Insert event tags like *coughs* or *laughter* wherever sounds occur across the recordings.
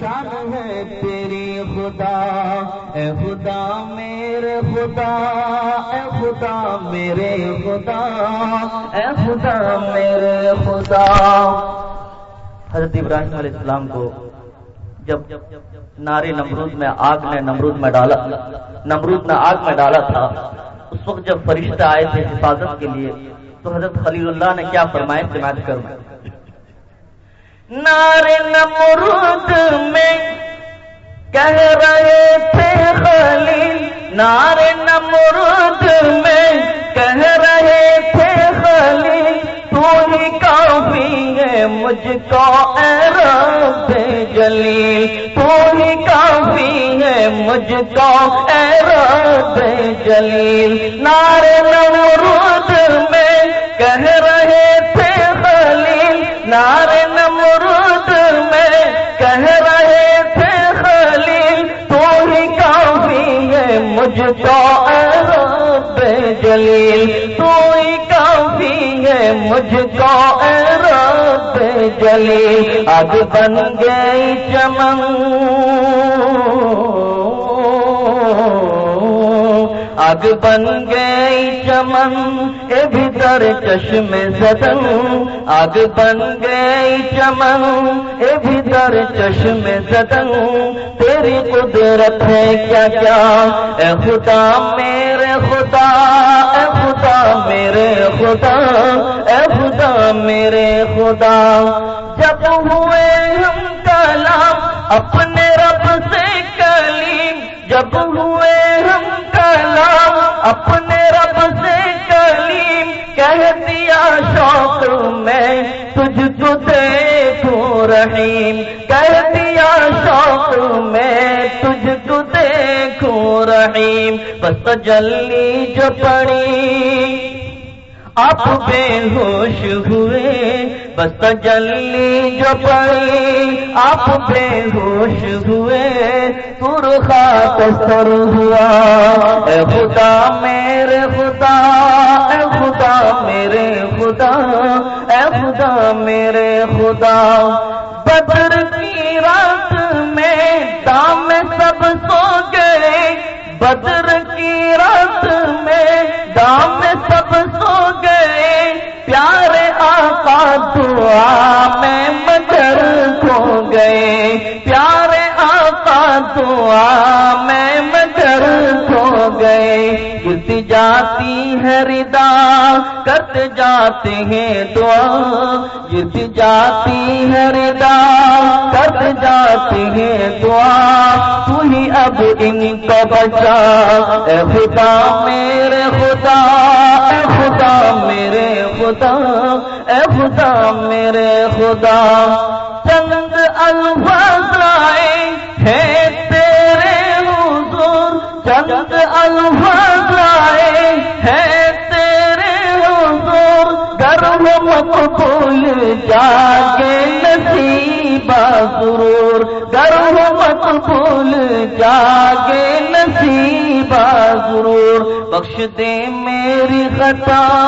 شان ہے تیری خدا، اے خدا میرے خدا، اے خدا میرے خدا، اے خدا میرے خدا۔ حضرت ابراہیم علیہ السلام کو جب نارے نمرود میں آگ نے نمرود میں ڈالا، نمرود نے آگ میں ڈالا تھا، اس وقت جب فرشتہ آئے تھے حفاظت کے لیے، تو حضرت خلیل اللہ نے کیا فرمایا سماعت کروں۔ نارے نمرود میں کہہ رہے تھے خلیل نارے نمرود میں کہہ رہے تھے خلیل، تو ہی کافی ہے مجھ کو اے رب جلیل، تو ہی کافی ہے مجھ کو اے رب جلیل۔ نارے نمرود میں کہہ رہے تھے خلیل نارے ہے رب جلیل تو ہی کافی ہے مجھ کو اے رب جلیل۔ اب بن گئی چمن۔ آگ بن گئی چمن، اے بھیتر چشم زدن۔ آگ بن گئی چمن، اے بھیتر چشم زدن۔ تیری قدرت ہے کیا کیا؟ اے خدا میرے خدا، اے خدا میرے خدا، اے خدا میرے خدا۔ جب ہوئے ہم کلام، اپنے رب سے کلیم۔ جب ہوئے اپنے رب سے کلیم کہہ دیا، شوق میں تجھ کو دیکھوں رحیم۔ کہہ دیا، شوق میں تجھ کو دیکھوں رحیم۔ بس جلی جو پڑی۔ آپ بے ہوش ہوئے، بس جلی جو پڑی، آپ بے ہوش ہوئے، تر خاک ہوا۔ اے خدا میرے خدا، اے خدا میرے خدا، اے خدا میرے خدا۔ بدر کی رات دعا میں مگر کھو گئے۔ پیارے آقا، دعا میں مگر کھو گئے۔ گرتی جاتی ہے ردا کرتے جاتے ہیں دعا۔ گرتی جاتی ہے ردا کرتے جاتے ہیں دعا۔ تو ہی اب ان کو بچا اے خدا میرے خدا، اے خدا میرے خدا۔ خدا میرے خدا، چند الفاظ آئے ہیں تیرے حضور۔ چند الفاض آئے ہیں تیرے حضور۔ گرم مقبول جاگے نصیبہ ضرور۔ گرم مقبول جاگے نصیبہ ضرور۔ بخش دے میری خطا۔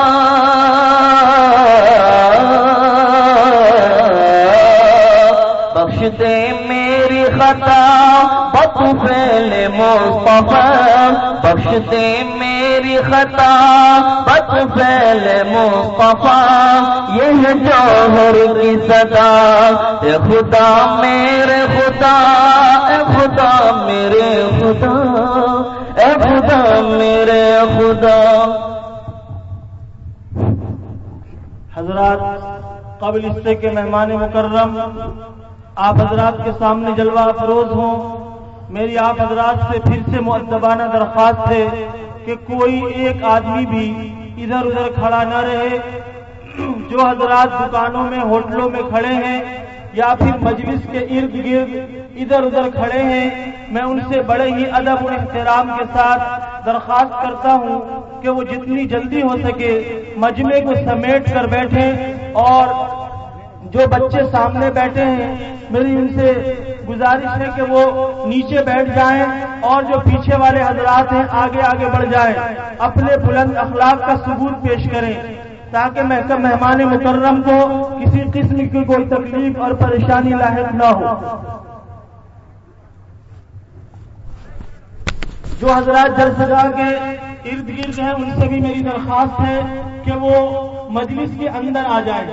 بخش دے میری خطا بت فیل مصطفیٰ، بخش دے میری خطا بت فیل مصطفیٰ، یہ جوہر کی صدا، اے خدا میرے خدا، اے خدا میرے خدا، اے خدا میرے خدا۔ حضرات، قبل اس سے کے مہمان مکرم آپ حضرات کے سامنے جلوہ افروز ہوں۔ میری آپ حضرات سے پھر سے معدبانہ درخواست ہے کہ کوئی ایک آدمی بھی ادھر ادھر کھڑا نہ رہے۔ جو حضرات دکانوں میں، ہوٹلوں میں کھڑے ہیں یا پھر مجلس کے ارد گرد ادھر ادھر کھڑے ہیں، میں ان سے بڑے ہی ادب و احترام کے ساتھ درخواست کرتا ہوں کہ وہ جتنی جلدی ہو سکے مجمع کو سمیٹ کر بیٹھیں اور جو بچے سامنے بیٹھے ہیں، میری ان سے گزارش ہے کہ وہ نیچے بیٹھ جائیں اور جو پیچھے والے حضرات ہیں، آگے آگے بڑھ جائیں، اپنے بلند اخلاق کا ثبوت پیش کریں تاکہ محکم مہمان مکرم کو کسی قسم کی کوئی تکلیف اور پریشانی لاحق نہ ہو۔ جو حضرات جلسگاہ کے ارد گرد ہیں، ان سے بھی میری درخواست ہے کہ وہ مجلس کے اندر آ جائیں۔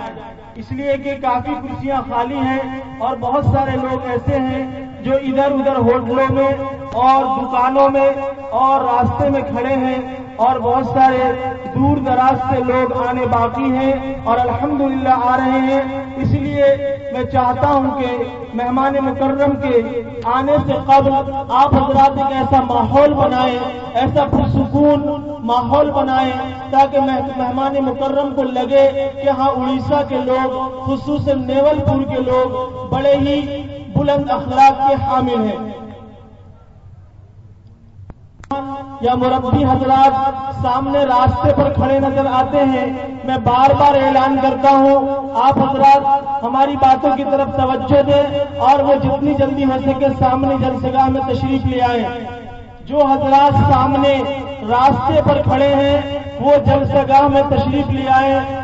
اس لیے کہ کافی کرسیاں خالی ہیں اور بہت سارے لوگ ایسے ہیں جو ادھر ادھر ہوٹلوں میں اور دکانوں میں اور راستے میں کھڑے ہیں اور بہت سارے دور دراز سے لوگ آنے باقی ہیں اور الحمدللہ آ رہے ہیں۔ اس لیے میں چاہتا ہوں کہ مہمان مکرم کے آنے سے قبل آپ حضرات ایک ایسا ماحول بنائیں، ایسا پرسکون ماحول بنائیں تاکہ مہمان مکرم کو لگے کہ ہاں اڑیسہ کے لوگ، خصوصاً نیول پور کے لوگ بڑے ہی بلند اخلاق کے حامل ہیں۔ یا مربی حضرات سامنے راستے پر کھڑے نظر آتے ہیں۔ میں بار بار اعلان کرتا ہوں، آپ حضرات ہماری باتوں کی طرف توجہ دیں اور وہ جتنی جلدی ہو سکے سامنے جلسگاہ میں تشریف لے آئیں۔ جو حضرات سامنے راستے پر کھڑے ہیں، وہ جلسگاہ میں تشریف لے آئیں۔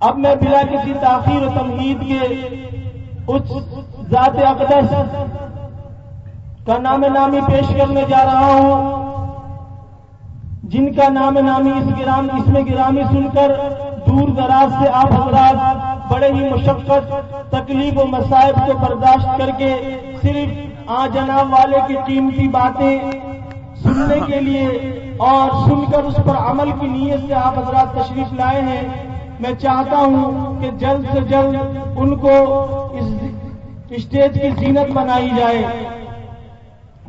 اب میں بلا کسی تاخیر و تمہید کے اس ذات اقدس کا نام نامی پیش کرنے جا رہا ہوں، جن کا نام نامی اس گرام، اس میں گرامی سن کر دور دراز سے آپ حضرات بڑے ہی مشقت، تکلیف و مسائب کو برداشت کر کے صرف آ جناب والے کی قیمتی باتیں سننے کے لیے اور سن کر اس پر عمل کی نیت سے آپ حضرات تشریف لائے ہیں۔ میں چاہتا ہوں کہ جلد سے جلد ان کو اس اسٹیج کی زینت بنائی جائے۔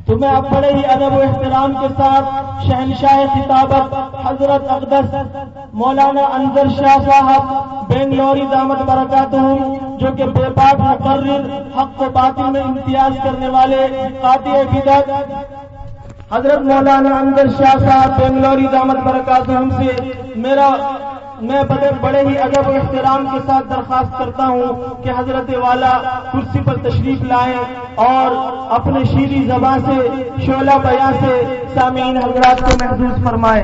تو میں اب بڑے ہی ادب و احترام کے ساتھ شہنشاہ خطابت حضرت اقدس مولانا انضر شاہ صاحب بنگلوری دامت برکات ہوں، جو کہ بے بات مقرر، حق و باطل میں امتیاز کرنے والے قاطع بدت حضرت مولانا انضر شاہ صاحب بنگلوری دامت برکات ہم سے، میرا میں بڑے بڑے ہی ادب و احترام کے ساتھ درخواست کرتا ہوں کہ حضرت والا کرسی پر تشریف لائیں اور اپنے شیریں زبان سے، شعلہ بیاں سے سامعین حضرات کو محسوس فرمائیں۔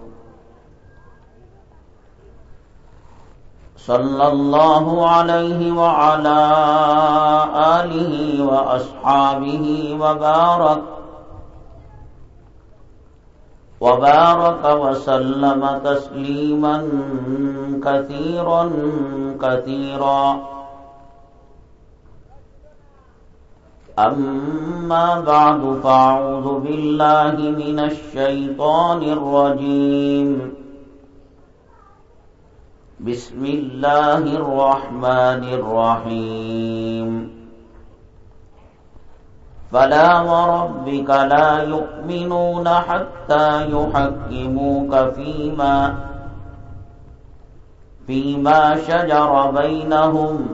صلى الله عليه وعلى آله وأصحابه وبارك وبارك وسلم تسليما كثيرا كثيرا. أما بعد فأعوذ بالله من الشيطان الرجيم. بسم الله الرحمن الرحيم. فلا وربك لا يؤمنون حتى يحكموك فيما فيما شجر بينهم.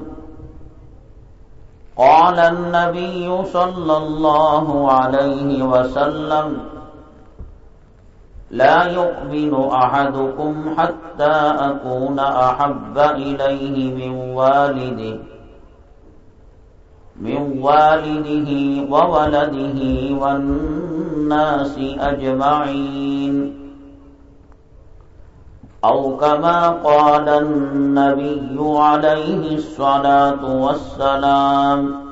قال النبي صلى الله عليه وسلم لا يؤمن أحدكم حتى أكون أحب إليه من والده من والده وولده والناس أجمعين. أو كما قال النبي عليه الصلاة والسلام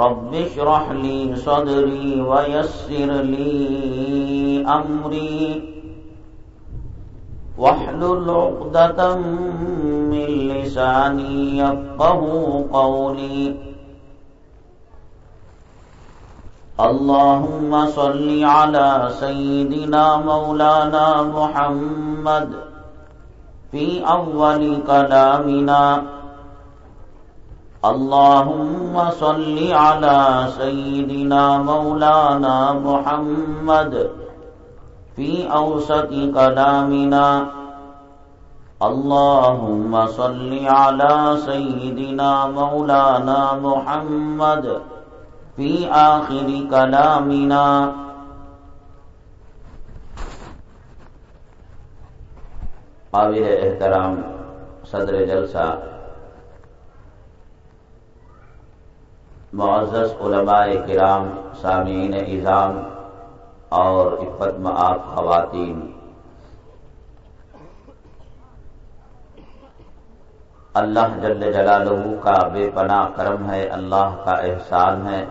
رب اشرح لي صدري ويسر لي أمري. واحلل عقدة من لساني يفقه قولي. اللهم صل على سيدنا مولانا محمد في أول كلامنا. اللهم صل على سيدنا مولانا محمد في أوسط كلامنا اللهم صل على سيدنا مولانا محمد في آخر كلامنا. قابل احترام صدر جلسہ معزز علماء کرام، سامعین اظام اور عفت معاف خواتین۔ اللہ جل جلالہ کا بے پناہ کرم ہے، اللہ کا احسان ہے۔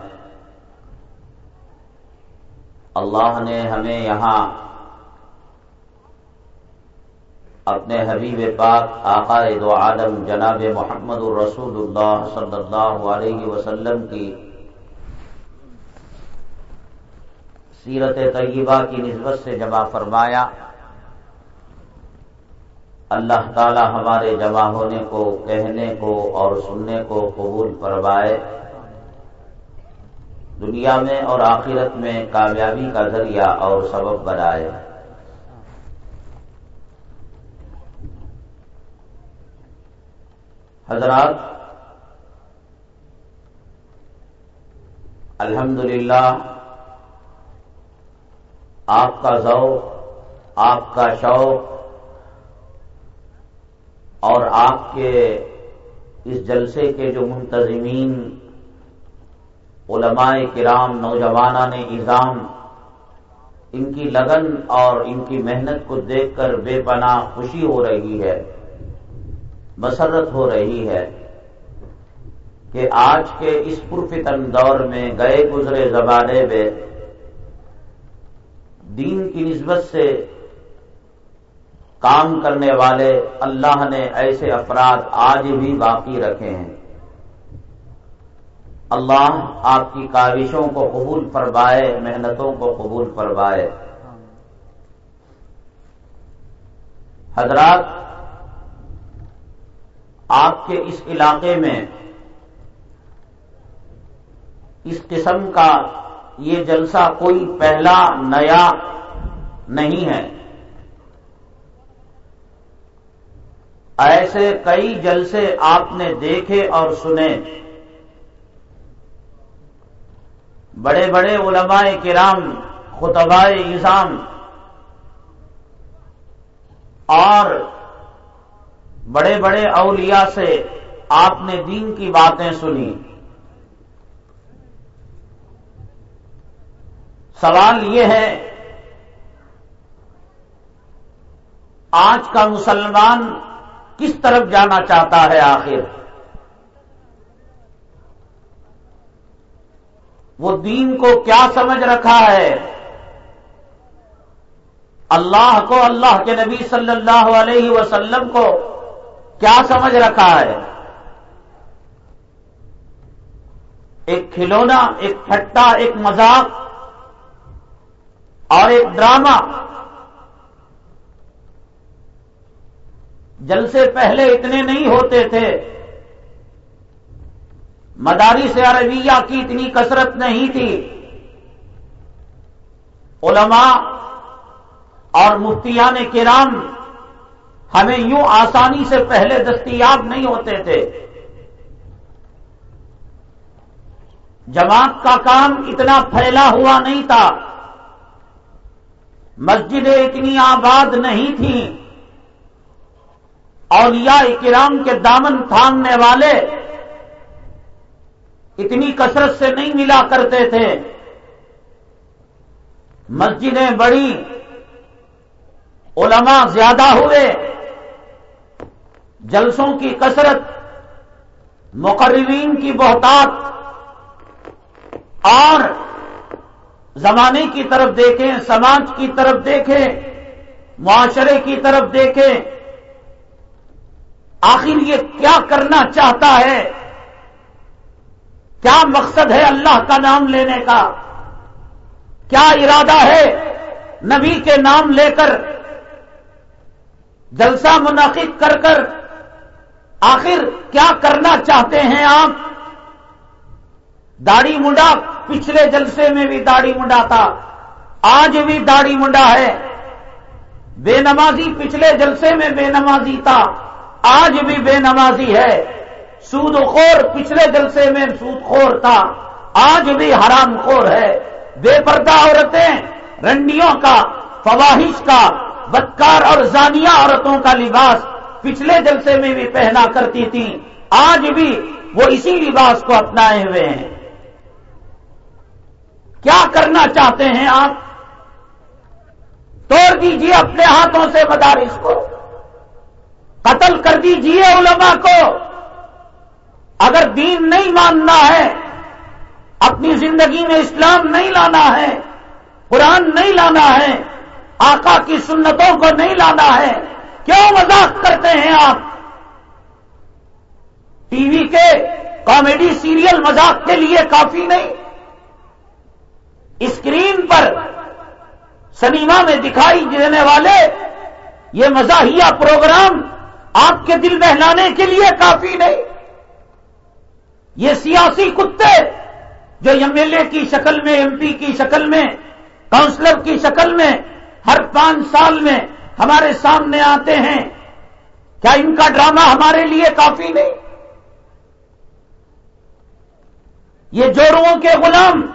اللہ نے ہمیں یہاں اپنے حبیب پاک آقا دو عالم جناب محمد الرسول اللہ صلی اللہ علیہ وسلم کی سیرت طیبہ کی نسبت سے جمع فرمایا۔ اللہ تعالی ہمارے جمع ہونے کو، کہنے کو اور سننے کو قبول فرمائے۔ دنیا میں اور آخرت میں کامیابی کا ذریعہ اور سبب بنائے۔ حضرات، الحمدللہ، آپ کا ذوق، آپ کا شوق اور آپ کے اس جلسے کے جو منتظمین، علماء کرام نوجوانان نظام ان کی لگن اور ان کی محنت کو دیکھ کر بے پناہ خوشی ہو رہی ہے۔ مسرت ہو رہی ہے کہ آج کے اس پرفتن دور میں گئے گزرے زمانے میں دین کی نسبت سے کام کرنے والے اللہ نے ایسے افراد آج بھی باقی رکھے ہیں۔ اللہ آپ کی کاوشوں کو قبول فرمائے، محنتوں کو قبول فرمائے۔ حضرات آپ کے اس علاقے میں اس قسم کا یہ جلسہ کوئی پہلا نیا نہیں ہے۔ ایسے کئی جلسے آپ نے دیکھے اور سنے۔ بڑے بڑے علماء کرام، خطباء نظام اور بڑے بڑے اولیاء سے آپ نے دین کی باتیں سنی۔ سوال یہ ہے، آج کا مسلمان کس طرف جانا چاہتا ہے آخر؟ وہ دین کو کیا سمجھ رکھا ہے؟ اللہ کو، اللہ کے نبی صلی اللہ علیہ وسلم کو کیا سمجھ رکھا ہے؟ ایک کھلونا، ایک ٹھٹا ایک مذاق اور ایک ڈرامہ۔ جل سے پہلے اتنے نہیں ہوتے تھے۔ مداری سے عربیہ کی اتنی کثرت نہیں تھی۔ علماء اور مفتیان کرام ہمیں یوں آسانی سے پہلے دستیاب نہیں ہوتے تھے۔ جماعت کا کام اتنا پھیلا ہوا نہیں تھا۔ مسجدیں اتنی آباد نہیں تھیں۔ اولیاء کرام کے دامن تھامنے والے اتنی کثرت سے نہیں ملا کرتے تھے۔ مسجدیں بڑی علماء زیادہ ہوئے۔ جلسوں کی کثرت، مقررین کی بہتات، اور زمانے کی طرف دیکھیں، سماج کی طرف دیکھیں، معاشرے کی طرف دیکھیں، آخر یہ کیا کرنا چاہتا ہے؟ کیا مقصد ہے اللہ کا نام لینے کا؟ کیا ارادہ ہے نبی کے نام لے کر جلسہ منعقد کر کر آخر کیا کرنا چاہتے ہیں آپ؟ داڑھی منڈا، پچھلے جلسے میں بھی داڑھی منڈا تھا۔ آج بھی داڑھی منڈا ہے۔ بے نمازی پچھلے جلسے میں بے نمازی تھا۔ آج بھی بے نمازی ہے۔ سود خور پچھلے جلسے میں سود خور تھا۔ آج بھی حرام خور ہے۔ بے پردہ عورتیں، رنڈیوں کا، فواہش کا، بدکار اور زانیہ عورتوں کا لباس۔ پچھلے جلسے میں بھی پہنا کرتی تھی، آج بھی وہ اسی لباس کو اپنائے ہوئے ہیں۔ کیا کرنا چاہتے ہیں آپ؟ توڑ دیجیے اپنے ہاتھوں سے مدارس کو۔ قتل کر دیجیے علماء کو۔ اگر دین نہیں ماننا ہے، اپنی زندگی میں اسلام نہیں لانا ہے، قرآن نہیں لانا ہے، آقا کی سنتوں کو نہیں لانا ہے کیوں مذاق کرتے ہیں آپ؟ ٹی وی کے کامیڈی سیریل مذاق کے لیے کافی نہیں۔ اسکرین پر سنیما میں دکھائی دینے والے یہ مزاحیہ پروگرام آپ کے دل بہلانے کے لیے کافی نہیں۔ یہ سیاسی کتے جو ایم ایل اے کی شکل میں، ایم پی کی شکل میں، کاؤنسلر کی شکل میں، ہر پانچ سال میں ہمارے سامنے آتے ہیں۔ کیا ان کا ڈرامہ ہمارے لیے کافی نہیں؟ یہ جوڑوں کے غلام،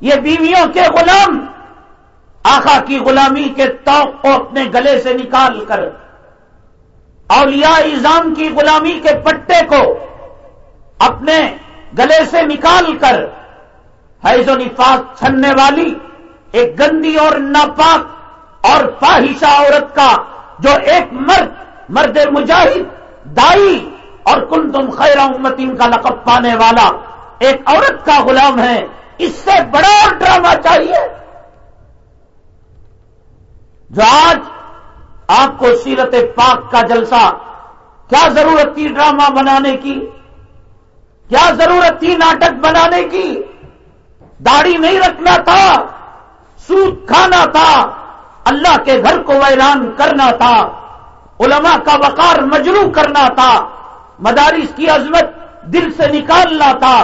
یہ بیویوں کے غلام آخا کی غلامی کے توق کو اپنے گلے سے نکال کر، اولیاء ایزام کی غلامی کے پٹے کو اپنے گلے سے نکال کر، حیض و نفاق چھننے والی، ایک گندی اور ناپاک اور فاہشہ عورت کا جو ایک مرد مرد مجاہد، دائی اور کن تم خیر امتین کا لقب پانے والا ایک عورت کا غلام ہے، اس سے بڑا اور ڈرامہ چاہیے۔ جو آج آپ کو سیرت پاک کا جلسہ کیا ضرورت تھی ڈرامہ بنانے کی؟ کیا ضرورت تھی ناٹک بنانے کی؟ داڑھی نہیں رکھنا تھا، سود کھانا تھا۔ اللہ کے گھر کو ویران کرنا تھا، علماء کا وقار مجرو کرنا تھا، مدارس کی عظمت دل سے نکالنا تھا،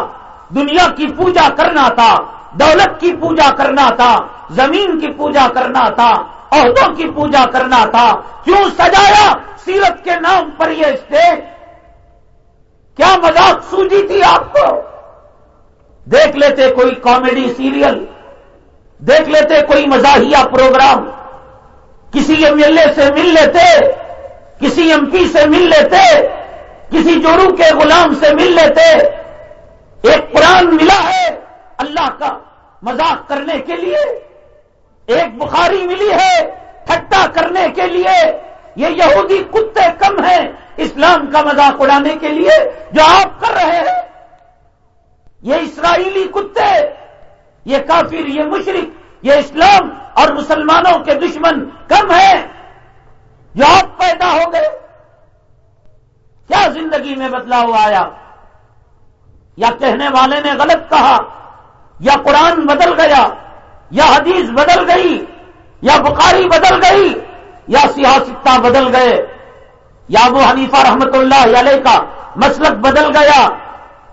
دنیا کی پوجا کرنا تھا، دولت کی پوجا کرنا تھا، زمین کی پوجا کرنا تھا، عہدوں کی پوجا کرنا تھا۔ کیوں سجایا؟ سیرت کے نام پر یہ اسٹیج کیا مذاق سوجی تھی آپ کو؟ دیکھ لیتے کوئی کامیڈی سیریل، دیکھ لیتے کوئی مزاحیہ پروگرام۔ کسی ایم ایل اے سے مل لیتے، کسی ایم پی سے مل لیتے، کسی جورو کے غلام سے مل لیتے۔ ایک قرآن ملا ہے اللہ کا مذاق کرنے کے لیے، ایک بخاری ملی ہے ٹھٹا کرنے کے لیے۔ یہ یہودی کتے کم ہیں اسلام کا مذاق اڑانے کے لیے جو آپ کر رہے ہیں۔ یہ اسرائیلی کتے، یہ کافر، یہ مشرق یہ اسلام اور مسلمانوں کے دشمن کم ہیں۔ جو آپ پیدا ہو گئے، کیا زندگی میں بدلاؤ آیا؟ یا کہنے والے نے غلط کہا؟ یا قرآن بدل گیا؟ یا حدیث بدل گئی؟ یا بخاری بدل گئی؟ یا سیاستہ بدل گئے؟ یا ابو حنیفہ رحمت اللہ علیہ کا مسلک بدل گیا؟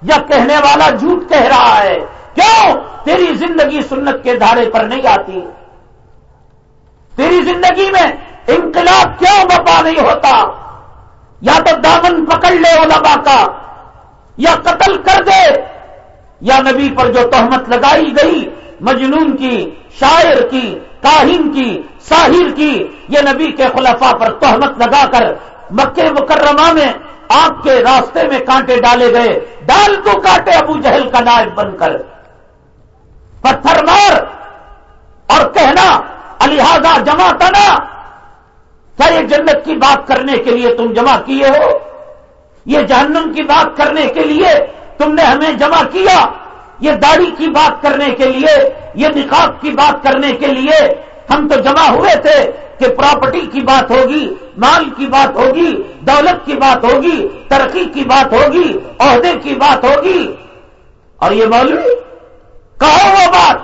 یا کہنے والا جھوٹ کہہ رہا ہے؟ کیوں؟ تیری زندگی سنت کے دھارے پر نہیں آتی۔ تیری زندگی میں انقلاب کیوں بپا نہیں ہوتا؟ یا تو دامن پکڑ لے علماء کا، یا قتل کر دے۔ یا نبی پر جو تہمت لگائی گئی، مجنون کی، شاعر کی، کاہن کی، ساحر کی، یہ نبی کے خلفاء پر تہمت لگا کر مکے مکرمہ میں آپ کے راستے میں کانٹے ڈالے گئے۔ ڈال کو کاٹے ابو جہل کا نائب بن کر۔ پتھر مار اور کہنا الحاظہ جمع تنا کیا یہ جنت کی بات کرنے کے لیے تم جمع کیے ہو۔ یہ جہنم کی بات کرنے کے لیے تم نے ہمیں جمع کیا۔ یہ داڑھی کی بات کرنے کے لیے، یہ نقاب کی بات کرنے کے لیے ہم تو جمع ہوئے تھے کہ پراپرٹی کی بات ہوگی، مال کی بات ہوگی، دولت کی بات ہوگی، ترقی کی بات ہوگی، عہدے کی بات ہوگی۔ اور یہ مولوی کہو وہ بات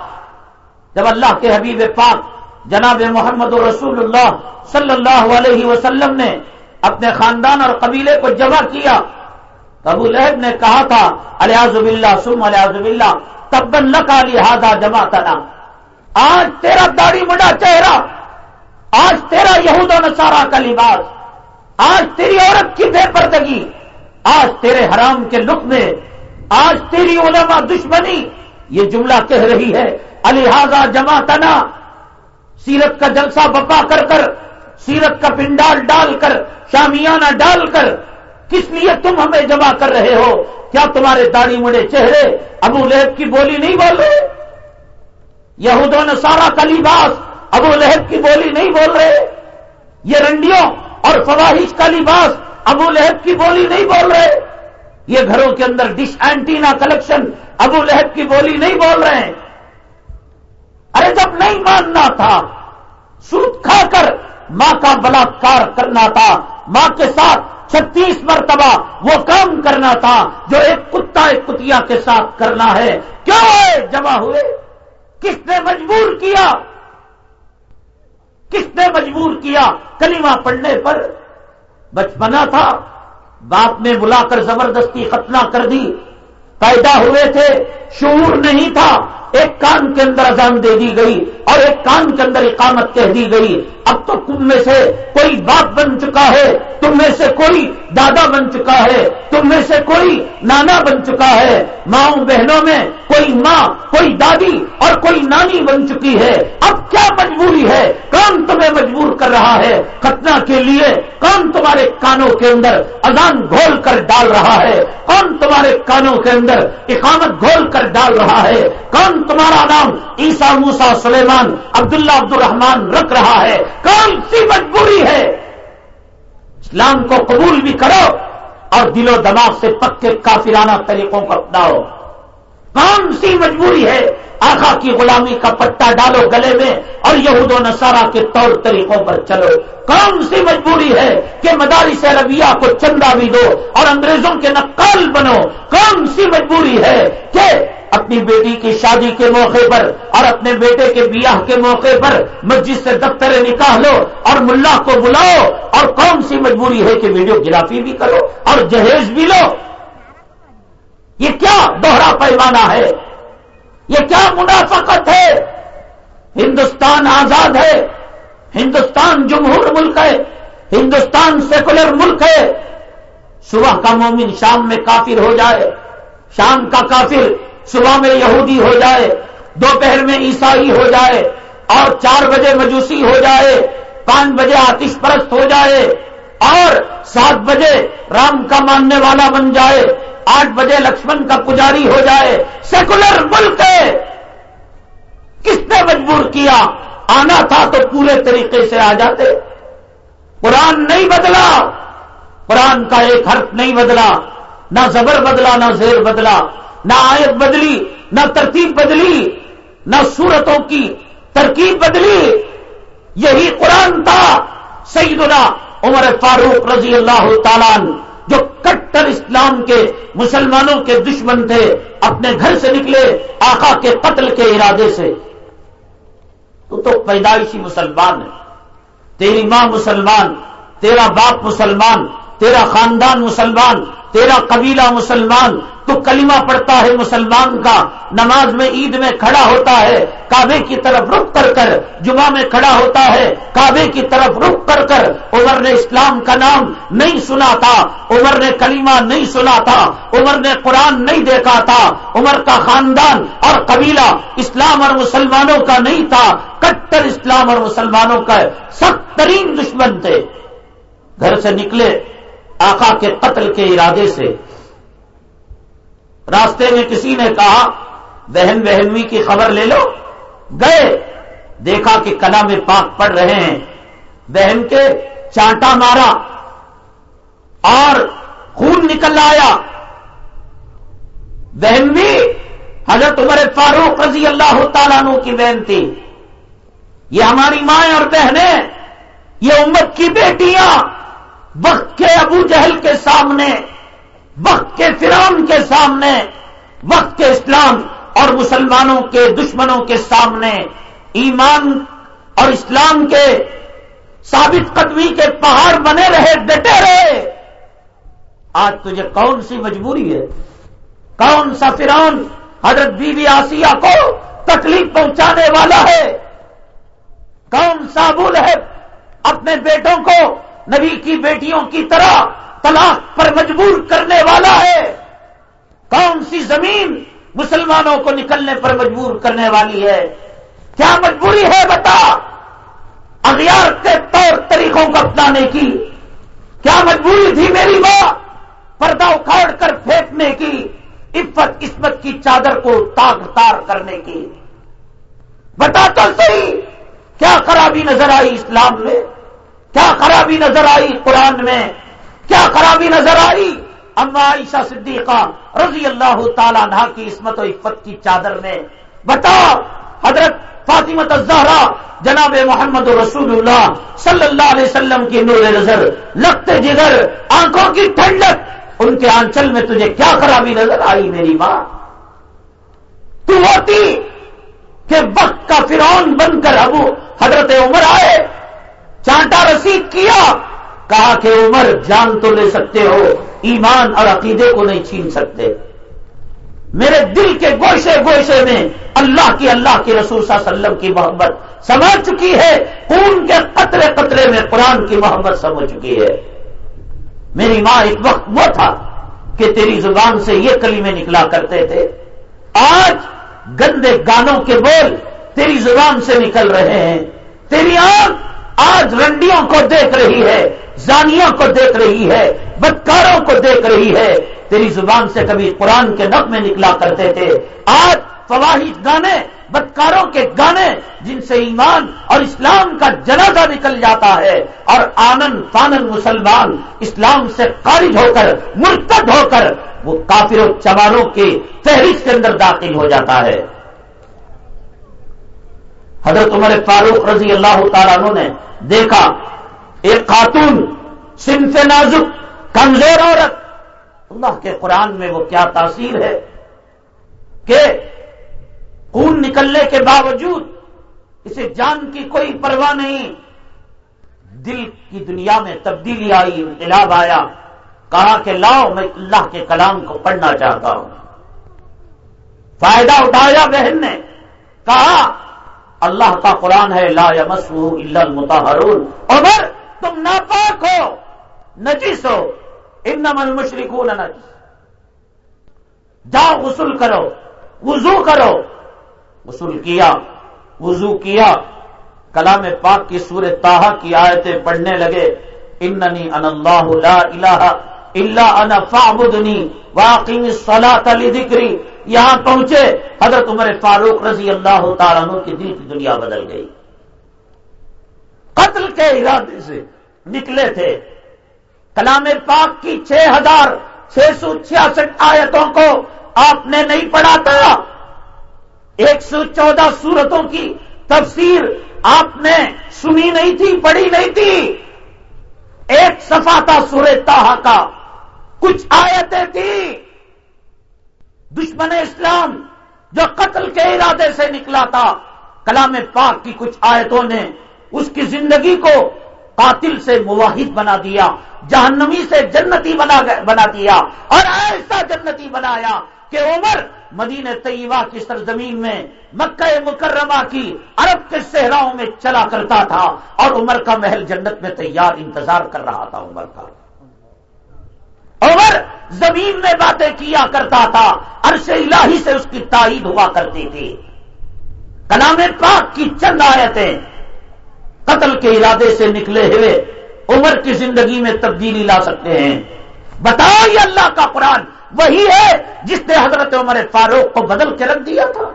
جب اللہ کے حبیب پاک جناب محمد رسول اللہ صلی اللہ علیہ وسلم نے اپنے خاندان اور قبیلے کو جمع کیا ابو لہب نے کہا تھا الیاز اللہ سم الیاز اللہ تب لہٰذا جمع تنا آج تیرا داڑھی بڑا چہرہ، آج تیرا یہود و نصارہ کا لباس، آج تیری عورت کی بے پردگی، آج تیرے حرام کے لقمے، آج تیری علماء دشمنی یہ جملہ کہہ رہی ہے الحاظہ جمع تنا سیرت کا جلسہ بپا کر کر، سیرت کا پنڈال ڈال کر، شامیانہ ڈال کر، کس لیے تم ہمیں جمع کر رہے ہو؟ کیا تمہارے داڑھی مڑے چہرے؟ ابو لہب کی بولی نہیں بول رہے؟ یہود و نصارہ کا لباس ابو لہب کی بولی نہیں بول رہے؟ یہ رنڈیوں اور فواہش کا لباس ابو لہب کی بولی نہیں بول رہے؟ یہ گھروں کے اندر ڈش اینٹینا کلیکشن ابو لہب کی بولی نہیں بول رہے ہیں۔ ارے جب نہیں ماننا تھا سوت کھا کر ماں کا بلاکار کرنا تھا، ماں کے ساتھ چھتیس مرتبہ وہ کام کرنا تھا جو ایک کتا ایک کتیا کے ساتھ کرنا ہے۔ کیوں جمع ہوئے۔ کس نے مجبور کیا؟ کس نے مجبور کیا کلمہ پڑھنے پر؟ بچپنا تھا۔ باپ نے بلا کر زبردستی ختنہ کر دی۔ پیدا ہوئے تھے شعور نہیں تھا۔ ایک کان کے اندر اذان دے دی گئی۔ اور ایک کان کے اندر اقامت کہہ دی گئی، اب تو تم میں سے کوئی باپ بن چکا ہے، تم میں سے کوئی دادا بن چکا ہے، تم میں سے کوئی نانا بن چکا ہے، ماؤں بہنوں میں کوئی ماں، کوئی دادی اور کوئی نانی بن چکی ہے۔ اب کیا مجبوری ہے؟ کون تمہیں مجبور کر رہا ہے؟ ختنہ کے لیے کون تمہارے کانوں کے اندر اذان گھول کر ڈال رہا ہے؟ کون تمہارے کانوں کے اندر اقامت گھول کر ڈال رہا ہے؟ کون تمہارا نام عیسا موسا سلیمان عبداللہ عبد الرحمان رکھ رہا ہے۔ کون سی مجبوری ہے؟ اسلام کو قبول بھی کرو اور دل و دماغ سے پکے کافرانہ طریقوں کو اپناؤ۔ کون سی مجبوری ہے؟ آخا کی غلامی کا پٹا ڈالو گلے میں اور یہود و نصارہ کے طور طریقوں پر چلو۔ کون سی مجبوری ہے کہ مدارس عربیہ کو چندہ بھی دو اور انگریزوں کے نقال بنو؟ کون سی مجبوری ہے کہ اپنی بیٹی کی شادی کے موقع پر اور اپنے بیٹے کے بیاہ کے موقع پر مسجد سے دفتر نکاح لو اور ملا کو بلاؤ اور کون سی مجبوری ہے کہ ویڈیو گرافی بھی کرو اور جہیز بھی لو۔ یہ کیا دوہرا پیمانہ ہے؟ یہ کیا منافقت ہے؟ ہندوستان آزاد ہے۔ ہندوستان جمہور ملک ہے۔ ہندوستان سیکولر ملک ہے۔ صبح کا مومن شام میں کافر ہو جائے۔ شام کا کافر صبح میں یہودی ہو جائے، دوپہر میں عیسائی ہو جائے، اور چار بجے مجوسی ہو جائے، پانچ بجے آتش پرست ہو جائے، اور سات بجے رام کا ماننے والا بن جائے، آٹھ بجے لکشمن کا پجاری ہو جائے، سیکولر ملک ہے۔ کس نے مجبور کیا؟ آنا تھا تو پورے طریقے سے آ جاتے۔ قرآن نہیں بدلا۔ قرآن کا ایک حرف نہیں بدلا، نہ زبر بدلا، نہ زیر بدلا۔ نہ آیت بدلی، نہ ترتیب بدلی، نہ صورتوں کی ترکیب بدلی۔ یہی قرآن تھا سیدنا عمر فاروق رضی اللہ تعالیٰ جو کٹر اسلام کے مسلمانوں کے دشمن تھے، اپنے گھر سے نکلے آقا کے قتل کے ارادے سے۔ تو تو پیدائشی مسلمان ہے۔ تیری ماں مسلمان، تیرا باپ مسلمان، تیرا خاندان مسلمان تیرا قبیلہ مسلمان تو کلمہ پڑھتا ہے مسلمان کا، نماز میں عید میں کھڑا ہوتا ہے، کعبے کی طرف رک کر کر، جمعہ میں کھڑا ہوتا ہے، کعبے کی طرف رک کر کر، عمر نے اسلام کا نام نہیں سنا تھا، عمر نے کلمہ نہیں سنا تھا، عمر نے قرآن نہیں دیکھا تھا، عمر کا خاندان اور قبیلہ اسلام اور مسلمانوں کا نہیں تھا، کٹر اسلام اور مسلمانوں کا سخت ترین دشمن تھے۔ گھر سے نکلے آقا کے قتل کے ارادے سے۔ راستے میں کسی نے کہا بہن بہنوی کی خبر لے لو۔ گئے۔ دیکھا کہ کلا میں پاک پڑ رہے ہیں۔ بہن کے چانٹا مارا۔ اور خون نکل آیا۔ بہن بھی حضرت عمر فاروق رضی اللہ تعالیٰ عنہ کی بہن تھی۔ یہ ہماری مائیں اور بہنیں، یہ امت کی بیٹیاں۔ وقت کے ابو جہل کے سامنے وقت کے فرام کے سامنے، وقت کے اسلام اور مسلمانوں کے دشمنوں کے سامنے، ایمان اور اسلام کے ثابت قدمی کے پہاڑ بنے رہے، ڈٹے رہے۔ آج تجھے کون سی مجبوری ہے؟ کون سا فران حضرت بی بی آسیہ کو تکلیف پہنچانے والا ہے؟ کون سا بول ہے اپنے بیٹوں کو نبی کی بیٹیوں کی طرح طلاق پر مجبور کرنے والا ہے۔ کون سی زمین مسلمانوں کو نکلنے پر مجبور کرنے والی ہے؟ کیا مجبوری ہے بتا؟ اغیار کے طور طریقوں کو اپنانے کی۔ کیا مجبوری تھی میری ماں؟ پردہ اکھاڑ کر پھینکنے کی۔ عفت قسمت کی چادر کو تاغ تار کرنے کی۔ بتا تو صحیح، کیا خرابی نظر آئی اسلام میں؟ کیا خرابی نظر آئی قرآن میں؟ کیا خرابی نظر آئی؟ اما عائشہ صدیقہ رضی اللہ تعالیٰ عنہ کی عصمت و عفت کی چادر میں۔ بتا حضرت فاطمت الزہرا، جناب محمد رسول اللہ صلی اللہ علیہ وسلم کی نور نظر، لگتے جگر، آنکھوں کی ٹھنڈک، ان کے آنچل میں تجھے کیا خرابی نظر آئی میری ماں؟ تو ہوتی کہ وقت کا فرعون بن کر ابو حضرت عمر آئے چانٹا رسید کیا، کہا کہ عمر، جان تو لے سکتے ہو، ایمان اور عقیدے کو نہیں چھین سکتے۔ میرے دل کے گوشے گوشے میں اللہ کی اللہ کی رسول صلی اللہ علیہ وسلم کی محبت سمجھ چکی ہے، خون کے قطرے قطرے میں قرآن کی محبت سمجھ چکی ہے۔ میری ماں ایک وقت وہ تھا کہ تیری زبان سے یہ کلمے نکلا کرتے تھے، آج گندے گانوں کے بول تیری زبان سے نکل رہے ہیں۔ تیری آنکھ آج رنڈیوں کو دیکھ رہی ہے، زانیوں کو دیکھ رہی ہے، بدکاروں کو دیکھ رہی ہے۔ تیری زبان سے کبھی قرآن کے نق میں نکلا کرتے تھے۔ آج فواہد گانے، بدکاروں کے گانے جن سے ایمان اور اسلام کا جنازہ نکل جاتا ہے۔ اور آنند فانن مسلمان اسلام سے خارج ہو کر، مرتد ہو کر، وہ کافر و چوانوں کی فہرست کے اندر داخل ہو جاتا ہے۔ حضرت عمر فاروق رضی اللہ تعالیٰ نے دیکھا، ایک خاتون صنف نازک، کمزور عورت۔ اللہ کے قرآن میں وہ کیا تاثیر ہے کہ خون نکلنے کے باوجود اسے جان کی کوئی پرواہ نہیں۔ دل کی دنیا میں تبدیلی آئی، انقلاب آیا۔ کہا کہ لاؤ، میں اللہ کے کلام کو پڑھنا چاہتا ہوں۔ فائدہ اٹھایا بہن نے۔ کہا اللہ کا قرآن ہے، لا یمسو الا المتحرون عمر، تم ناپاک ہو نجیس ہو، انما المشرکون نجس۔ جاؤ، غسل کرو، وضو کرو۔ غسل کیا، وضو کیا۔ کلام پاک کی سور تاہا کی آیتیں پڑھنے لگے، اننی ان اللہ لا الہ الا انا فاعبدنی واقیم الصلاة لذکری۔ یہاں پہنچے، حضرت عمر فاروق رضی اللہ تعالیٰ عنہ کی دل کی دنیا بدل گئی۔ قتل کے ارادے سے نکلے تھے۔ کلام پاک کی چھ ہزار چھ سو چھیاسٹھ آیتوں کو آپ نے نہیں پڑھا تھا۔ ایک سو چودہ سورتوں کی تفسیر آپ نے سنی نہیں تھی، پڑھی نہیں تھی۔ ایک صفا تھا سورہ تاہا کا۔ کچھ آیتیں تھی دشمن اسلام جو قتل کے ارادے سے نکلا تھا، کلام پاک کی کچھ آیتوں نے اس کی زندگی کو قاتل سے مواحد بنا دیا، جہنمی سے جنتی بنا بنا دیا اور ایسا جنتی بنایا کہ عمر مدینہ طیبہ کی سرزمین میں مکہ مکرمہ کی عرب کے صحراؤں میں چلا کرتا تھا اور عمر کا محل جنت میں تیار انتظار کر رہا تھا، عمر کا۔ عمر زمین میں باتیں کیا کرتا تھا، عرش الہی سے اس کی تائید ہوا کرتی تھی۔ کلام پاک کی چند آیتیں قتل کے ارادے سے نکلے ہوئے عمر کی زندگی میں تبدیلی لا سکتے ہیں۔ بتاؤ یہ اللہ کا قرآن وہی ہے جس نے حضرت عمر فاروق کو بدل کے رکھ دیا تھا۔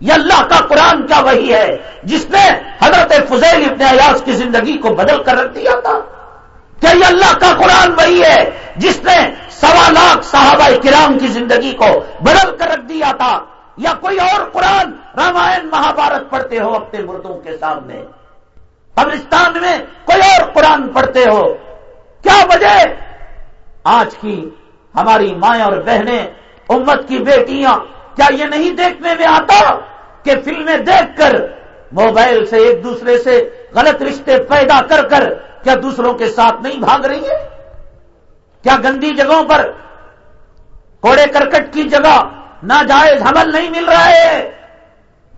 یہ اللہ کا قرآن کیا وہی ہے جس نے حضرت فضیل ابن ایاز کی زندگی کو بدل کر رکھ دیا تھا۔ کیا یہ اللہ کا قرآن وہی ہے جس نے سوا لاکھ صحابہ کرام کی زندگی کو بدل کر رکھ دیا تھا یا کوئی اور قرآن رامائن مہابھارت پڑھتے ہو اپنے مردوں کے سامنے قبرستان میں کوئی اور قرآن پڑھتے ہو کیا وجہ آج کی ہماری مائیں اور بہنیں، امت کی بیٹیاں، کیا یہ نہیں دیکھنے میں آتا کہ فلمیں دیکھ کر موبائل سے ایک دوسرے سے غلط رشتے پیدا کر کر کیا دوسروں کے ساتھ نہیں بھاگ رہی ہے؟ کیا گندی جگہوں پر کوڑے کرکٹ کی جگہ ناجائز حمل نہیں مل رہا ہے؟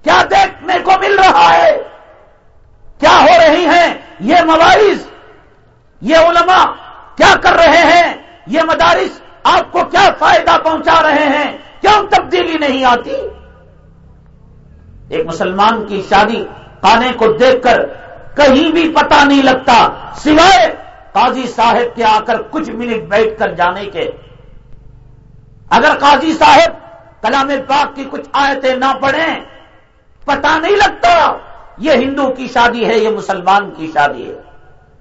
کیا دیکھنے کو مل رہا ہے؟ کیا ہو رہی ہیں؟ یہ مواعث یہ علماء کیا کر رہے ہیں؟ یہ مدارس آپ کو کیا فائدہ پہنچا رہے ہیں؟ کیوں تبدیلی نہیں آتی؟ ایک مسلمان کی شادی کانے کو دیکھ کر کہیں بھی پتا نہیں لگتا سوائے قاضی صاحب کے آ کر کچھ منٹ بیٹھ کر جانے کے۔ اگر قاضی صاحب کلام پاک کی کچھ آیتیں نہ پڑھیں پتا نہیں لگتا یہ ہندو کی شادی ہے، یہ مسلمان کی شادی ہے۔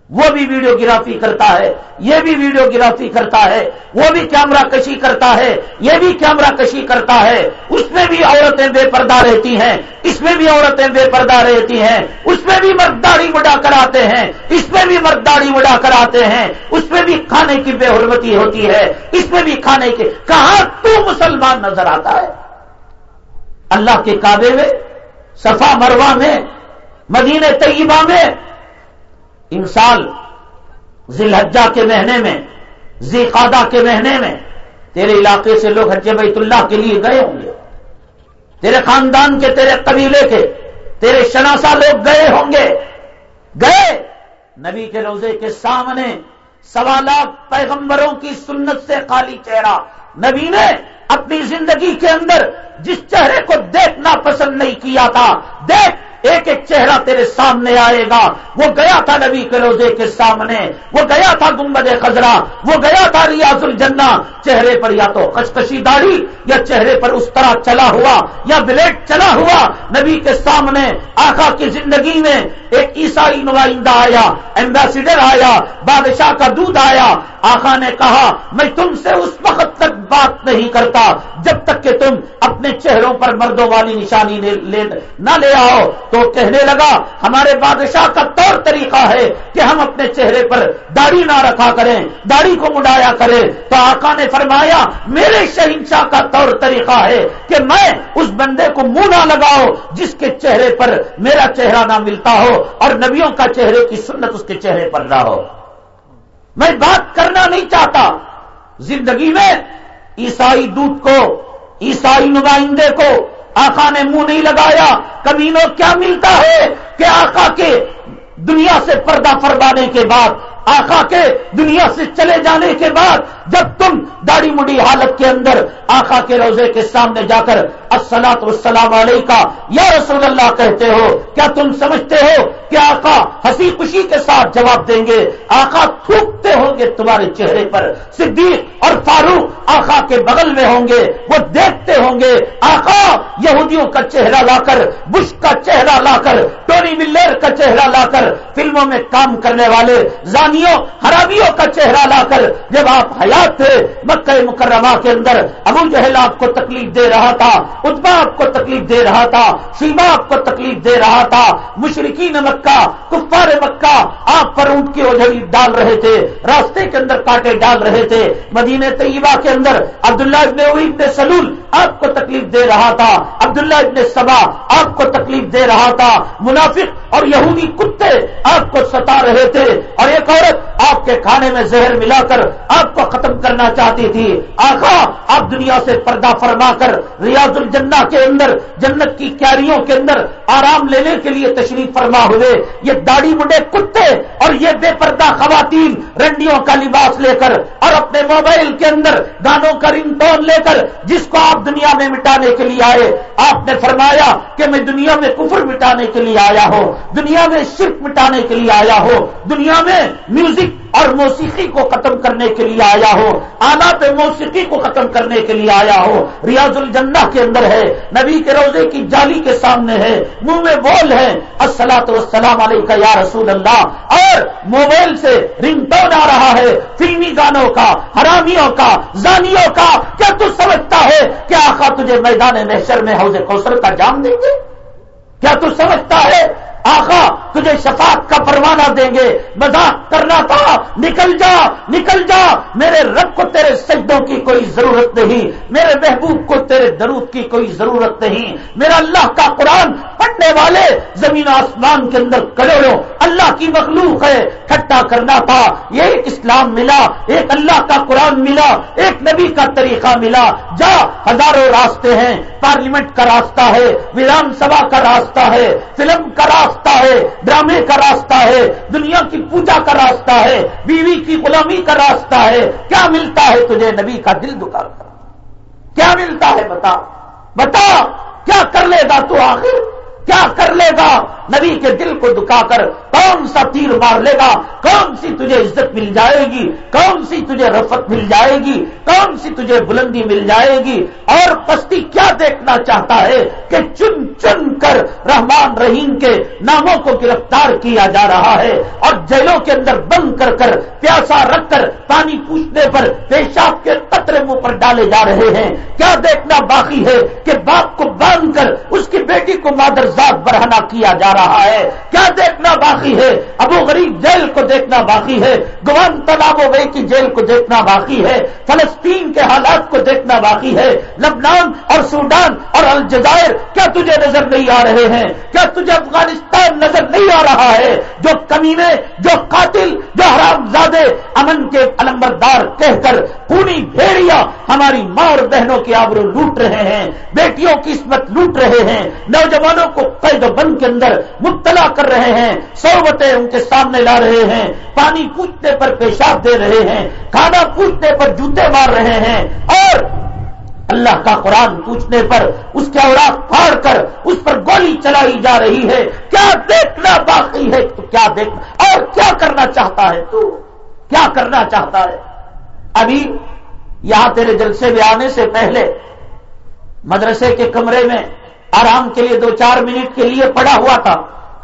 وہ بھی ویڈیوگرافی کرتا ہے، یہ بھی ویڈیوگرافی کرتا ہے، وہ بھی کیمرہ کشی کرتا ہے، یہ بھی کیمرہ کشی کرتا ہے۔ اس میں بھی عورتیں بے پردہ رہتی ہیں، اس میں بھی عورتیں بے پردہ رہتی ہیں۔ اس میں بھی مرداڑی بڑا کر آتے ہیں، اس میں بھی مرداڑی بڑا کر آتے ہیں۔ اس میں بھی کھانے کی بے حرمتی ہوتی ہے، اس میں بھی کھانے کی۔ کہاں تو مسلمان نظر آتا ہے؟ اللہ کے کعبے میں، صفا مروا میں، مدینہ طیبہ میں ان سال ذلحجہ کے مہینے میں زی قادہ کے مہینے میں تیرے علاقے سے لوگ حج بیت اللہ کے لیے گئے ہوں گے۔ تیرے خاندان کے، تیرے قبیلے کے، تیرے شناسا لوگ گئے ہوں گے۔ گئے! نبی کے روزے کے سامنے سوالات پیغمبروں کی سنت سے خالی چہرہ۔ نبی نے اپنی زندگی کے اندر جس چہرے کو دیکھنا پسند نہیں کیا تھا، دیکھ! ایک ایک چہرہ تیرے سامنے آئے گا۔ وہ گیا تھا نبی کے روزے کے سامنے، وہ گیا تھا گنبد خزرا وہ گیا تھا ریاض الجنہ۔ چہرے پر یا تو کشکشی داڑھی، یا چہرے پر اس طرح چلا ہوا، یا بلیٹ چلا ہوا۔ نبی کے سامنے آخا کی زندگی میں ایک عیسائی نمائندہ آیا ایمبیسیڈر آیا، بادشاہ کا دودھ آیا آخا نے کہا، میں تم سے اس وقت تک بات نہیں کرتا جب تک کہ تم اپنے چہروں پر مردوں والی نشانی نہ لے آؤ. تو کہنے لگا، ہمارے بادشاہ کا طور طریقہ ہے کہ ہم اپنے چہرے پر داڑھی نہ رکھا کریں، داڑھی کو مڈایا کریں. تو آقا نے فرمایا، میرے شہنشاہ کا طور طریقہ ہے کہ میں اس بندے کو منہ نہ لگاؤ جس کے چہرے پر میرا چہرہ نہ ملتا ہو اور نبیوں کا چہرے کی سنت اس کے چہرے پر نہ ہو. میں بات کرنا نہیں چاہتا۔ زندگی میں عیسائی دودھ کو، عیسائی نمائندے کو آقا نے منہ نہیں لگایا۔ کبھی نو کیا ملتا ہے کہ آقا کے دنیا سے پردہ فرمانے کے بعد، آقا کے دنیا سے چلے جانے کے بعد، جب تم داڑھی مڑی حالت کے اندر آقا کے روزے کے سامنے جا کر السلاط والسلام علیہ کا یا رسول اللہ کہتے ہو، کیا تم سمجھتے ہو کہ آقا ہنسی خوشی کے ساتھ جواب دیں گے؟ آقا تھوکتے ہوں گے تمہارے چہرے پر۔ صدیق اور فاروق آقا کے بغل میں ہوں گے، وہ دیکھتے ہوں گے۔ آقا، یہودیوں کا چہرہ لا کر، بش کا چہرہ لا کر، ٹونی ملر کا چہرہ لا کر، فلموں میں کام کرنے والے، زانیوں، حرامیوں کا چہرہ لا کر۔ جب آپ حیا حالات تھے، مکہ مکرمہ کے اندر، ابو جہل آپ کو تکلیف دے رہا تھا اتبا آپ کو تکلیف دے رہا تھا سیما آپ کو تکلیف دے رہا تھا۔ مشرقین مکہ، کفار مکہ آپ پر اونٹ کی اوجھڑی ڈال رہے تھے، راستے کے اندر کاٹے ڈال رہے تھے۔ مدینہ طیبہ کے اندر عبداللہ ابن ابن سلول آپ کو تکلیف دے رہا تھا۔ عبداللہ ابن سبا آپ کو تکلیف دے رہا تھا۔ منافق اور یہودی کتے آپ کو ستا رہے تھے۔ اور ایک عورت آپ کے کھانے میں زہر ملا کر آپ کو ختم کرنا چاہتی تھی۔ آخا آپ دنیا سے پردہ فرما کر ریاض الجنہ کے اندر، جنت کی کیاریوں کے اندر آرام لینے کے لیے تشریف فرما ہوئے۔ یہ داڑھی مڈے کتے اور یہ بے پردہ خواتین رنڈیوں کا لباس لے کر اور اپنے موبائل کے اندر گانوں کا رنگ ٹون لے کر جس کو آپ دنیا میں مٹانے کے لیے آئے۔ آپ نے فرمایا کہ میں دنیا میں کفر مٹانے کے لیے آیا ہوں، دنیا میں شرک مٹانے کے لیے آیا ہو دنیا میں میوزک اور موسیقی کو ختم کرنے کے لیے آیا ہو، آلات موسیقی کو ختم کرنے کے لیے آیا ہو۔ ریاض الجنہ کے اندر ہے، نبی کے روزے کی جالی کے سامنے ہے، منہ میں بول ہے السلاۃ والسلام علیہ یا رسول اللہ۔ اور موبائل سے رنگ ٹون آ رہا ہے، فلمی گانوں کا، حرامیوں کا، زانیوں کا۔ کیا تو سمجھتا ہے کہ آخا تجھے میدان محشر میں حوض کوثر کا جام دیں گے؟ کیا تو سمجھتا ہے آخا تجھے شفاعت کا پروانہ دیں گے۔ مذاق کرنا تھا، نکل جا نکل جا۔ میرے رب کو تیرے سجدوں کی کوئی ضرورت نہیں۔ میرے محبوب کو تیرے درود کی کوئی ضرورت نہیں۔ میرا اللہ کا قرآن پڑھنے والے زمین آسمان کے اندر کروڑوں اللہ کی مخلوق ہے، کھٹا کرنا تھا۔ یہ اسلام ملا، ایک اللہ کا قرآن ملا، ایک نبی کا طریقہ ملا۔ جا، ہزاروں راستے ہیں۔ پارلیمنٹ کا راستہ ہے ودھان سبھا کا راستہ ہے، فلم کا راستہ راستہ ہے، ڈرامے کا راستہ ہے، دنیا کی پوجا کا راستہ ہے، بیوی کی غلامی کا راستہ ہے۔ کیا ملتا ہے تجھے نبی کا دل دکان کر کیا ملتا ہے بتا؟ بتا، کیا کر لے گا تو آخر؟ کیا کر لے گا؟ نبی کے دل کو دکا کر کون سا تیر مار لے گا؟ کون سی تجھے عزت مل جائے گی؟ کون سی تجھے رفت مل جائے گی؟ کون سی تجھے بلندی مل جائے گی؟ اور پستی کیا دیکھنا چاہتا ہے کہ چن چن کر رحمان رحیم کے ناموں کو گرفتار کیا جا رہا ہے اور جیلوں کے اندر بند کر کر پیاسا رکھ کر پانی پوچھنے پر پیشاب کے قطرے منہ پر ڈالے جا رہے ہیں۔ کیا دیکھنا باقی ہے کہ باپ کو باندھ کر اس کی بیٹی کو مادر ذات برہنا کیا جا رہا ہے۔ کیا دیکھنا باقی ہے؟ ابو غریب جیل کو دیکھنا باقی ہے۔ گوان تالاب و کی جیل کو دیکھنا باقی ہے۔ فلسطین کے حالات کو دیکھنا باقی ہے۔ لبنان اور سوڈان اور الجزائر، کیا تجھے نظر نہیں آ رہے ہیں؟ کیا تجھے افغانستان نظر نہیں آ رہا ہے؟ جو کمینے، جو قاتل، جو حرام زادے امن کے علمبردار کہہ کر پونی بھیڑیا ہماری ماں اور بہنوں کی آبرو لوٹ رہے ہیں۔ بیٹیوں کی اسمت لوٹ رہے ہیں۔ نوجوانوں کو قید و بند کے اندر مبتلا کر رہے ہیں سوبتیں ان کے سامنے لا رہے ہیں، پانی پوچھنے پر پیشاب دے رہے ہیں، کھانا پوچھنے پر جوتے مار رہے ہیں، اور اللہ کا قرآن پوچھنے پر اس کے اوراق پھاڑ کر اس پر گولی چلائی جا رہی ہے۔ کیا دیکھنا باقی ہے؟ تو کیا دیکھنا؟ اور کیا کرنا چاہتا ہے تو؟ کیا کرنا چاہتا ہے؟ ابھی یہاں تیرے جلسے میں آنے سے پہلے مدرسے کے کمرے میں آرام کے لیے دو چار منٹ کے لیے پڑا ہوا تھا،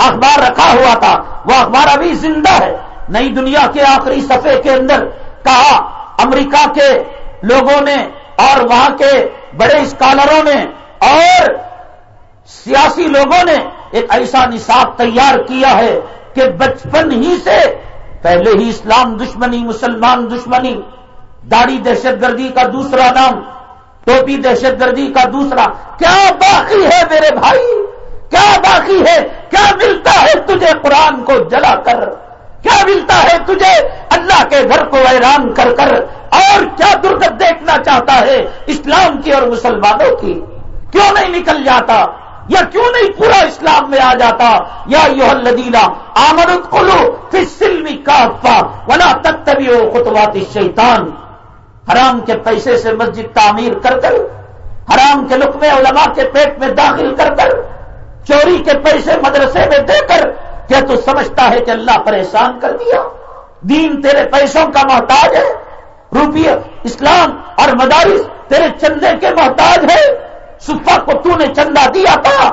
اخبار رکھا ہوا تھا، وہ اخبار ابھی زندہ ہے۔ نئی دنیا کے آخری صفحے کے اندر کہا، امریکہ کے لوگوں نے اور وہاں کے بڑے اسکالروں نے اور سیاسی لوگوں نے ایک ایسا نصاب تیار کیا ہے کہ بچپن ہی سے پہلے ہی اسلام دشمنی، مسلمان دشمنی، داڑھی دہشت گردی کا دوسرا نام ٹوپی دہشت گردی کا دوسرا، کیا باقی ہے میرے بھائی؟ کیا باقی ہے؟ کیا ملتا ہے تجھے قرآن کو جلا کر؟ کیا ملتا ہے تجھے اللہ کے گھر کو ویران کر کر؟ اور کیا درگت دیکھنا چاہتا ہے اسلام کی اور مسلمانوں کی؟ کیوں نہیں نکل جاتا؟ یا کیوں نہیں پورا اسلام میں آ جاتا؟ یا یو لدیلا آمرت کلو پھر سلمی کافا ولا تک تبھی ہو خطواتی شیطان حرام کے پیسے سے مسجد تعمیر کر کر، حرام کے لقمے علماء کے پیٹ میں داخل کر کر، چوری کے پیسے مدرسے میں دے کر، کیا تو سمجھتا ہے کہ اللہ پریشان کر دیا؟ دین تیرے پیسوں کا محتاج ہے، روپیہ اسلام اور مدارس تیرے چندے کے محتاج ہے صفا کو تو نے چندہ دیا تھا،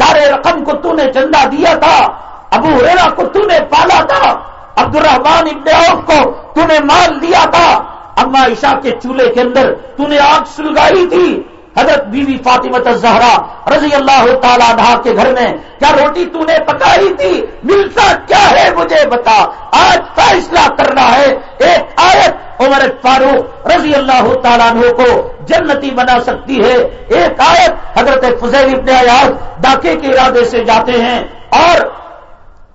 دار رقم کو تو نے چندہ دیا تھا، ابو ریرا کو تو نے پالا تھا عبد الرحمان ابن عوف کو تو نے مال دیا تھا اما عشاء کے چولہے کے اندر تو نے آگ سلگائی تھی۔ حضرت بیوی فاطمت زہرا رضی اللہ تعالیٰ ڈھا کے گھر میں کیا روٹی تو نے پکائی تھی؟ ملتا کیا ہے مجھے بتا۔ آج فیصلہ کرنا ہے۔ ایک آیت عمر فاروق رضی اللہ تعالیٰ عنہ کو جنتی بنا سکتی ہے۔ ایک آیت حضرت فضیل ابن ایاز ڈاکے کے ارادے سے جاتے ہیں اور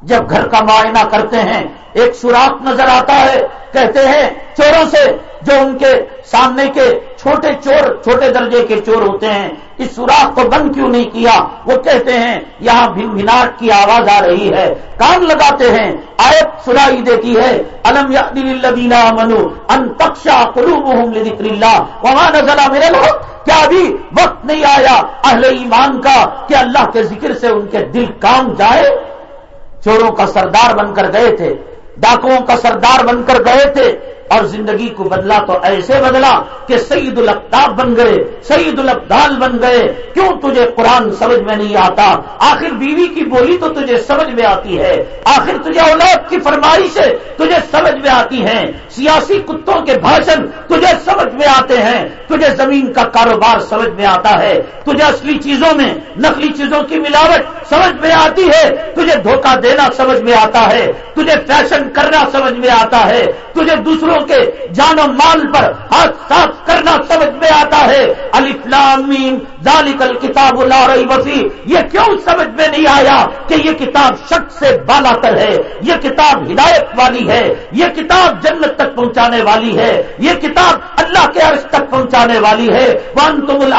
جب گھر کا معائنہ کرتے ہیں ایک سوراخ نظر آتا ہے، کہتے ہیں، چوروں سے جو ان کے سامنے کے چھوٹے چور، چھوٹے درجے کے چور ہوتے ہیں، اس سوراخ کو بند کیوں نہیں کیا؟ وہ کہتے ہیں، یہاں بھن بھناٹ کی آواز آ رہی ہے۔ کام لگاتے ہیں، آیت سنائی دیتی ہے، الم منو انتقشا قلوب اللہ وہاں نظر میرے لوگ کیا ابھی وقت نہیں آیا اہل ایمان کا کہ اللہ کے ذکر سے ان کے دل کام جائے؟ چوروں کا سردار بن کر گئے تھے۔ ڈاکوؤں کا سردار بن کر گئے تھے اور زندگی کو بدلا تو ایسے بدلا کہ سعید القتاب بن گئے سعید القدال بن گئے۔ کیوں تجھے قرآن سمجھ میں نہیں آتا؟ آخر بیوی کی بولی تو تجھے سمجھ میں آتی ہے۔ آخر تجھے اولاد کی فرمائش تجھے سمجھ میں آتی ہیں۔ سیاسی کتوں کے بھاشن تجھے سمجھ میں آتے ہیں۔ تجھے زمین کا کاروبار سمجھ میں آتا ہے۔ تجھے اصلی چیزوں میں نقلی چیزوں کی ملاوٹ سمجھ میں آتی ہے۔ تجھے دھوکہ دینا سمجھ میں آتا ہے۔ تجھے فیشن کرنا سمجھ میں آتا ہے۔ تجھے دوسروں کے جان و مال پر ہاتھ صاف کرنا سمجھ میں آتا ہے۔ ذالک کتاب لا رہی وفی یہ کیوں سمجھ میں نہیں آیا کہ یہ کتاب شک سے بالا تر ہے؟ یہ کتاب ہدایت والی ہے۔ یہ کتاب جنت تک پہنچانے والی ہے۔ یہ کتاب اللہ کے عرض تک پہنچانے والی ہے۔ ون تم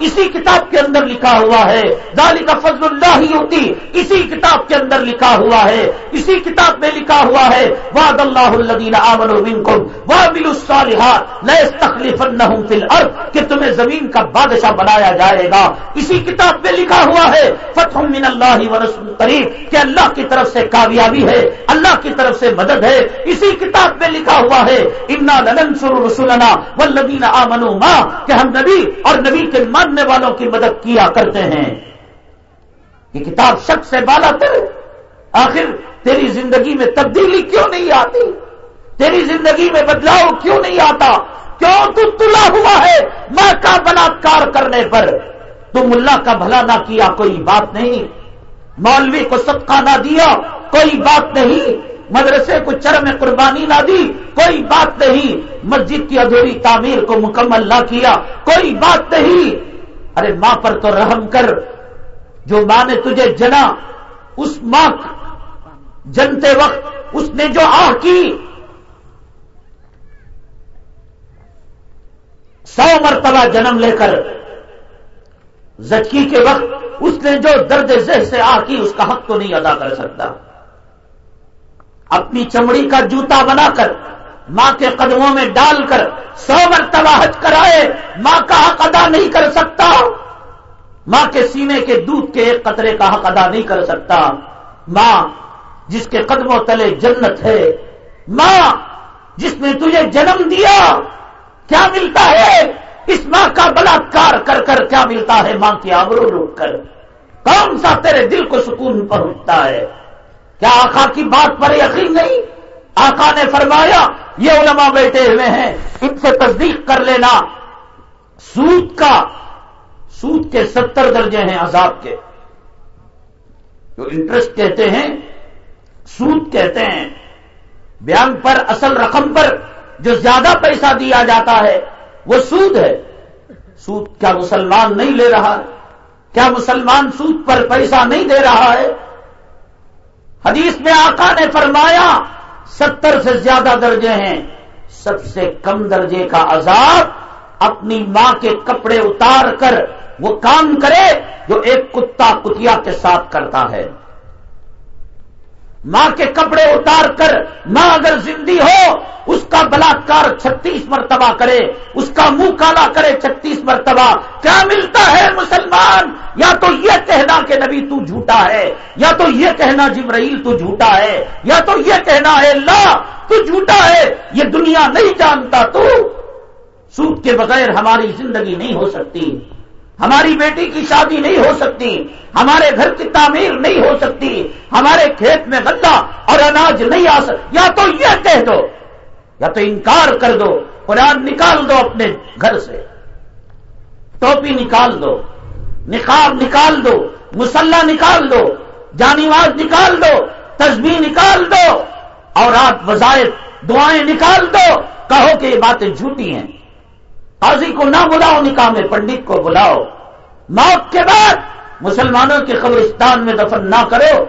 اسی کتاب کے اندر لکھا ہوا ہے۔ ذالک فضل اللہ ہی ہوتی اسی کتاب کے اندر لکھا ہوا ہے۔ اسی کتاب میں لکھا ہوا ہے۔ وعد اللہ الذین آمنوا منکم وعملوا الصالحات۔ لا يستخلفنهم في الارض کہ تمہیں زمین کا بادشاہ بنا بنایا جائے گا۔ اسی کتاب میں لکھا ہوا ہے، فتح من اللہ و رسول قریب، کہ اللہ کی طرف سے کامیابی ہے، اللہ کی طرف سے مدد ہے۔ اسی کتاب میں لکھا ہوا ہے، انا لننصر رسولنا والذین آمنوا ما کہ ہم نبی اور نبی کے ماننے والوں کی مدد کیا کرتے ہیں۔ یہ کتاب شک سے بالا تر۔ آخر، تیری زندگی میں تبدیلی کیوں نہیں آتی؟ تیری زندگی میں بدلاؤ کیوں نہیں آتا؟ کیوں تو تلا ہوا ہے ماں کا بلاکار کرنے پر؟ تم اللہ کا بھلا نہ کیا، کوئی بات نہیں۔ مولوی کو صدقہ نہ دیا، کوئی بات نہیں۔ مدرسے کو چرم قربانی نہ دی، کوئی بات نہیں۔ مسجد کی ادھوری تعمیر کو مکمل نہ کیا، کوئی بات نہیں۔ ارے ماں پر تو رحم کر۔ جو ماں نے تجھے جنا، اس ماں جنتے وقت اس نے جو آہ کی۔ سو مرتبہ جنم لے کر زچکی کے وقت اس نے جو درد ذہ سے آ کی، اس کا حق تو نہیں ادا کر سکتا۔ اپنی چمڑی کا جوتا بنا کر، ماں کے قدموں میں ڈال کر، سو مرتبہ حج کرائے، ماں کا حق ادا نہیں کر سکتا۔ ماں کے سینے کے دودھ کے ایک قطرے کا حق ادا نہیں کر سکتا۔ ماں جس کے قدموں تلے جنت ہے۔ ماں جس نے تجھے جنم دیا کیا ملتا ہے؟ اس ماں کا بلاکار کر کر کیا ملتا ہے؟ ماں کی آبرو روک کر۔ کون سا تیرے دل کو سکون پہنچتا ہے؟ کیا آقا کی بات پر یقین نہیں؟ آقا نے فرمایا، یہ علماء بیٹھے ہوئے ہیں، ان سے تصدیق کر لینا۔ سود کا، سود کے ستر درجے ہیں عذاب کے۔ جو انٹرسٹ کہتے ہیں، سود کہتے ہیں۔ بیان پر اصل رقم پر جو زیادہ پیسہ دیا جاتا ہے، وہ سود ہے۔ سود کیا مسلمان نہیں لے رہا کیا مسلمان سود پر پیسہ نہیں دے رہا ہے؟ حدیث میں آقا نے فرمایا، ستر سے زیادہ درجے ہیں۔ سب سے کم درجے کا عذاب اپنی ماں کے کپڑے اتار کر وہ کام کرے جو ایک کتا کتیا کے ساتھ کرتا ہے۔ ماں کے کپڑے اتار کر ماں اگر زندگی ہو، اس کا بلاکار چھتیس مرتبہ کرے، اس کا منہ کالا کرے چھتیس مرتبہ۔ کیا ملتا ہے مسلمان؟ یا تو یہ کہنا کہ نبی تو جھوٹا ہے، یا تو یہ کہنا جبرائیل تو جھوٹا ہے، یا تو یہ کہنا ہے اللہ تو جھوٹا ہے، یہ دنیا نہیں جانتا تو سود کے بغیر ہماری زندگی نہیں ہو سکتی۔ ہماری بیٹی کی شادی نہیں ہو سکتی، ہمارے گھر کی تعمیر نہیں ہو سکتی، ہمارے کھیت میں غلہ اور اناج نہیں آ سکتا یا تو یہ کہہ دو، یا تو انکار کر دو، قرآن نکال دو اپنے گھر سے۔ ٹوپی نکال دو، نقاب نکال دو، مسلح نکال دو، جانیواز نکال دو، تسبیح نکال دو، اور رات وظائف، دعائیں نکال دو۔ کہو کہ یہ باتیں جھوٹی ہیں۔ قاضی کو نہ بلاؤ، نکاح میں پنڈت کو بلاؤ۔ موت کے بعد مسلمانوں کے قبرستان میں دفن نہ کرو۔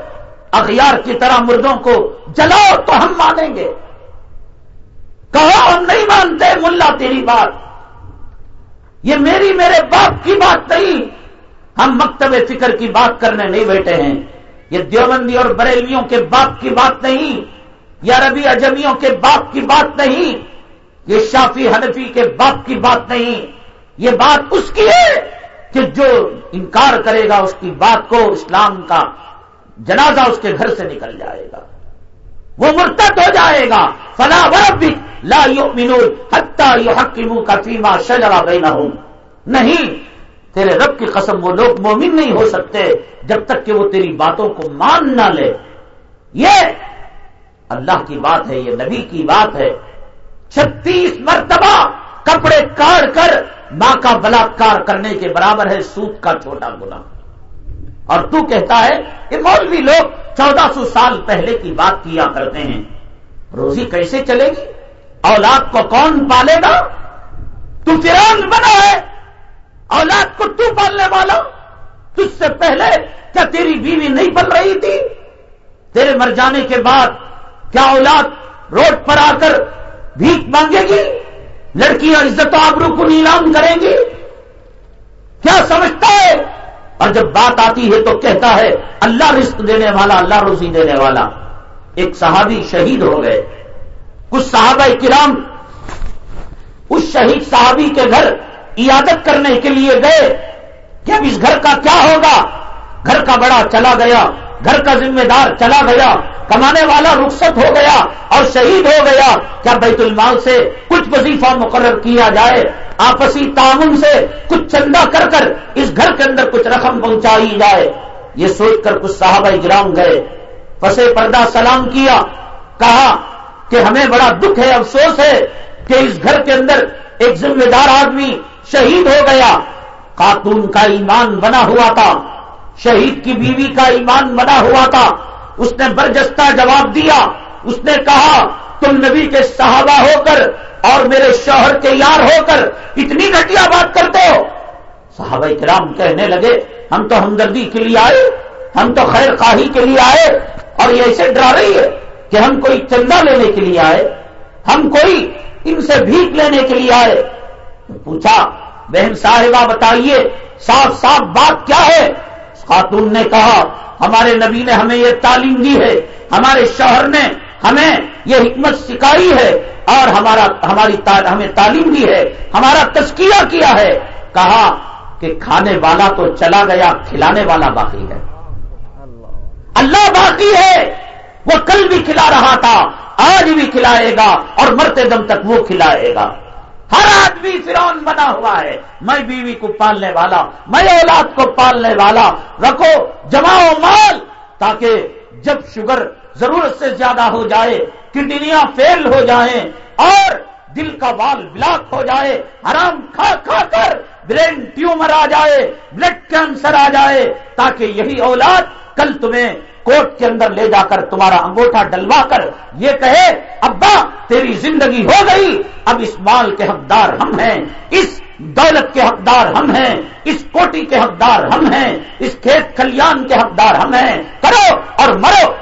اخیار کی طرح مردوں کو جلاؤ تو ہم مانیں گے۔ کہو، ہم نہیں مانتے، ملا تیری بات۔ یہ میری میرے باپ کی بات نہیں۔ ہم مکتب فکر کی بات کرنے نہیں بیٹھے ہیں۔ یہ دیوبندی اور بریلیوں کے باپ کی بات نہیں۔ یا ربی اجمیوں کے باپ کی بات نہیں۔ یہ شافی حنفی کے باپ کی بات نہیں، یہ بات اس کی ہے کہ جو انکار کرے گا اس کی بات کو اسلام کا جنازہ اس کے گھر سے نکل جائے گا۔ وہ مرتد ہو جائے گا۔ فلا بھی لا یؤمنون حتی یحکمو کا فیما شجرا بینہم۔ نہیں، تیرے رب کی قسم وہ لوگ مومن نہیں ہو سکتے جب تک کہ وہ تیری باتوں کو مان نہ لے۔ یہ اللہ کی بات ہے، یہ نبی کی بات ہے۔ چھتیس مرتبہ کپڑے کاٹ کر ماں کا بلاکار کرنے کے برابر ہے سوت کا چھوٹا گنا اور تو کہتا ہے کہ مولوی لوگ چودہ سو سال پہلے کی بات کیا کرتے ہیں۔ روزی کیسے چلے گی؟ اولاد کو کون پالے گا؟ تو فران بنا ہے۔ اولاد کو تو پالنے والا۔ تجھ سے پہلے کیا تیری بیوی نہیں پل رہی تھی؟ تیرے مر جانے کے بعد کیا اولاد روڈ پر آ کر بھیک مانگے گی؟ لڑکیاں عزت و آبرو کو نیلام کریں گی؟ کیا سمجھتا ہے؟ اور جب بات آتی ہے تو کہتا ہے، اللہ رزق دینے والا، اللہ روزی دینے والا۔ ایک صحابی شہید ہو گئے۔ کچھ صحابہ کرام اس شہید صحابی کے گھر عیادت کرنے کے لیے گئے کہ اب اس گھر کا کیا ہوگا؟ گھر کا بڑا چلا گیا۔ گھر کا ذمہ دار چلا گیا، کمانے والا رخصت ہو گیا اور شہید ہو گیا۔ کیا بیت المال سے کچھ وظیفہ مقرر کیا جائے؟ آپسی تعاون سے کچھ چندہ کر کر اس گھر کے اندر کچھ رقم پہنچائی جائے۔ یہ سوچ کر کچھ صحابہ گرام گئے۔ پسے پردہ سلام کیا، کہا کہ ہمیں بڑا دکھ ہے، افسوس ہے کہ اس گھر کے اندر ایک ذمہ دار آدمی شہید ہو گیا۔ خاتون کا ایمان بنا ہوا تھا۔ شہید کی بیوی کا ایمان بنا ہوا تھا۔ اس نے برجستہ جواب دیا۔ اس نے کہا، تم نبی کے صحابہ ہو کر اور میرے شوہر کے یار ہو کر اتنی گھٹیا بات کرتے ہو۔ صحابہ کرام کہنے لگے، ہم تو ہمدردی کے لیے آئے، ہم تو خیر خواہی کے لیے آئے، اور یہ ایسے ڈرا رہی ہے کہ ہم کوئی چندہ لینے کے لیے آئے، ہم کوئی ان سے بھیک لینے کے لیے آئے۔ پوچھا، بہن صاحبہ بتائیے، صاف صاف بات کیا ہے؟ خاتون نے کہا، ہمارے نبی نے ہمیں یہ تعلیم دی ہے، ہمارے شوہر نے ہمیں یہ حکمت سکھائی ہے اور ہمارا، ہماری ہمیں تعلیم دی ہے، ہمارا تذکیہ کیا ہے۔ کہا کہ کھانے والا تو چلا گیا، کھلانے والا باقی ہے۔ اللہ باقی ہے، وہ کل بھی کھلا رہا تھا، آج بھی کھلائے گا اور مرتے دم تک وہ کھلائے گا۔ ہر آدمی فرون بنا ہوا ہے۔ میں بیوی کو پالنے والا، میں اولاد کو پالنے والا۔ رکھو جماؤ مال تاکہ جب شوگر ضرورت سے زیادہ ہو جائے، کڈنیاں فیل ہو جائیں اور دل کا وال بلاک ہو جائے، حرام کھا کھا کر برین ٹیومر آ جائے، بلڈ کینسر آ جائے، تاکہ یہی اولاد کل تمہیں کوٹ کے اندر لے جا کر تمہارا انگوٹھا ڈلوا کر یہ کہے، ابا، تیری زندگی ہو گئی، اب اس مال کے حقدار ہم ہیں، اس دولت کے حقدار ہم ہیں، اس کوٹی کے حقدار ہم ہیں، اس کھیت کلیان کے حقدار ہم ہیں۔ کرو اور مرو۔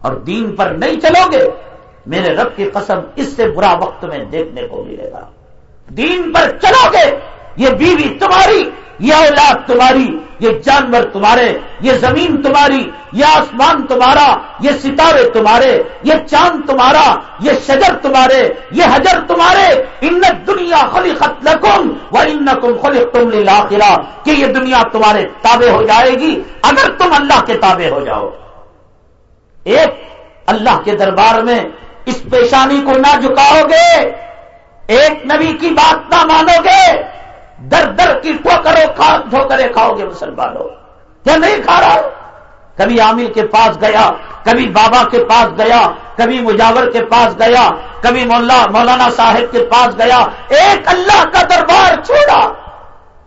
اور دین پر نہیں چلو گے۔ میرے رب کی قسم اس سے برا وقت میں دیکھنے کو ملے گا۔ دین پر چلو گے۔ یہ بیوی تمہاری یہ اولاد تمہاری، یہ جانور تمہارے، یہ زمین تمہاری، یہ آسمان تمہارا، یہ ستارے تمہارے، یہ چاند تمہارا، یہ شجر تمہارے، یہ حجر تمہارے۔ ان دنیا خلی لکم و ان کم خلی تم کہ یہ دنیا تمہارے تابع ہو جائے گی اگر تم اللہ کے تابع ہو جاؤ۔ ایک اللہ کے دربار میں اس پیشانی کو نہ جھکاؤ گے، ایک نبی کی بات نہ مانو گے در در کی ٹھوکرو کھا ٹھوکرے کھاؤ گے مسلمانوں۔ کیا نہیں کھا رہا؟ کبھی عامل کے پاس گیا، کبھی بابا کے پاس گیا، کبھی مجاور کے پاس گیا، کبھی مولا، مولانا صاحب کے پاس گیا۔ ایک اللہ کا دربار چھوڑا۔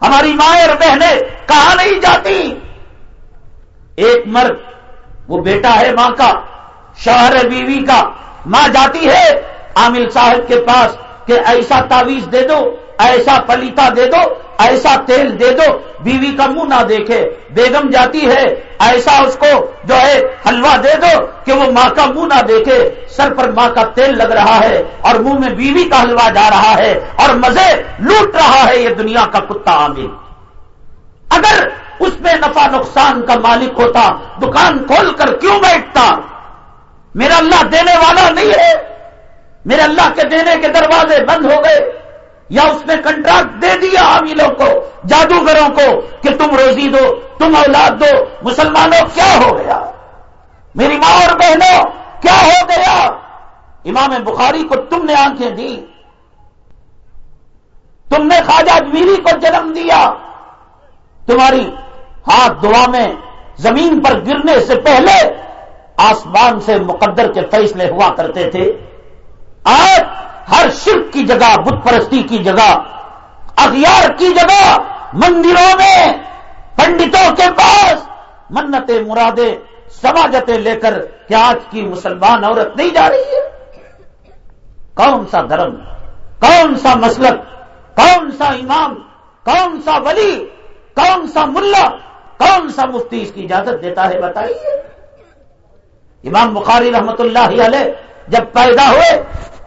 ہماری مائیں اور بہنیں کہاں نہیں جاتی؟ ایک مرد، وہ بیٹا ہے ماں کا، شوہر بیوی کا، ماں جاتی ہے۔ عامل صاحب کے پاس کہ ایسا تعویذ دے دو۔ ایسا پلیتا دے دو، ایسا تیل دے دو، بیوی کا منہ نہ دیکھے، بیگم جاتی ہے، ایسا اس کو جو ہے حلوہ دے دو کہ وہ ماں کا منہ نہ دیکھے۔ سر پر ماں کا تیل لگ رہا ہے اور منہ میں بیوی کا حلوہ جا رہا ہے اور مزے لوٹ رہا ہے یہ دنیا کا کتا عامل اگر اس میں نفع نقصان کا مالک ہوتا، دکان کھول کر کیوں بیٹھتا؟ میرا اللہ دینے والا نہیں ہے۔ میرے اللہ کے دینے کے دروازے بند ہو گئے۔ یا اس نے کنٹریکٹ دے دیا عاملوں کو، جادوگروں کو کہ تم روزی دو، تم اولاد دو، مسلمانوں کیا ہو گیا؟ میری ماں اور بہنوں کیا ہو گیا؟ امام بخاری کو تم نے آنکھیں دی۔ تم نے خواجہ میری کو جنم دیا۔ تمہاری ہاتھ دعا میں زمین پر گرنے سے پہلے آسمان سے مقدر کے فیصلے ہوا کرتے تھے۔ آج ہر شرک کی جگہ، بت پرستی کی جگہ، اغیار کی جگہ، مندروں میں، پنڈتوں کے پاس منتیں، مرادیں، سماجتیں لے کر کیا آج کی مسلمان عورت نہیں جا رہی ہے۔ کون سا دھرم، کون سا مسلک، کون سا امام، کون سا ولی، کون سا ملا، کون سا مفتی اس کی اجازت دیتا ہے بتائیے۔ امام بخاری رحمت اللہ علیہ جب پیدا ہوئے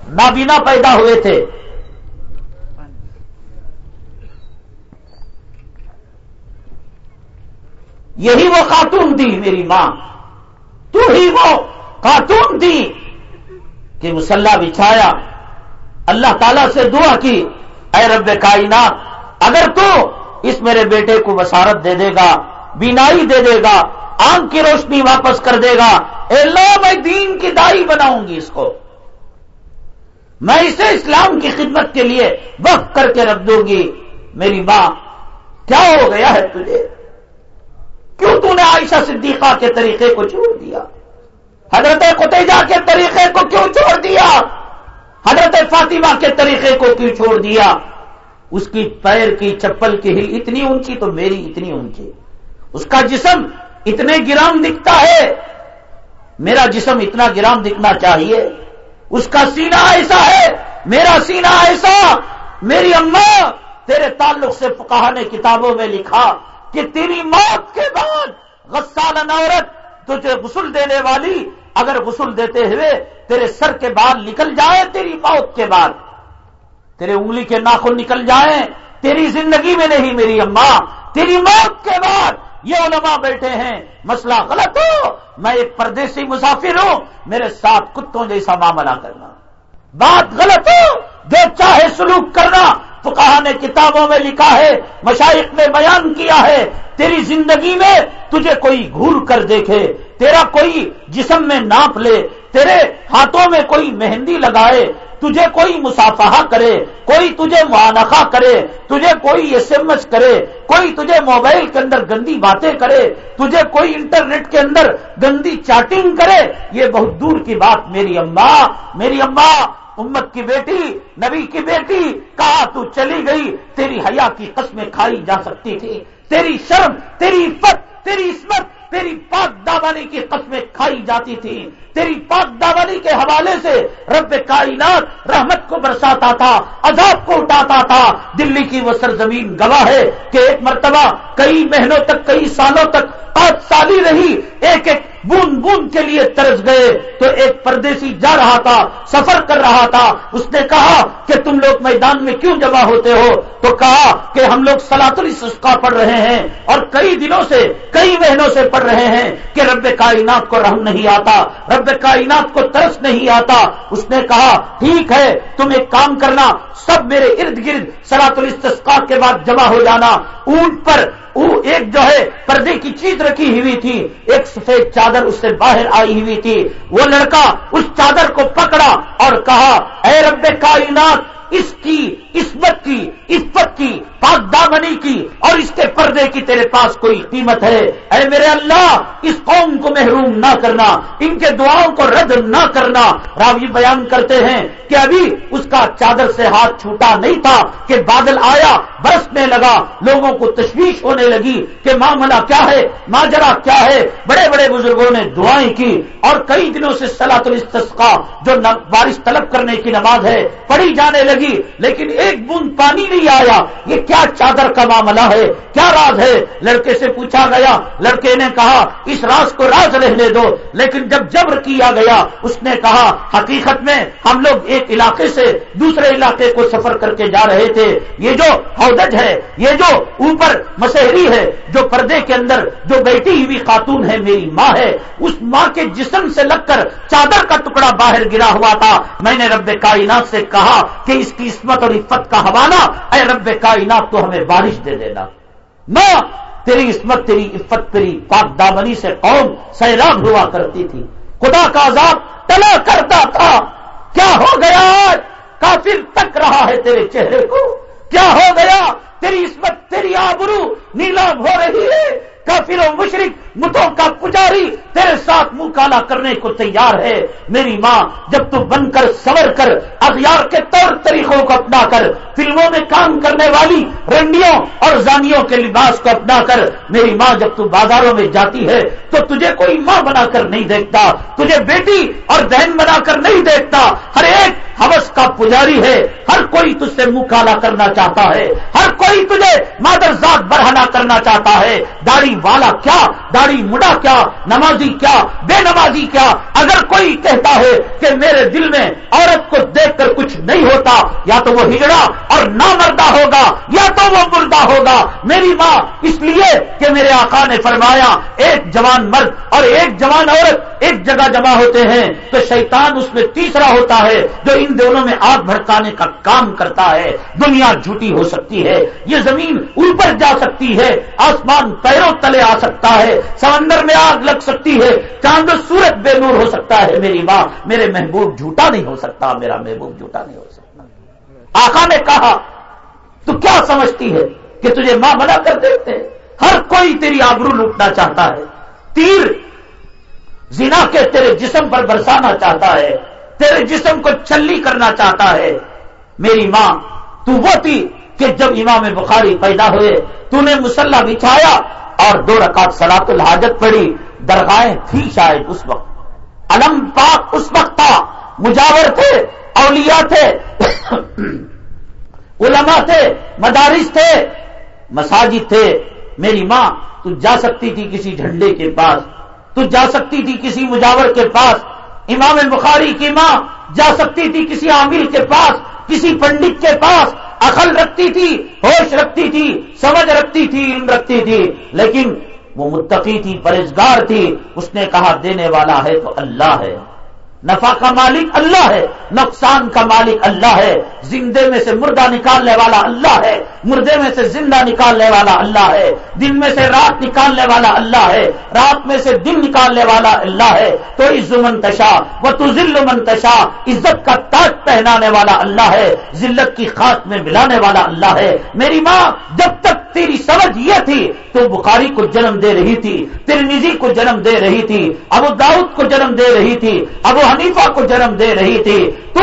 نابینا پیدا ہوئے تھے۔ یہی وہ خاتون تھی میری ماں۔ تو ہی وہ خاتون تھی کہ مسلح بچھایا۔ اللہ تعالی سے دعا کی، اے رب کائنات، اگر تو اس میرے بیٹے کو وسارت دے دے گا، بینائی دے دے گا، آنکھ کی روشنی واپس کر دے گا، اے اللہ میں دین کی دائی بناؤں گی اس کو۔ میں اسے اسلام کی خدمت کے لیے وقت کر کے رکھ دوں گی۔ میری ماں، کیا ہو گیا ہے تجھے؟ کیوں تو نے عائشہ صدیقہ کے طریقے کو چھوڑ دیا؟ حضرت قطیجہ کے طریقے کو کیوں چھوڑ دیا؟ حضرت فاطمہ کے طریقے کو کیوں چھوڑ دیا؟ اس کی پیر کی چپل کی ہل اتنی اونچی تو میری اتنی اونچی۔ اس کا جسم اتنے گرام دکھتا ہے۔ میرا جسم اتنا گرام دکھنا چاہیے۔ اس کا سینہ ایسا ہے، میرا سینہ ایسا، میری اماں تیرے تعلق سے فکا نے کتابوں میں لکھا کہ تیری موت کے بعد غسال عورت تجھے غسل دینے والی اگر غسل دیتے ہوئے تیرے سر کے بال نکل جائے تیری موت کے بعد، تیرے انگلی کے ناخن نکل جائیں، تیری زندگی میں نہیں میری اماں تیری موت کے بعد یہ علماء بیٹھے ہیں، مسئلہ غلط ہو، میں ایک پردیسی مسافر ہوں، میرے ساتھ کتوں جیسا معاملہ کرنا۔ بات غلط ہو، جو چاہے سلوک کرنا تو نے کتابوں میں لکھا ہے، مشائق نے بیان کیا ہے، تیری زندگی میں تجھے کوئی گھور کر دیکھے، تیرا کوئی جسم میں ناپ لے، تیرے ہاتھوں میں کوئی مہندی لگائے تجھے کوئی مسافہ کرے کوئی تجھے معانخہ کرے تجھے کوئی ایس ایم ایس کرے کوئی تجھے موبائل کے اندر گندی باتیں کرے تجھے کوئی انٹرنیٹ کے اندر گندی چاٹنگ کرے یہ بہت دور کی بات میری اماں میری اماں امت کی بیٹی نبی کی بیٹی کہا تو چلی گئی؟ تیری حیا کی قسمیں کھائی جا سکتی تھی تیری شرم تیری عفت تیری عصمت تیری پاک داوانی کی قسمیں کھائی جاتی تھی۔ تیری پاک داوانی کے حوالے سے رب کائنات رحمت کو برساتا تھا، عذاب کو اٹھاتا تھا۔ دلی کی وہ سرزمین گواہ ہے کہ ایک مرتبہ کئی مہینوں تک، کئی سالوں تک، پانچ سالی رہی ایک ایک بون بون کے لیے ترس گئے تو ایک پردیسی جا رہا تھا، سفر کر رہا تھا۔ اس نے کہا کہ تم لوگ میدان میں کیوں جمع ہوتے ہو؟ تو کہا کہ ہم لوگ سلاط السکا پڑھ رہے ہیں اور کئی دنوں سے، کئی مہینوں سے پڑھ رہے ہیں کہ رب کائنات کو رحم نہیں آتا، رب کائنات کو ترس نہیں آتا۔ اس نے کہا، ٹھیک ہے، تم ایک کام کرنا، سب میرے ارد گرد سلاط السکا کے بعد جمع ہو جانا۔ اونٹ پر ایک جو ہے پردے کی چیز رکھی ہوئی تھی، ایک سفید چادر اس سے باہر آئی ہوئی تھی۔ وہ لڑکا اس چادر کو پکڑا اور کہا، اے رب کائنات، اس کی عصمت کی عزت کی پاک دامنی کی اور اس کے پردے کی تیرے پاس کوئی قیمت ہے؟ اے میرے اللہ، اس قوم کو محروم نہ کرنا، ان کے دعاؤں کو رد نہ کرنا۔ راوی بیان کرتے ہیں کہ ابھی اس کا چادر سے ہاتھ چھوٹا نہیں تھا کہ بادل آیا برسنے لگا، لوگوں کو تشویش ہونے لگی کہ معاملہ کیا ہے ماجرا کیا ہے؟ بڑے بڑے بزرگوں نے دعائیں کی اور کئی دنوں سے سلاط الاستسقا جو بارش طلب کرنے کی نماز ہے، پڑھی جانے لگی، لیکن ایک بوند پانی نہیں آیا۔ یہ کیا چادر کا معاملہ ہے؟ کیا راز ہے؟ لڑکے سے پوچھا گیا، لڑکے نے کہا، اس راز کو راز رہنے دو۔ لیکن جب جبر کیا گیا، اس نے کہا، حقیقت میں ہم لوگ ایک علاقے سے دوسرے علاقے کو سفر کر کے جا رہے تھے۔ یہ جو ہودج ہے، یہ جو اوپر مسحری ہے، جو پردے کے اندر جو بیٹھی ہوئی خاتون ہے، میری ماں ہے۔ اس ماں کے جسم سے لگ کر چادر کا ٹکڑا باہر گرا ہوا تھا۔ میں نے رب کائنات سے کہا کہ اس کی عصمت اور عفت کا حوالہ اے رب کائنات تو ہمیں بارش دے دینا۔ ماں تیری عصمت، تیری عفت، تیری پاک دامنی سے قوم سیلاب ہوا کرتی تھی۔ خدا کا عذاب تلا کرتا تھا۔ کیا ہو گیا آج؟ کافر تک رہا ہے تیرے چہرے کو۔ کیا ہو گیا؟ تیری عصمت، تیری آبرو نیلام ہو رہی ہے۔ کافر و مشرق متوں کا پجاری تیرے ساتھ منہ کالا کرنے کو تیار ہے۔ میری ماں، جب تو بن کر سور کر، اغیار کے طور طریقوں کو اپنا کر، فلموں میں کام کرنے والی رنڈیوں اور زانیوں کے لباس کو اپنا کر، میری ماں جب تو بازاروں میں جاتی ہے، تو تجھے کوئی ماں بنا کر نہیں دیکھتا، تجھے بیٹی اور بہن بنا کر نہیں دیکھتا۔ ہر ایک ہوس کا پجاری ہے، ہر کوئی تجھ سے منہ کالا کرنا چاہتا ہے، ہر کوئی تجھے مادر ذات بڑھانا کرنا چاہتا ہے۔ داڑھی والا کیا؟ داڑھی مڈا کیا، نمازی کیا، بے نمازی کیا؟ اگر کوئی کہتا ہے کہ میرے دل میں عورت کو دیکھ کر کچھ نہیں ہوتا، یا تو وہ ہجڑا اور نہ مردہ ہوگا، یا تو وہ مردہ ہوگا۔ میری ماں اس لیے کہ میرے آقا نے فرمایا، ایک جوان مرد اور ایک جوان عورت ایک جگہ جمع ہوتے ہیں تو شیطان اس میں تیسرا ہوتا ہے جو ان دونوں میں آگ بھڑکانے کا کام کرتا ہے۔ دنیا جھوٹی ہو سکتی ہے، یہ زمین اوپر جا سکتی ہے، آسمان پیروں تلے آ سکتا ہے، سمندر میں آگ لگ سکتی ہے، چاند سورج بے نور ہو سکتا ہے۔ میری ماں، میرے محبوب جھوٹا نہیں ہو سکتا، میرا محبوب جھوٹا نہیں ہو سکتا۔ آقا نے کہا، تو کیا سمجھتی ہے کہ تجھے ماں بنا کر دیتے ہر کوئی تیری آبرو لوٹنا چاہتا ہے۔ تیر زنا کے تیرے جسم پر برسانا چاہتا ہے، تیرے جسم کو چلی کرنا چاہتا ہے۔ میری ماں، تو وہ تھی کہ جب امام بخاری پیدا ہوئے تو نے مسلح بچھایا اور دو رکعت سلاط الحاجت پڑی درگاہیں تھی شاید اس وقت۔ علم پاک اس وقت تھا۔ مجاور تھے، اولیاء تھے۔ *coughs* علماء تھے، مدارس تھے، مساجد تھے۔ میری ماں، تو جا سکتی تھی کسی جھنڈے کے پاس۔ تو جا سکتی تھی کسی مجاور کے پاس۔ امام بخاری کی ماں جا سکتی تھی کسی عامل کے پاس، کسی پنڈت کے پاس۔ عقل رکھتی تھی، ہوش رکھتی تھی، سمجھ رکھتی تھی، علم رکھتی تھی۔ لیکن وہ متقی تھی پرہزگار تھی۔ اس نے کہا، دینے والا ہے تو اللہ ہے۔ نفع کا مالک اللہ ہے، نقصان کا مالک اللہ ہے۔ زندے میں سے مردہ نکالنے والا اللہ ہے۔ مردے میں سے زندہ نکالنے والا اللہ ہے دن میں سے رات نکالنے والا اللہ ہے، رات میں سے دن نکالنے والا اللہ ہے۔ تو عز منتشا وہ تو ذل منتشا عزت کا تاج پہنانے والا اللہ ہے، ذلت کی خاک میں ملانے والا اللہ ہے۔ میری ماں، جب تک تیری سمجھ یہ تھی، تو بخاری کو جنم دے رہی تھی ترمیزی کو جنم دے رہی تھی، ابو داؤد کو جنم دے رہی تھی، ابو حنیفہ کو جنم دے رہی تھی۔ تو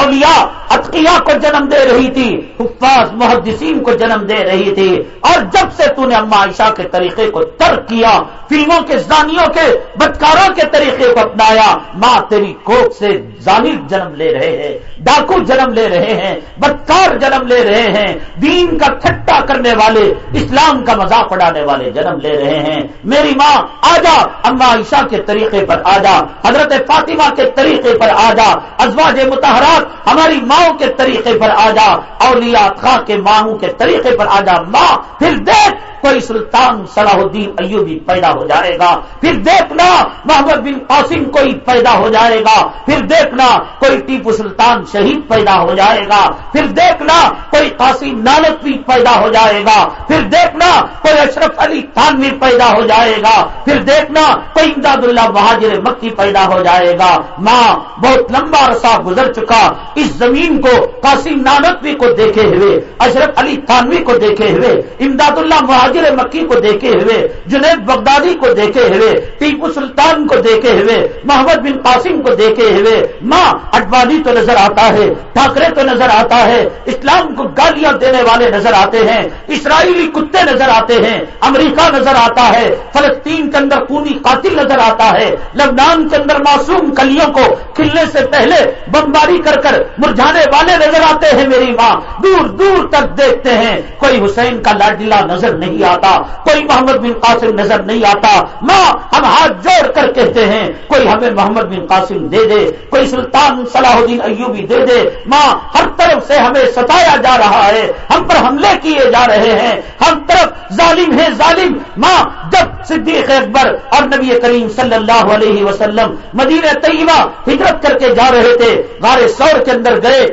اولیاء اتقیاء کو جنم دے رہی تھی، حفاظ محدثین کو جنم دے رہی تھی، اور جب سے تو نے اما عائشہ کے طریقے کو ترک کیا، فلموں کے زانیوں کے بدکاروں کے طریقے کو اپنایا، ماں تیری کوک سے زانی جنم لے رہے ہیں، ڈاکو جنم لے رہے ہیں، بدکار جنم لے رہے ہیں، دین کا ٹھٹا کرنے والے، اسلام کا مذاق اڑانے والے جنم لے رہے ہیں۔ میری ماں آ جا اما عائشہ کے طریقے پر آ جا حضرت فاطمہ کے طریقے پر آ جا ازواج متحرات ہماری ماں کے طریقے پر آ جا اولیاء خاں کے ماہوں کے طریقے پر آ جا ماں، پھر دیکھ کوئی سلطان صلاح الدین ایوبی پیدا ہو جائے گا، پھر دیکھنا محمد بن قاسم کوئی پیدا ہو جائے گا، پھر دیکھنا کوئی ٹیپو سلطان شہید پیدا ہو جائے گا، پھر دیکھنا کوئی قاسم نالتوی پیدا ہو جائے گا، پھر دیکھنا کوئی اشرف علی تھانوی پیدا ہو جائے گا، پھر دیکھنا کوئی امداد اللہ مہاجر مکی پیدا ہو جائے گا۔ ماں، بہت لمبا عرصہ گزر چکا، اس زمین کو قاسم نانتوی کو دیکھے ہوئے، اشرف علی تھانوی کو دیکھے ہوئے امداد اللہ مہاجر مکی کو دیکھے ہوئے، جنید بغدادی کو دیکھے ہوئے، ٹیپو سلطان کو دیکھے ہوئے، محمد بن قاسم کو دیکھے ہوئے، ماں اڈوانی تو نظر آتا ہے، ٹھاکرے تو نظر آتا ہے، اسلام کو گالیاں دینے والے نظر آتے ہیں، اسرائیلی کتے نظر آتے ہیں، امریکہ نظر آتا ہے، فلسطین کے اندر خونی قاتل نظر آتا ہے، لبنان کے اندر معصوم کلیوں کو کھلنے سے پہلے بمباری کر کر مرجھانے والے نظر آتے ہیں میری ماں، دور دور تک دیکھتے ہیں، کوئی حسین کا لاڈلا نظر نہیں آتا، کوئی محمد بن قاسم نظر نہیں آتا۔ ماں، ہم ہاتھ جوڑ کر کہتے ہیں، کوئی ہمیں محمد بن قاسم دے دے، کوئی سلطان صلاح الدین ایوبی دے دے۔ ماں، ہر طرف سے ہمیں ستایا جا رہا ہے، ہم پر حملے کیے جا رہے ہیں۔ ہم طرف ظالم ہے ظالم۔ ماں، جب صدیق اکبر اور نبی کریم صلی اللہ علیہ وسلم مدینہ طیبہ ہجرت کر کے جا رہے تھے، غار سور کے اندر گئے۔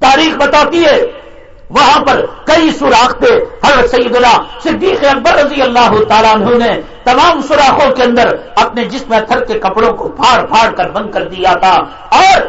تاریخ بتاتی ہے وہاں پر کئی سوراخ تھے ہر اللہ صدیق اکبر رضی اللہ تعالیٰ عنہ نے تمام سوراخوں کے اندر اپنے جسم تھر کے کپڑوں کو پھاڑ پھاڑ کر بند کر دیا تھا اور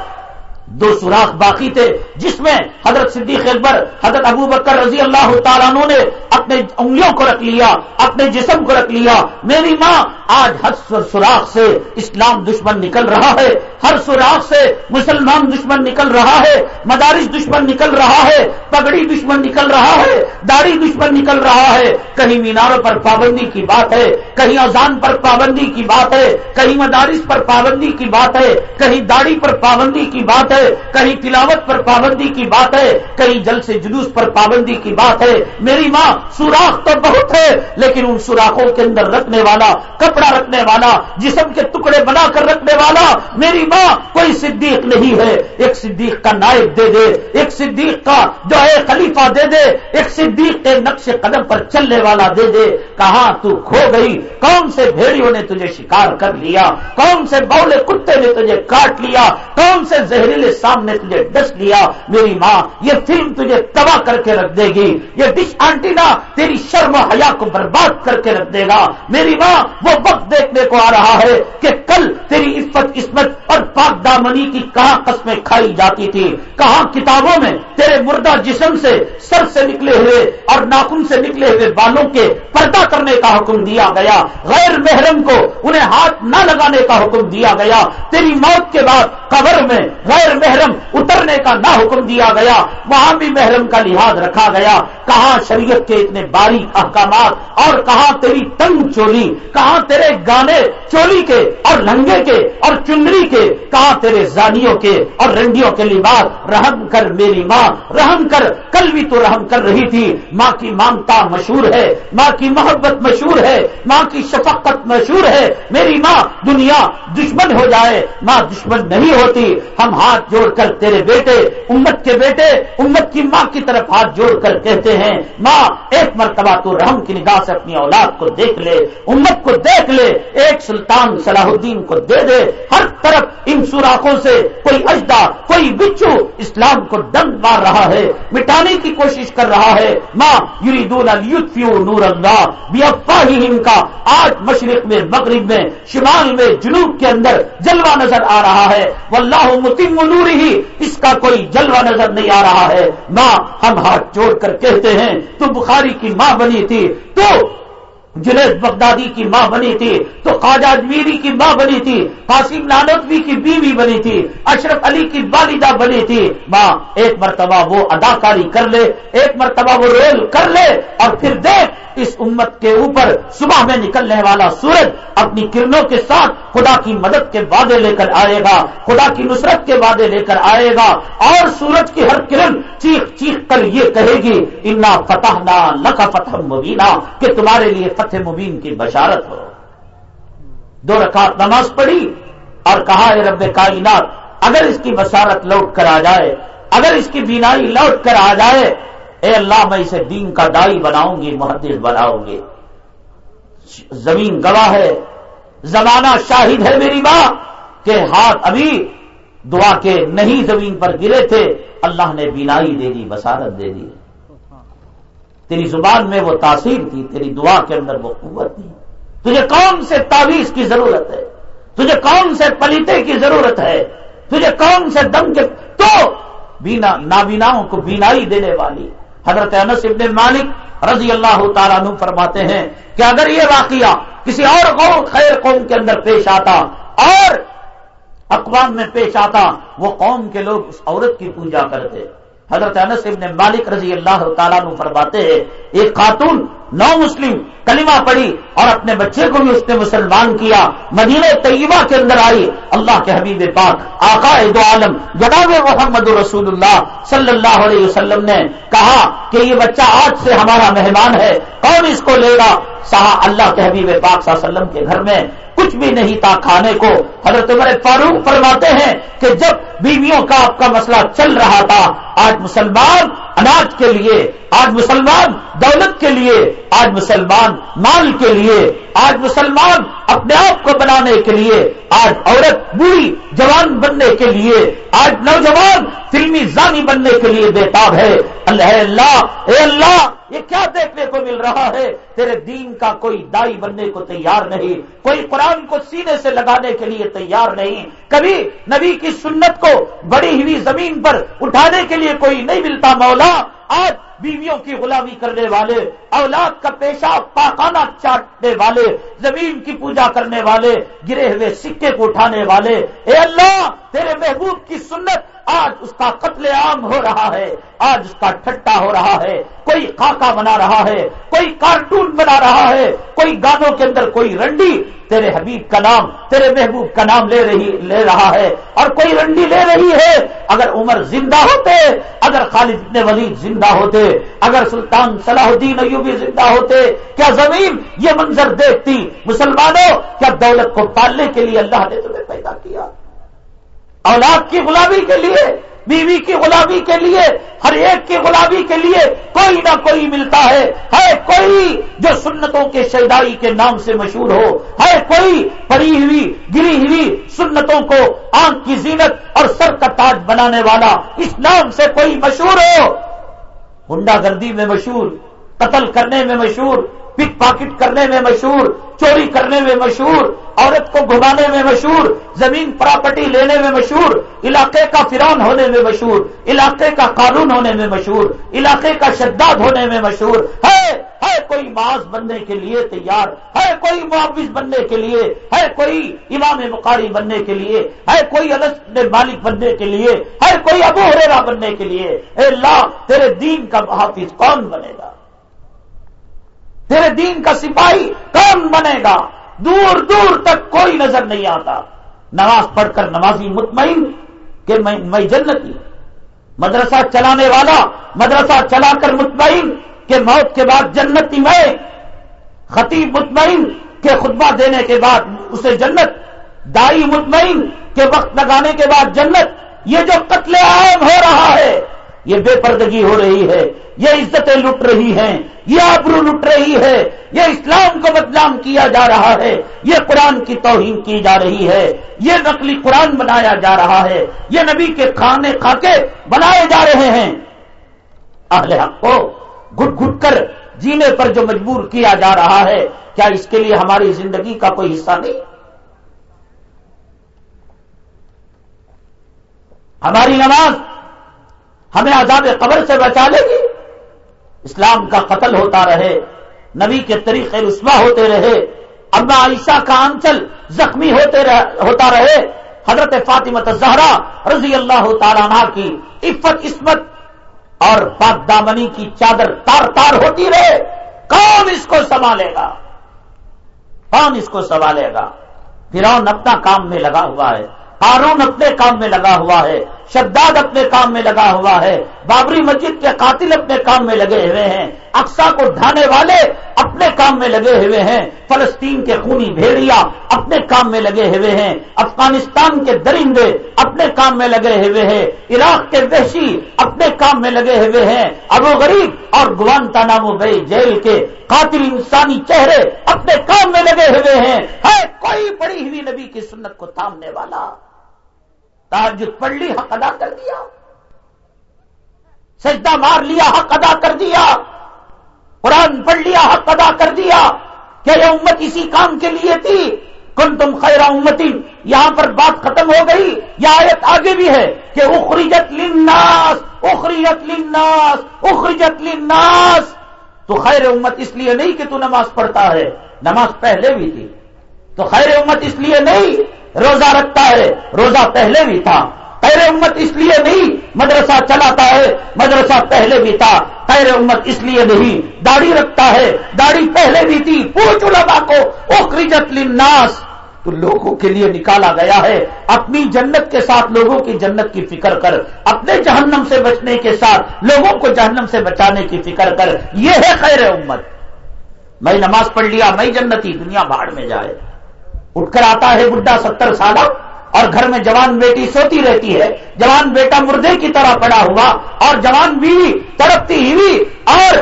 دو سوراخ باقی تھے، جس میں حضرت صدیق اکبر، حضرت ابو بکر رضی اللہ تعالیٰ عنہ نے اپنے انگلیوں کو رکھ لیا، اپنے جسم کو رکھ لیا۔ میری ماں آج ہر سوراخ سے اسلام دشمن نکل رہا ہے، ہر سوراخ سے مسلمان دشمن نکل رہا ہے، مدارس دشمن نکل رہا ہے، پگڑی دشمن نکل رہا ہے، داڑھی دشمن نکل رہا ہے۔ کہیں میناروں پر پابندی کی بات ہے، کہیں اذان پر پابندی کی بات ہے، کہیں مدارس پر پابندی کی بات ہے، کہیں داڑھی پر پابندی کی بات ہے۔ کہیں تلاوت پر پابندی کی بات ہے، کہیں جل سے جلوس پر پابندی کی بات ہے۔ میری ماں سوراخ تو بہت ہے، لیکن ان سوراخوں کے اندر رکھنے والا، کپڑا رکھنے والا، جسم کے ٹکڑے بنا کر رکھنے والا، میری ماں کوئی صدیق نہیں ہے۔ ایک صدیق کا نائب دے دے، ایک صدیق کا جو ہے خلیفہ دے دے، ایک صدیق کے نقش قدم پر چلنے والا دے دے۔ کہاں تو کھو گئی؟ کون سے بھیڑیوں نے تجھے شکار کر لیا؟ کون سے بولے کتے نے تجھے کاٹ لیا؟ کون سے زہریلے سامنے تجھے ڈس لیا میری ماں، یہ فلم تجھے تباہ کر کے رکھ دے گی۔ یہ ڈش آنٹینا تیری شرم و حیا کو برباد کر کے رکھ دے گا۔ میری ماں، وہ وقت دیکھنے کو آ رہا ہے کہ کل تیری عفت، عصمت اور پاک دامنی کی کہاں قسمیں کھائی جاتی تھی کہاں کتابوں میں تیرے مردہ جسم سے سر سے نکلے ہوئے اور ناخن سے نکلے ہوئے بالوں کے پردہ کرنے کا حکم دیا گیا۔ غیر محرم کو انہیں ہاتھ نہ لگانے کا حکم دیا گیا۔ تیری موت کے بعد قبر میں غیر محرم اترنے کا نہ حکم دیا گیا، وہاں بھی محرم کا لحاظ رکھا گیا۔ کہاں شریعت کے اتنے باریک احکامات اور کہاں تیری تنگ چولی؟ کہاں تیرے گانے چولی کے اور لنگے کے اور چنری کے؟ کہاں تیرے زانیوں کے اور رنڈیوں کے لباس؟ رحم کر میری ماں، رحم کر، کل بھی تو رحم کر رہی تھی۔ ماں کی مانگتا مشہور ہے، ماں کی محبت مشہور ہے، ماں کی شفقت مشہور ہے۔ میری ماں دنیا دشمن ہو جائے، ماں دشمن نہیں ہوتی۔ ہم ہاتھ ہاتھ جوڑ کر تیرے بیٹے، امت کے بیٹے، امت کی ماں کی طرف ہاتھ جوڑ کر کہتے ہیں، ماں، ایک مرتبہ تو رحم کی نگاہ سے اپنی اولاد کو دیکھ لے، امت کو دیکھ لے، ایک سلطان صلاح الدین کو دے دے، ہر طرف ان سوراخوں سے کوئی اجدا کوئی بچو اسلام کو ڈنگ مار رہا ہے، مٹانے کی کوشش کر رہا ہے، ماں یوری دون نور اللہ بھی کا آج مشرق میں، مغرب میں، شمال میں، جنوب کے اندر جلوہ نظر آ رہا ہے، واللہ متم نور ہی اس کا کوئی جلوہ نظر نہیں آ رہا ہے۔ ماں ہم ہاتھ جوڑ کر کہتے ہیں، تو بخاری کی ماں بنی تھی، تو جنید بغدادی کی ماں بنی تھی، تو خواجہ میری کی ماں بنی تھی، قاسم نانوی کی بیوی بنی تھی، اشرف علی کی والدہ بنی تھی۔ ماں، ایک مرتبہ وہ اداکاری کر لے، ایک مرتبہ وہ رول کر لے، اور پھر دیکھ، اس امت کے اوپر صبح میں نکلنے والا سورج اپنی کرنوں کے ساتھ خدا کی مدد کے وعدے لے کر آئے گا، خدا کی نصرت کے وعدے لے کر آئے گا، اور سورج کی ہر کرن چیخ چیخ کر یہ کہے گی، انا فتح نہ لکھا فتح مبینہ کہ تمہارے لیے فتح مبین کی بشارت ہو۔ دو رکعت نماز پڑھی اور کہا ہے رب کائنات، اگر اس کی بشارت لوٹ کر آ جائے، اگر اس کی بینائی لوٹ کر آ جائے، اے اللہ، میں اسے دین کا دائی بناؤں گی، محدث بناؤں گی۔ زمین گواہ ہے، زمانہ شاہد ہے میری ماں، کہ ہاتھ ابھی دعا کے نہیں زمین پر گرے تھے، اللہ نے بینائی دے دی بسارت دے دی۔ تیری زبان میں وہ تاثیر تھی تیری دعا کے اندر وہ قوت تھی تجھے کون سے تعویذ کی ضرورت ہے؟ تجھے کون سے پلیتے کی ضرورت ہے؟ تجھے کون سے دم کے تو بینا نابیناؤں کو بینائی دینے والی۔ حضرت انس ابن مالک رضی اللہ تعالیٰ عنہ فرماتے ہیں کہ اگر یہ واقعہ کسی اور قوم خیر قوم کے اندر پیش آتا اور اقوام میں پیش آتا، وہ قوم کے لوگ اس عورت کی پوجا کرتے۔ حضرت انس ابن مالک رضی اللہ تعالیٰ عنہ فرماتے ہیں، ایک خاتون نو مسلم کلمہ پڑی اور اپنے بچے کو بھی اس نے مسلمان کیا، مدینہ طیبہ کے اندر آئی، اللہ کے حبیب پاک آقا دو عالم، جناب محمد رسول اللہ صلی اللہ علیہ وسلم نے کہا کہ یہ بچہ آج سے ہمارا مہمان ہے، کون اس کو لے گا؟ سہا اللہ کے حبیب پاک صلی اللہ علیہ وسلم کے گھر میں کچھ بھی نہیں تھا کھانے کو۔ حضرت عمر فاروق فرماتے ہیں کہ جب بیویوں کا آپ کا مسئلہ چل رہا تھا، آج مسلمان اناج کے لیے، آج مسلمان دولت کے لیے، آج مسلمان مال کے لیے، آج مسلمان اپنے آپ کو بنانے کے لیے، آج عورت بوڑھی جوان بننے کے لیے، آج نوجوان فلمی زانی بننے کے لیے بےتاب ہے۔ اللہ اللہ، اے اللہ یہ کیا دیکھنے کو مل رہا ہے؟ تیرے دین کا کوئی دائی بننے کو تیار نہیں، کوئی قرآن کو سینے سے لگانے کے لیے تیار نہیں۔ کبھی نبی کی سنت کو بڑی ہوئی زمین پر اٹھانے کے لیے کوئی نہیں ملتا مولا۔ آج بیویوں کی غلامی کرنے والے، اولاد کا پیشہ پاکانہ چاٹنے والے، زمین کی پوجا کرنے والے، گرے ہوئے سکے کو اٹھانے والے۔ اے اللہ تیرے محبوب کی سنت آج اس کا قتل عام ہو رہا ہے، آج اس کا ٹھٹا ہو رہا ہے۔ کوئی خاکہ بنا رہا ہے، کوئی کارٹون بنا رہا ہے، کوئی گانوں کے اندر کوئی رنڈی تیرے حبیب کا نام، تیرے محبوب کا نام لے رہی، لے رہا ہے۔ اور کوئی رنڈی لے رہی ہے، اگر عمر زندہ ہوتے، اگر خالد ابن ولید زندہ ہوتے، اگر سلطان صلاح الدین ایوبی زندہ ہوتے، کیا زمین یہ منظر دیکھتی؟ مسلمانوں، کیا دولت کو پالنے کے لیے اللہ نے تمہیں پیدا کیا؟ اولاد کی غلامی کے لیے، بیوی کی غلامی کے لیے، ہر ایک کی غلامی کے لیے کوئی نہ کوئی ملتا ہے۔ ہے کوئی جو سنتوں کے شہدائی کے نام سے مشہور ہو، ہے کوئی پڑی ہوئی، گری ہوئی سنتوں کو آنکھ کی زینت اور سر کا تاج بنانے والا اس نام سے کوئی مشہور ہو۔ ہنڈا گردی میں مشہور، قتل کرنے میں مشہور پک پاکٹ کرنے میں مشہور، چوری کرنے میں مشہور، عورت کو گھمانے میں مشہور، زمین پراپرٹی لینے میں مشہور، علاقے کا فران ہونے میں مشہور، علاقے کا قانون ہونے میں مشہور، علاقے کا شداد ہونے میں مشہور۔ ہے ہے کوئی معاذ بننے کے لیے تیار، ہے کوئی معاوض بننے کے لیے، ہے کوئی امام مقاری بننے کے لیے، ہے کوئی الگ مالک بننے کے لیے، ہے کوئی ابو ہریرا بننے کے لیے۔ اے اللہ، تیرے دین کا محافظ کون بنے گا؟ تیرے دین کا سپاہی کون بنے گا؟ دور دور تک کوئی نظر نہیں آتا۔ نماز پڑھ کر نمازی مطمئن کہ میں جنتی مدرسہ چلانے والا، مدرسہ چلا کر مطمئن کہ موت کے بعد جنتی میں۔ خطیب مطمئن کہ خطبہ دینے کے بعد اسے جنت۔ دائی مطمئن کہ وقت لگانے کے بعد جنت۔ یہ جو قتل عام ہو رہا ہے یہ بے پردگی ہو رہی ہے، یہ عزتیں لٹ رہی ہیں، یہ آبرو لٹ رہی ہے، یہ اسلام کو بدنام کیا جا رہا ہے، یہ قرآن کی توہین کی جا رہی ہے، یہ نقلی قرآن بنایا جا رہا ہے، یہ نبی کے کھانے کھاکے بنائے جا رہے ہیں۔ اہل حق کو گٹ گٹ کر جینے پر جو مجبور کیا جا رہا ہے، کیا اس کے لیے ہماری زندگی کا کوئی حصہ نہیں؟ ہماری نماز ہمیں عذاب قبر سے بچا لے گی۔ اسلام کا قتل ہوتا رہے، نبی کے طریقے رسوا ہوتے رہے، ابا عائشہ کا آنچل زخمی ہوتے رہ، ہوتا رہے۔ حضرت فاطمت زہرا رضی اللہ تعالیٰ عنہ کی عفت، عصمت اور پاک دامنی کی چادر تار تار ہوتی رہے۔ کون اس کو سنبھالے گا؟ کون اس کو سنبھالے گا؟ پھر اپنا کام میں لگا ہوا ہے قانون اپنے کام میں لگا ہوا ہے۔ شداد اپنے کام میں لگا ہوا ہے، بابری مسجد کے قاتل اپنے کام میں لگے ہوئے ہیں اقسا کو ڈھانے والے اپنے کام میں لگے ہوئے ہیں، فلسطین کے خونی بھیڑیا اپنے کام میں لگے ہوئے ہیں، افغانستان کے درندے اپنے کام میں لگے ہوئے ہیں، عراق کے وحشی اپنے کام میں لگے ہوئے ہیں، ابو غریب اور گوانتا نامو بے جیل کے قاتل انسانی چہرے اپنے کام میں لگے ہوئے ہیں۔ ہے کوئی بڑی ہوئی نبی کی سنت کو تھامنے والا۔ تاجد پڑھ لی، حق ادا کر دیا۔ سجدہ مار لیا، حق ادا کر دیا۔ قرآن پڑھ لیا، حق ادا کر دیا کیا یہ امت اسی کام کے لیے تھی۔ کن تم خیر امتی یہاں پر بات ختم ہو گئی۔ یہ آیت آگے بھی ہے کہ اخریجت للناس اخریجت للناس اخریجت للناس۔ تو خیر امت اس لیے نہیں کہ تو نماز پڑھتا ہے۔ نماز پہلے بھی تھی۔ تو خیر امت اس لیے نہیں روزہ رکھتا ہے، روزہ پہلے بھی تھا۔ خیر امت اس لیے نہیں، مدرسہ چلاتا ہے، مدرسہ پہلے بھی تھا۔ خیر امت اس لیے نہیں، داڑھی رکھتا ہے، داڑھی پہلے بھی تھی۔ پوچھ لگا کو، اخرجت للناس۔ تو لوگوں کے لیے نکالا گیا ہے۔ اپنی جنت کے ساتھ لوگوں کی جنت کی فکر کر۔ اپنے جہنم سے بچنے کے ساتھ، لوگوں کو جہنم سے بچانے کی فکر کر۔ یہ ہے خیر امت۔ میں نماز پڑھ لیا، میں جنتی، دنیا باہر میں جائے۔ اٹھ کر آتا ہے بڈھا ستر سال اور گھر میں جوان بیٹی سوتی رہتی ہے۔ جوان بیٹا مردے کی طرح پڑا ہوا اور جوان بیوی تڑپتی ہوئی اور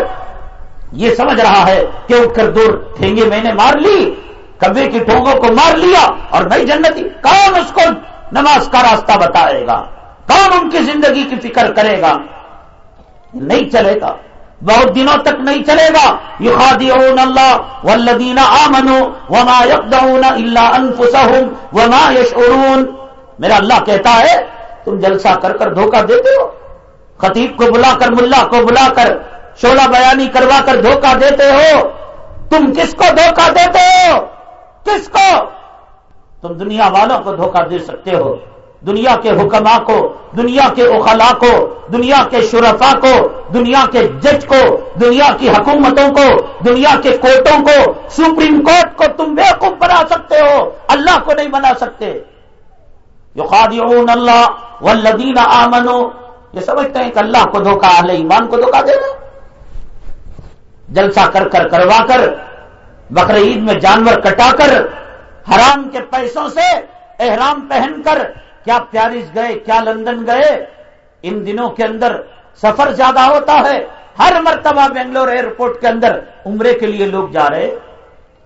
یہ سمجھ رہا ہے کہ اٹھ کر دور ٹھینگے میں نے مار لی کبے کی ٹھونگوں کو مار لیا اور میں جنتی، کون اس کو نماز کا راستہ بتائے گا؟ کون ان کی زندگی کی فکر کرے گا؟ نہیں چلے گا۔ بہت دنوں تک نہیں چلے گا۔ یخادعون اللہ والذین آمنوا وما یقدعون الا انفسهم وما یشعرون۔ میرا اللہ کہتا ہے، تم جلسہ کر کر دھوکہ دیتے ہو خطیب کو بلا کر، ملا کو بلا کر شولہ بیانی کروا کر دھوکہ دیتے ہو۔ تم کس کو دھوکہ دیتے ہو؟ کس کو؟ تم دنیا والوں کو دھوکہ دے سکتے ہو۔ دنیا کے حکما کو، دنیا کے اخلا کو، دنیا کے شرفا کو، دنیا کے جج کو، دنیا کی حکومتوں کو، دنیا کے کورٹوں کو، سپریم کورٹ کو تم بے بنا سکتے ہو، اللہ کو نہیں بنا سکتے۔ جو خادیون اللہ والذین آمنو یہ سمجھتے ہیں کہ اللہ کو دھوکہ اہل ایمان کو دھوکہ دے رہے جلسہ کر کر کروا کر، بقر عید میں جانور کٹا کر، حرام کے پیسوں سے احرام پہن کر کیا پیرس گئے، کیا لندن گئے، ان دنوں کے اندر سفر زیادہ ہوتا ہے۔ ہر مرتبہ بنگلور ایئرپورٹ کے اندر عمرے کے لیے لوگ جا رہے۔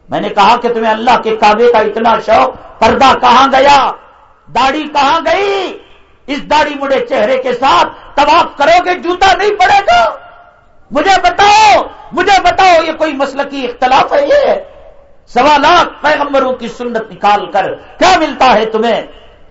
میں نے کہا کہ تمہیں اللہ کے کعبے کا اتنا شوق، پردہ کہاں گیا؟ داڑھی کہاں گئی؟ اس داڑھی مڑے چہرے کے ساتھ طواف کرو گے، جوتا نہیں پڑے گا۔ مجھے بتاؤ مجھے بتاؤ، یہ کوئی مسل کی اختلاف ہے یہ؟ سوا لاکھ پیغمبروں کی سنت نکال کر کیا ملتا ہے تمہیں؟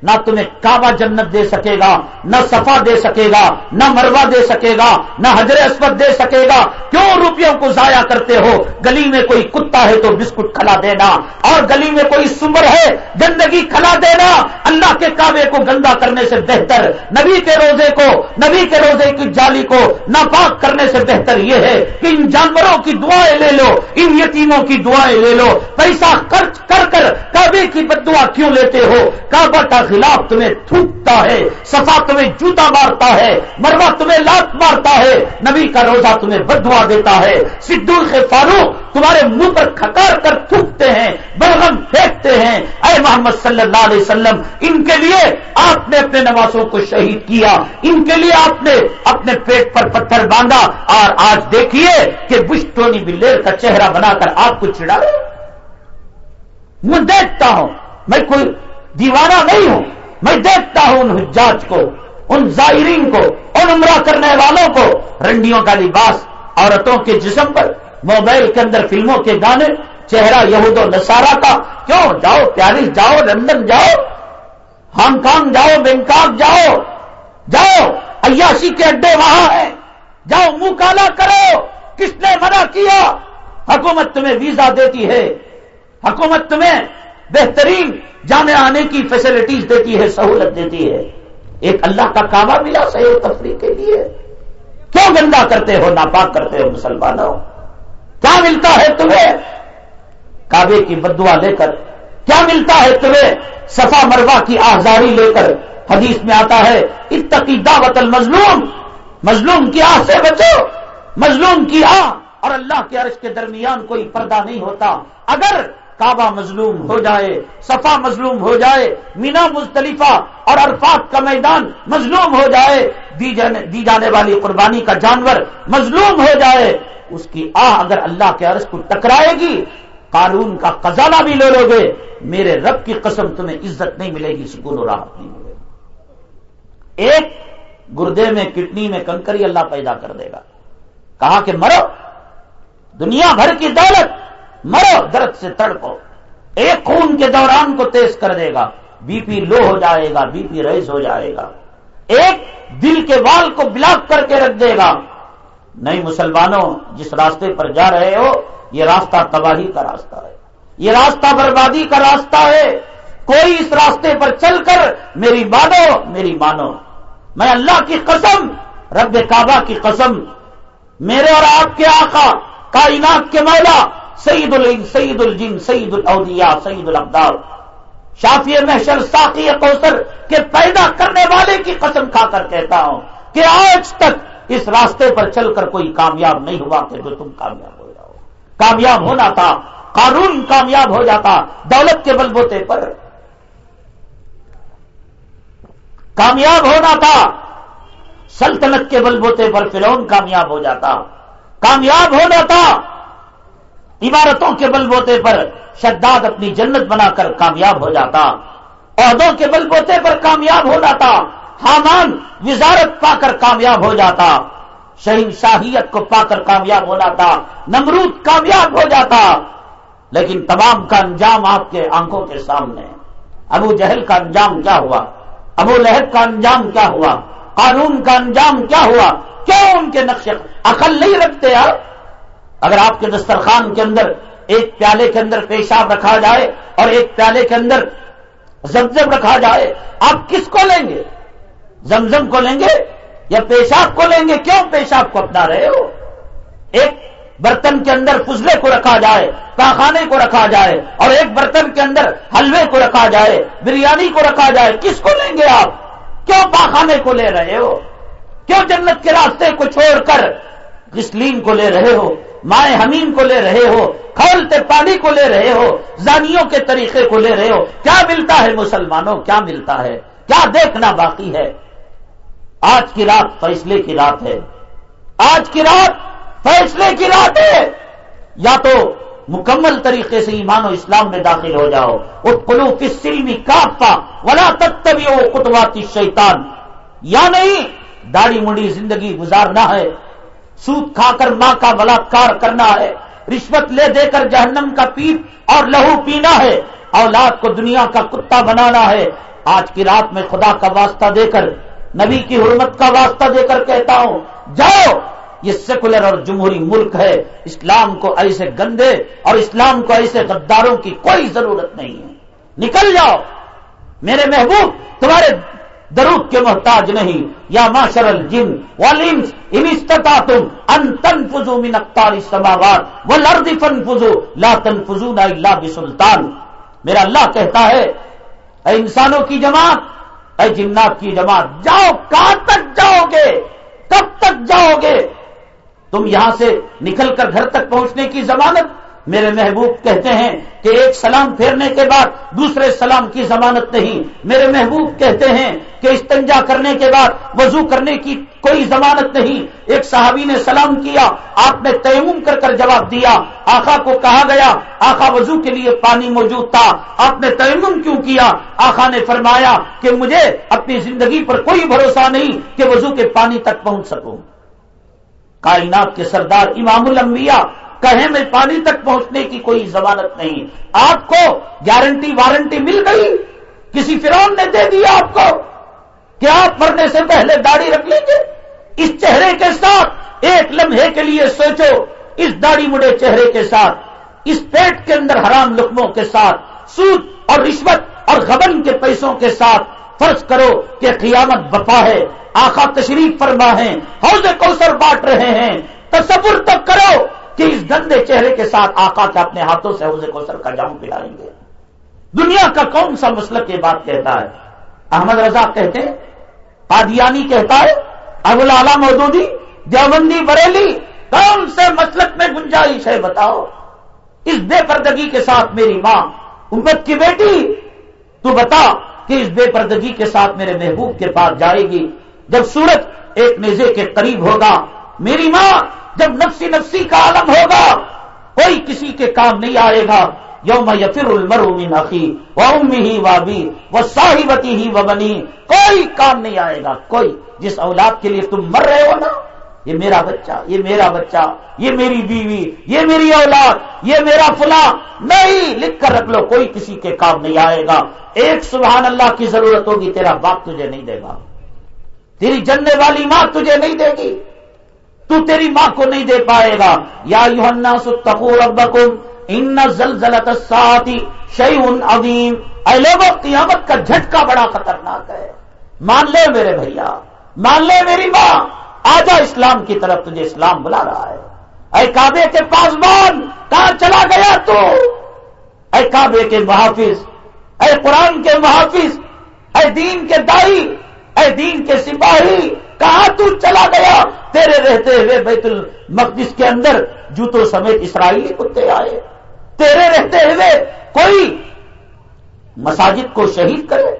نہ تمہیں کعبہ جنت دے سکے گا، نہ صفا دے سکے گا، نہ مروا دے سکے گا، نہ حضر اسود دے سکے گا۔ کیوں روپیوں کو ضائع کرتے ہو؟ گلی میں کوئی کتا ہے تو بسکٹ کھلا دینا، اور گلی میں کوئی سمر ہے گندگی کھلا دینا۔ اللہ کے کعبے کو گندا کرنے سے بہتر، نبی کے روزے کو، نبی کے روزے کی جالی کو ناپاک کرنے سے بہتر یہ ہے کہ ان جانوروں کی دعائیں لے لو، ان یتیموں کی دعائیں لے لو۔ پیسہ خرچ کر کر کعبے کی بد دعا کیوں لیتے ہو؟ کعبہ کا خلاف تمہیں تھوکتا ہے، صفا تمہیں جوتا مارتا ہے مروا تمہیں لات مارتا ہے، نبی کا روزہ تمہیں بدوا دیتا ہے۔ سدھ فاروق، تمہارے منہ پر کھکار کر تھوکتے ہیں برغم پھینکتے ہیں۔ اے محمد صلی اللہ علیہ وسلم، ان کے لیے آپ نے اپنے نوازوں کو شہید کیا، ان کے لیے آپ نے اپنے پیٹ پر پتھر باندھا۔ اور آج دیکھیے کہ بش ٹونی بلیر کا چہرہ بنا کر آپ کو چڑھا رہے میں دیکھتا ہوں، میں کوئی دیوانہ نہیں ہوں۔ میں دیکھتا ہوں ان حجاج کو، ان ظاہرین کو، ان عمرہ کرنے والوں کو۔ رنڈیوں کا لباس، عورتوں کے جسم پر، موبائل کے اندر فلموں کے گانے، چہرہ یہود و نصارہ کا۔ کیوں؟ جاؤ پیارس جاؤ لندن جاؤ۔ ہانگ کانگ جاؤ، بینکاک جاؤ۔ جاؤ، عیاشی کے اڈے وہاں ہیں۔ جاؤ، منہ کالا کرو۔ کس نے منع کیا؟ حکومت تمہیں ویزا دیتی ہے۔ حکومت تمہیں بہترین جانے آنے کی فیسلٹیز دیتی ہے، سہولت دیتی ہے۔ ایک اللہ کا کعبہ ملا سہی تفریح کے لیے۔ کیوں گندا کرتے ہو، ناپاک کرتے ہو مسلمانوں؟ کیا ملتا ہے تمہیں؟ کعبے کی بدوا لے کر، کیا ملتا ہے تمہیں؟ صفا مروا کی آزاری لے کر۔ حدیث میں آتا ہے، اتقی دعوت المظلوم۔ مظلوم کی آہ سے بچو، مظلوم کی آہ۔ اور اللہ کے عرش کے درمیان کوئی پردہ نہیں ہوتا۔ اگر کعبہ مظلوم ہو جائے، صفا مظلوم ہو جائے، مینا مستلفہ اور عرفات کا میدان مظلوم ہو جائے، دی جانے دی جانے والی قربانی کا جانور مظلوم ہو جائے، اس کی آہ اگر اللہ کے عرض کو ٹکرائے گی قانون کا خزانہ بھی لے لو گے، میرے رب کی قسم تمہیں عزت نہیں ملے گی، سکون و راحت نہیں ملے گی۔ ایک گردے میں کڈنی میں کنکری اللہ پیدا کر دے گا۔ کہا کہ مرو، دنیا بھر کی دولت مرو، درد سے تڑپو. ایک خون کے دوران کو تیز کر دے گا. بی پی لو ہو جائے گا، بی پی ریز ہو جائے گا. ایک دل کے وال کو بلاک کر کے رکھ دے گا. نہیں مسلمانوں، جس راستے پر جا رہے ہو، یہ راستہ تباہی کا راستہ ہے. یہ راستہ بربادی کا راستہ ہے. کوئی اس راستے پر چل کر، میری مانو میری مانو. میں اللہ کی قسم، رب کعبہ کی قسم، میرے اور آپ کے آقا، کائنات کے مولا سعید العین سعید الجن سعید الاولیاء سعید الابدار شافی محشر ساقی کوثر کے پیدا کرنے والے کی قسم کھا کر کہتا ہوں کہ آج تک اس راستے پر چل کر کوئی کامیاب نہیں ہوا کہ جو تم کامیاب ہو جاؤ۔ کامیاب ہونا تھا، قانون کامیاب ہو جاتا دولت کے بل بوتے پر۔ کامیاب ہونا تھا، سلطنت کے بل بوتے پر فرون کامیاب ہو جاتا۔ کامیاب ہونا تھا عمارتوں کے بل بوتے پر شداد اپنی جنت بنا کر کامیاب ہو جاتا، عہدوں کے بل بوتے پر کامیاب ہو جاتا، حامان وزارت پا کر کامیاب ہو جاتا شہین شاہیت کو پا کر کامیاب ہونا تھا نمرود کامیاب ہو جاتا، لیکن تمام کا انجام آپ کے آنکھوں کے سامنے۔ ابو جہل کا انجام کیا ہوا؟ ابو لہب کا انجام کیا ہوا؟ قانون کا انجام کیا ہوا؟ کیوں ان کے نقش عقل نہیں رکھتے آپ؟ اگر آپ کے دسترخوان کے اندر ایک پیالے کے اندر پیشاب رکھا جائے اور ایک پیالے کے اندر زمزم رکھا جائے، آپ کس کو لیں گے؟ زمزم کو لیں گے یا پیشاب کو لیں گے؟ کیوں پیشاب کو اپنا رہے ہو؟ ایک برتن کے اندر فضلے کو رکھا جائے، کاخانے کو رکھا جائے اور ایک برتن کے اندر حلوے کو رکھا جائے، بریانی کو رکھا جائے، کس کو لیں گے آپ؟ کیوں پاخانے کو لے رہے ہو؟ کیوں جنت کے راستے کو چھوڑ کر غسلین کو لے رہے ہو؟ مائیں حمیم کو لے رہے ہو کھولتے پانی کو لے رہے ہو، زانیوں کے طریقے کو لے رہے ہو، کیا ملتا ہے مسلمانوں؟ کیا ملتا ہے؟ کیا دیکھنا باقی ہے؟ آج کی رات فیصلے کی رات ہے۔ آج کی رات فیصلے کی رات ہے۔ یا تو مکمل طریقے سے ایمان و اسلام میں داخل ہو جاؤ۔ اس پلو کی سلمی کافا ولا تک تبھی وہ یا نہیں، داڑھی مڑی زندگی گزارنا ہے۔ سود کھا کر ماں کا بلاکار کرنا ہے۔ رشوت لے دے کر جہنم کا پیپ اور لہو پینا ہے۔ اولاد کو دنیا کا کتا بنانا ہے۔ آج کی رات میں خدا کا واسطہ دے کر، نبی کی حرمت کا واسطہ دے کر کہتا ہوں، جاؤ۔ یہ سیکولر اور جمہوری ملک ہے۔ اسلام کو ایسے گندے اور اسلام کو ایسے غداروں کی کوئی ضرورت نہیں ہے۔ نکل جاؤ۔ میرے محبوب، تمہارے درود کے محتاج نہیں۔ یا معاشر الجن والانس، ان استطاعتم ان تنفذوا من اقطار السماوات والارض فانفذوا، لا تنفذون الا بسلطان۔ میرا اللہ کہتا ہے، اے انسانوں کی جماعت، اے جنات کی جماعت، جاؤ، کہاں تک جاؤ گے؟ کب تک جاؤ گے؟ تم یہاں سے نکل کر گھر تک پہنچنے کی ضمانت میرے محبوب کہتے ہیں کہ ایک سلام پھیرنے کے بعد دوسرے سلام کی ضمانت نہیں۔ میرے محبوب کہتے ہیں کہ استنجا کرنے کے بعد وضو کرنے کی کوئی ضمانت نہیں۔ ایک صحابی نے سلام کیا، آپ نے تیمم کر کر جواب دیا۔ آخا کو کہا گیا آخا وضو کے لیے پانی موجود تھا۔ آپ نے تیمم کیوں کیا؟ آخا نے فرمایا کہ مجھے اپنی زندگی پر کوئی بھروسہ نہیں کہ وضو کے پانی تک پہنچ سکوں۔ کائنات کے سردار امام الانبیاء کہیں میں پانی تک پہنچنے کی کوئی ضمانت نہیں۔ آپ کو گارنٹی وارنٹی مل گئی۔ کسی فرون نے دے دیا آپ کو کیا آپ مرنے سے پہلے داڑھی رکھ لیں گے۔ اس چہرے کے ساتھ ایک لمحے کے لیے سوچو، اس داڑھی مڑے چہرے کے ساتھ، اس پیٹ کے اندر حرام لقموں کے ساتھ، سود اور رشوت اور غبن کے پیسوں کے ساتھ فرض کرو کہ قیامت بپا ہے۔ آخا تشریف فرما ہے، حوض کوثر بانٹ رہے ہیں۔ تصور تک کرو۔ کہ اس گندے چہرے کے ساتھ آقا کے اپنے ہاتھوں سے حوض کوثر کا جام پلائیں گے؟ دنیا کا کون سا مسلک یہ بات کہتا ہے؟ احمد رضا کہتے ہیں، قادیانی کہتا ہے، ابو العلا مودودی، دیوبندی، بریلی، کون سے مسلک میں گنجائش ہے بتاؤ؟ اس بے پردگی کے ساتھ میری ماں، امت کی بیٹی، تو بتا کہ اس بے پردگی کے ساتھ میرے محبوب کے پاس جائے گی، جب سورج ایک نیزے کے قریب ہوگا، میری ماں جب نفسی نفسی کا عالم ہوگا، کوئی کسی کے کام نہیں آئے گا۔ یوم یفر المرو من اخی و امی ہی وابی وہ صاحبتی ہی و بنی کوئی کام نہیں آئے گا، کوئی۔ جس اولاد کے لیے تم مر رہے ہو نا، یہ میرا بچہ، یہ میرا بچہ، یہ میری بیوی، یہ میری اولاد، یہ میرا فلاں۔ نہیں، لکھ کر رکھ لو، کوئی کسی کے کام نہیں آئے گا۔ ایک سبحان اللہ کی ضرورت ہوگی، تیرا باپ تجھے نہیں دے گا۔ تیری جننے والی ماں تجھے نہیں دے گی۔ تو تیری ماں کو نہیں دے پائے گا۔ یا یوحنا ستقو ربکم ان زلزلت الساعتی شیء عظیم۔ اے لوگوں قیامت کا جھٹکا بڑا خطرناک ہے۔ مان لے میرے بھیا، مان لے میری ماں۔ آجا اسلام کی طرف تجھے اسلام بلا رہا ہے۔ اے کعبے کے پاسبان کہاں چلا گیا تو؟ اے کعبے کے محافظ، اے قرآن کے محافظ، اے دین کے دائی، اے دین کے سپاہی۔ کہاں تو چلا گیا؟ تیرے رہتے ہوئے بیت المقدس کے اندر جوتوں سمیت اسرائیلی کتے آئے۔ تیرے رہتے ہوئے کوئی مساجد کو شہید کرے؟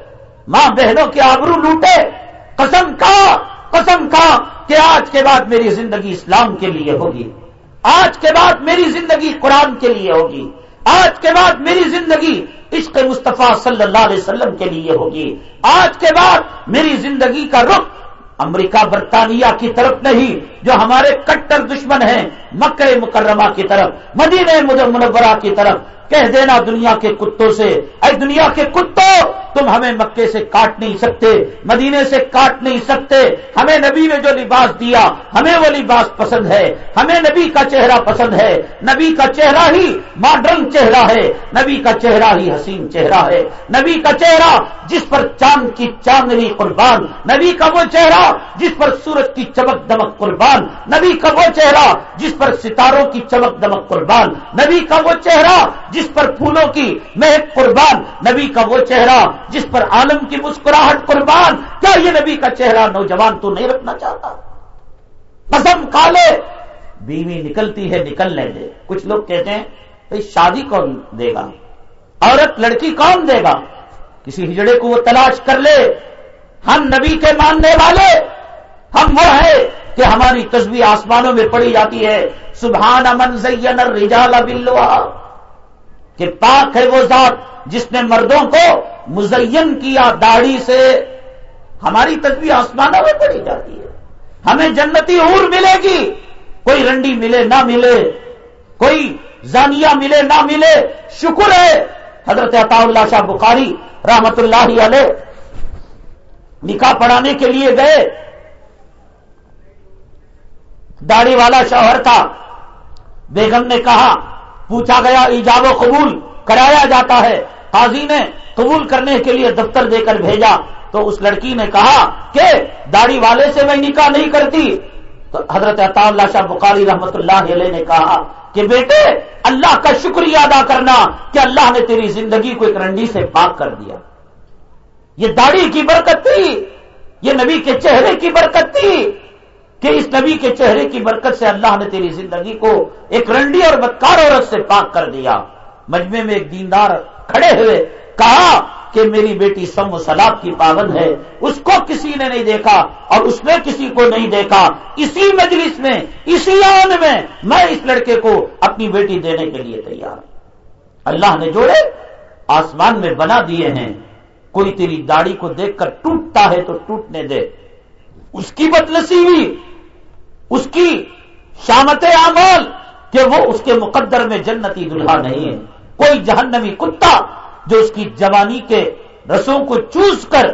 ماں بہنوں کے آبرو لوٹے۔ قسم کا قسم کا کہ آج کے بعد میری زندگی اسلام کے لیے ہوگی۔ آج کے بعد میری زندگی قرآن کے لیے ہوگی۔ آج کے بعد میری زندگی عشق مصطفیٰ صلی اللہ علیہ وسلم کے لیے ہوگی۔ آج کے بعد میری زندگی کا رخ امریکہ برطانیہ کی طرف نہیں، جو ہمارے کٹر دشمن ہیں، مکہ مکرمہ کی طرف، مدینہ منورہ کی طرف۔ کہہ دینا دنیا کے کتوں سے، اے دنیا کے کتوں، تم ہمیں مکے سے کاٹ نہیں سکتے، مدینے سے کاٹ نہیں سکتے، ہمیں نبی نے جو لباس دیا، ہمیں وہ لباس پسند ہے، ہمیں نبی کا چہرہ پسند ہے، نبی کا چہرہ ہی ماڈرن چہرہ ہے، نبی کا چہرہ ہی حسین چہرہ ہے، نبی کا چہرہ جس پر چاند کی چاندنی قربان، نبی کا وہ چہرہ جس پر سورج کی چمک دمک قربان، نبی کا وہ چہرہ جس پر ستاروں کی چمک دمک قربان، نبی کا وہ چہرہ جس جس پر پھولوں کی مہک قربان، نبی کا وہ چہرہ جس پر عالم کی مسکراہٹ قربان، کیا یہ نبی کا چہرہ نوجوان تو نہیں رکھنا چاہتا؟ قسم کالے بیوی نکلتی ہے نکلنے دے کچھ لوگ کہتے ہیں، بھائی شادی کون دے گا؟ عورت، لڑکی کون دے گا؟ کسی ہجڑے کو وہ تلاش کر لے۔ ہم نبی کے ماننے والے۔ ہم وہ ہے کہ ہماری تصویر آسمانوں میں پڑی جاتی ہے۔ سبحان امن زین الرجال باللوہ کہ پاک ہے وہ ذات جس نے مردوں کو مزین کیا داڑھی سے۔ ہماری تصویر آسمانوں میں پڑی جاتی ہے۔ ہمیں جنتی اور ملے گی۔ کوئی رنڈی ملے نہ ملے۔ کوئی زانیہ ملے نہ ملے۔ شکر ہے۔ حضرت عطا اللہ شاہ بخاری رحمت اللہ علیہ نکاح پڑھانے کے لیے گئے۔ داڑھی والا شوہر تھا۔ بیگم نے کہا پوچھا گیا، ایجاب و قبول کرایا جاتا ہے۔ قاضی نے قبول کرنے کے لیے دفتر دے کر بھیجا۔ تو اس لڑکی نے کہا کہ داڑھی والے سے میں نکاح نہیں کرتی۔ تو حضرت عطا اللہ شاہ بخاری رحمت اللہ علیہ نے کہا کہ بیٹے، اللہ کا شکریہ ادا کرنا کہ اللہ نے تیری زندگی کو ایک رنڈی سے پاک کر دیا۔ یہ داڑھی کی برکت تھی، یہ نبی کے چہرے کی برکت تھی۔ کہ اس نبی کے چہرے کی برکت سے اللہ نے تیری زندگی کو ایک رنڈی اور بدکار عورت سے پاک کر دیا۔ مجمے میں ایک دیندار کھڑے ہوئے کہا کہ میری بیٹی سم و سلاب کی پابند ہے، اس کو کسی نے نہیں دیکھا اور اس نے کسی کو نہیں دیکھا۔ اسی مجلس میں، اسی آن میں میں اس لڑکے کو اپنی بیٹی دینے کے لیے تیار۔ اللہ نے جوڑے آسمان میں بنا دیے ہیں۔ کوئی تیری داڑھی کو دیکھ کر ٹوٹتا ہے تو ٹوٹنے دے۔ اس کی بدلسی ہوئی اس کی شامت اعمال کہ وہ اس کے مقدر میں جنتی دلہا نہیں ہے۔ کوئی جہنمی کتا جو اس کی جوانی کے رسوں کو چوس کر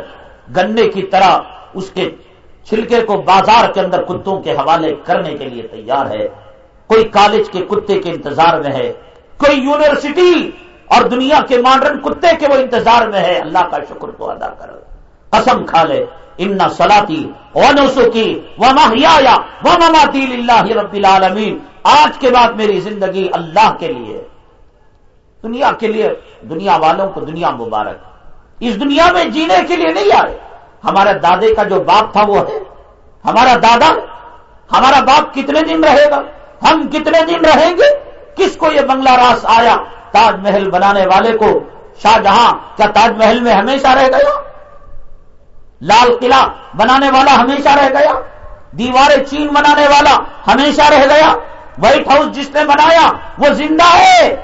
گنے کی طرح اس کے چھلکے کو بازار کے اندر کتوں کے حوالے کرنے کے لیے تیار ہے۔ کوئی کالج کے کتے کے انتظار میں ہے۔ کوئی یونیورسٹی اور دنیا کے ماڈرن کتے کے وہ انتظار میں ہے۔ اللہ کا شکر تو ادا کر قسم کھا لے۔ ان سلاتی و نسو و و مماتی اللہ رب العالمین آج کے بعد میری زندگی اللہ کے لیے دنیا کے لیے، دنیا والوں کو دنیا مبارک۔ اس دنیا میں جینے کے لیے نہیں آئے۔ ہمارے دادے کا جو باپ تھا وہ ہے۔ ہمارا دادا، ہمارا باپ کتنے دن رہے گا؟ ہم کتنے دن رہیں گے؟ کس کو یہ بنگلہ راس آیا تاج محل بنانے والے کو؟ شاہ جہاں کیا تاج محل میں ہمیشہ رہ گیا؟ لال قلعہ بنانے والا ہمیشہ رہ گیا دیوار چین بنانے والا ہمیشہ رہ گیا۔ وائٹ ہاؤس جس نے بنایا، وہ زندہ ہے۔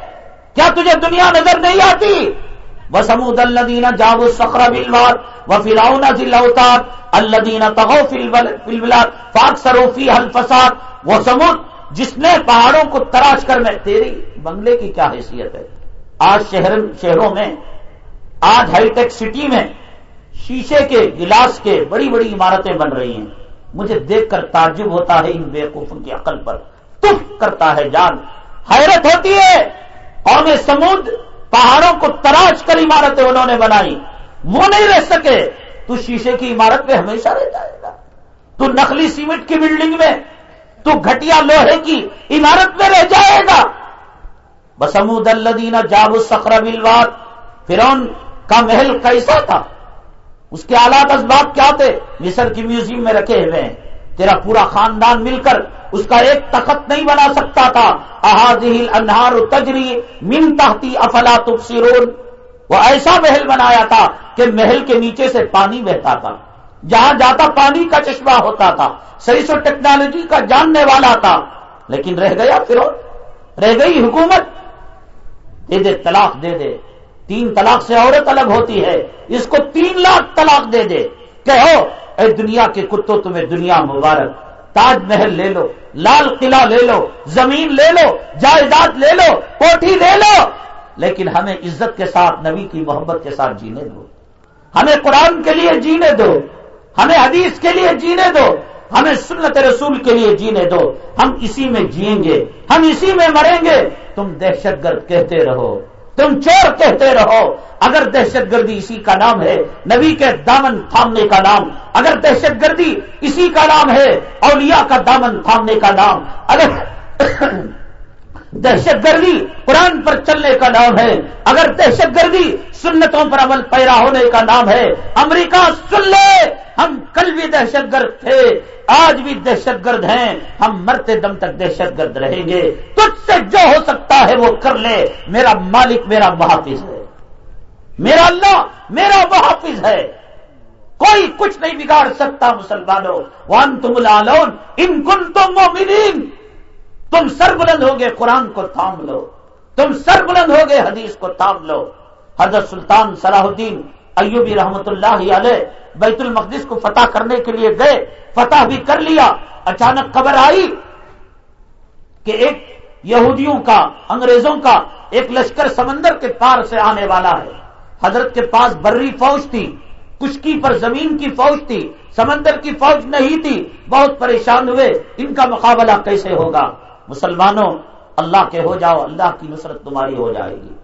کیا تجھے دنیا نظر نہیں آتی؟ وہ سمود اللہ جاب السخر بلوار وہ فراؤن ذلوتار اللہ دینا تغو فلبلاد فاق سروفی الفساد وہ سمود جس نے پہاڑوں کو تراش کر میں، تیری بنگلے کی کیا حیثیت ہے؟ آج شہر شہروں میں، آج ہائی ٹیک سٹی میں شیشے کے، گلاس کے بڑی بڑی عمارتیں بن رہی ہیں۔ مجھے دیکھ کر تعجب ہوتا ہے ان بیوقوفوں کی عقل پر۔ تف کرتا ہے جان۔ حیرت ہوتی ہے۔ قوم سمود پہاڑوں کو تراش کر عمارتیں انہوں نے بنائی۔ وہ نہیں رہ سکے۔ تو شیشے کی عمارت میں ہمیشہ رہ جائے گا تو نقلی سیمنٹ کی بلڈنگ میں، تو گھٹیا لوہے کی عمارت میں رہ جائے گا۔ بسمود الدینہ جاب السخر فرون کا محل کیسا تھا؟ اس کے آلات اسباب کیا تھے؟ مصر کی میوزیم میں رکھے ہوئے ہیں۔ تیرا پورا خاندان مل کر اس کا ایک تخت نہیں بنا سکتا تھا۔ احاظل انہار تجری من تحتی افلا تبصرون۔ وہ ایسا محل بنایا تھا کہ محل کے نیچے سے پانی بہتا تھا۔ جہاں جاتا پانی کا چشمہ ہوتا تھا۔ سائنس و ٹیکنالوجی کا جاننے والا تھا۔ لیکن رہ گیا پھر رہ گئی حکومت۔ دے دے طلاق دے دے۔ تین طلاق سے عورت الگ ہوتی ہے، اس کو تین لاکھ طلاق دے دے۔ کہو، اے دنیا کے کتوں تمہیں دنیا مبارک، تاج محل لے لو، لال قلعہ لے لو، زمین لے لو، جائیداد لے لو، کوٹھی لے لو۔ لیکن ہمیں عزت کے ساتھ، نبی کی محبت کے ساتھ جینے دو۔ ہمیں قرآن کے لیے جینے دو۔ ہمیں حدیث کے لیے جینے دو۔ ہمیں سنت رسول کے لیے جینے دو۔ ہم اسی میں جیئیں گے، ہم اسی میں مریں گے۔ تم دہشت گرد کہتے رہو۔ تم چور کہتے رہو۔ اگر دہشت گردی اسی کا نام ہے، نبی کے دامن تھامنے کا نام۔ اگر دہشت گردی اسی کا نام ہے، اولیاء کا دامن تھامنے کا نام۔ اگر دہشت گردی قرآن پر چلنے کا نام ہے، اگر دہشت گردی سنتوں پر عمل پیرا ہونے کا نام ہے، امریکہ سن لے۔ ہم کل بھی دہشت گرد تھے۔ آج بھی دہشت گرد ہیں، ہم مرتے دم تک دہشت گرد رہیں گے۔ تجھ سے جو ہو سکتا ہے وہ کر لے۔ میرا مالک میرا محافظ ہے۔ میرا اللہ میرا محافظ ہے۔ کوئی کچھ نہیں بگاڑ سکتا مسلمانوں۔ وان تم لالون ان کن تم تم سر بلند ہوگے قرآن کو تھام لو۔ تم سر بلند ہوگے حدیث کو تھام لو۔ حضرت سلطان صلاح الدین ایوبی رحمت اللہ علیہ بیت المقدس کو فتح کرنے کے لیے گئے، فتح بھی کر لیا۔ اچانک خبر آئی کہ ایک یہودیوں کا، انگریزوں کا ایک لشکر سمندر کے پار سے آنے والا ہے۔ حضرت کے پاس بری فوج تھی، کشکی پر زمین کی فوج تھی، سمندر کی فوج نہیں تھی۔ بہت پریشان ہوئے، ان کا مقابلہ کیسے ہوگا؟ مسلمانوں، اللہ کے ہو جاؤ، اللہ کی نصرت تمہاری ہو جائے گی۔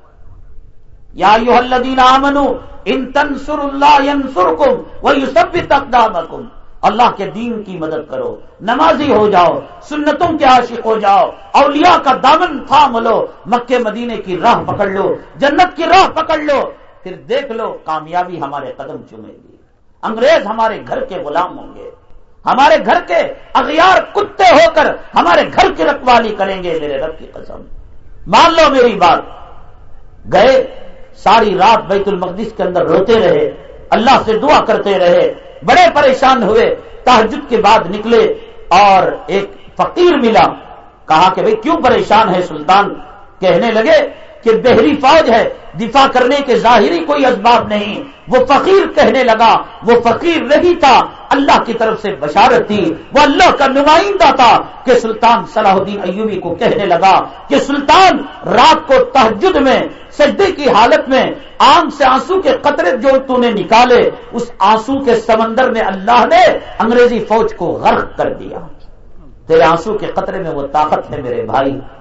یا یو الذین آمنو، ان تنصر اللہ ینصرکم ویثبت اقدامکم۔ اللہ کے دین کی مدد کرو، نمازی ہو جاؤ، سنتوں کے عاشق ہو جاؤ، اولیاء کا دامن تھام لو مکے مدینے کی راہ پکڑ لو، جنت کی راہ پکڑ لو۔ پھر دیکھ لو، کامیابی ہمارے قدم چومے گی۔ انگریز ہمارے گھر کے غلام ہوں گے۔ ہمارے گھر کے اغیار کتے ہو کر ہمارے گھر کی رکھوالی کریں گے، میرے رب کی قسم۔ مان لو میری بات۔ گئے ساری رات بیت المقدس کے اندر روتے رہے، اللہ سے دعا کرتے رہے، بڑے پریشان ہوئے تحجد کے بعد نکلے اور ایک فقیر ملا، کہا کہ بھئی کیوں پریشان ہے سلطان؟ کہنے لگے کہ بحری فوج ہے، دفاع کرنے کے ظاہری کوئی اسباب نہیں۔ وہ فقیر کہنے لگا، وہ فقیر نہیں تھا۔ اللہ کی طرف سے بشارت تھی وہ اللہ کا نمائندہ تھا کہ سلطان صلاح الدین ایوبی کو کہنے لگا کہ سلطان رات کو تحجد میں، سجدے کی حالت میں آم سے آنسو کے قطرے جو تو نے نکالے، اس آنسو کے سمندر میں اللہ نے انگریزی فوج کو غرق کر دیا۔ تیرے آنسو کے قطرے میں وہ طاقت ہے میرے بھائی۔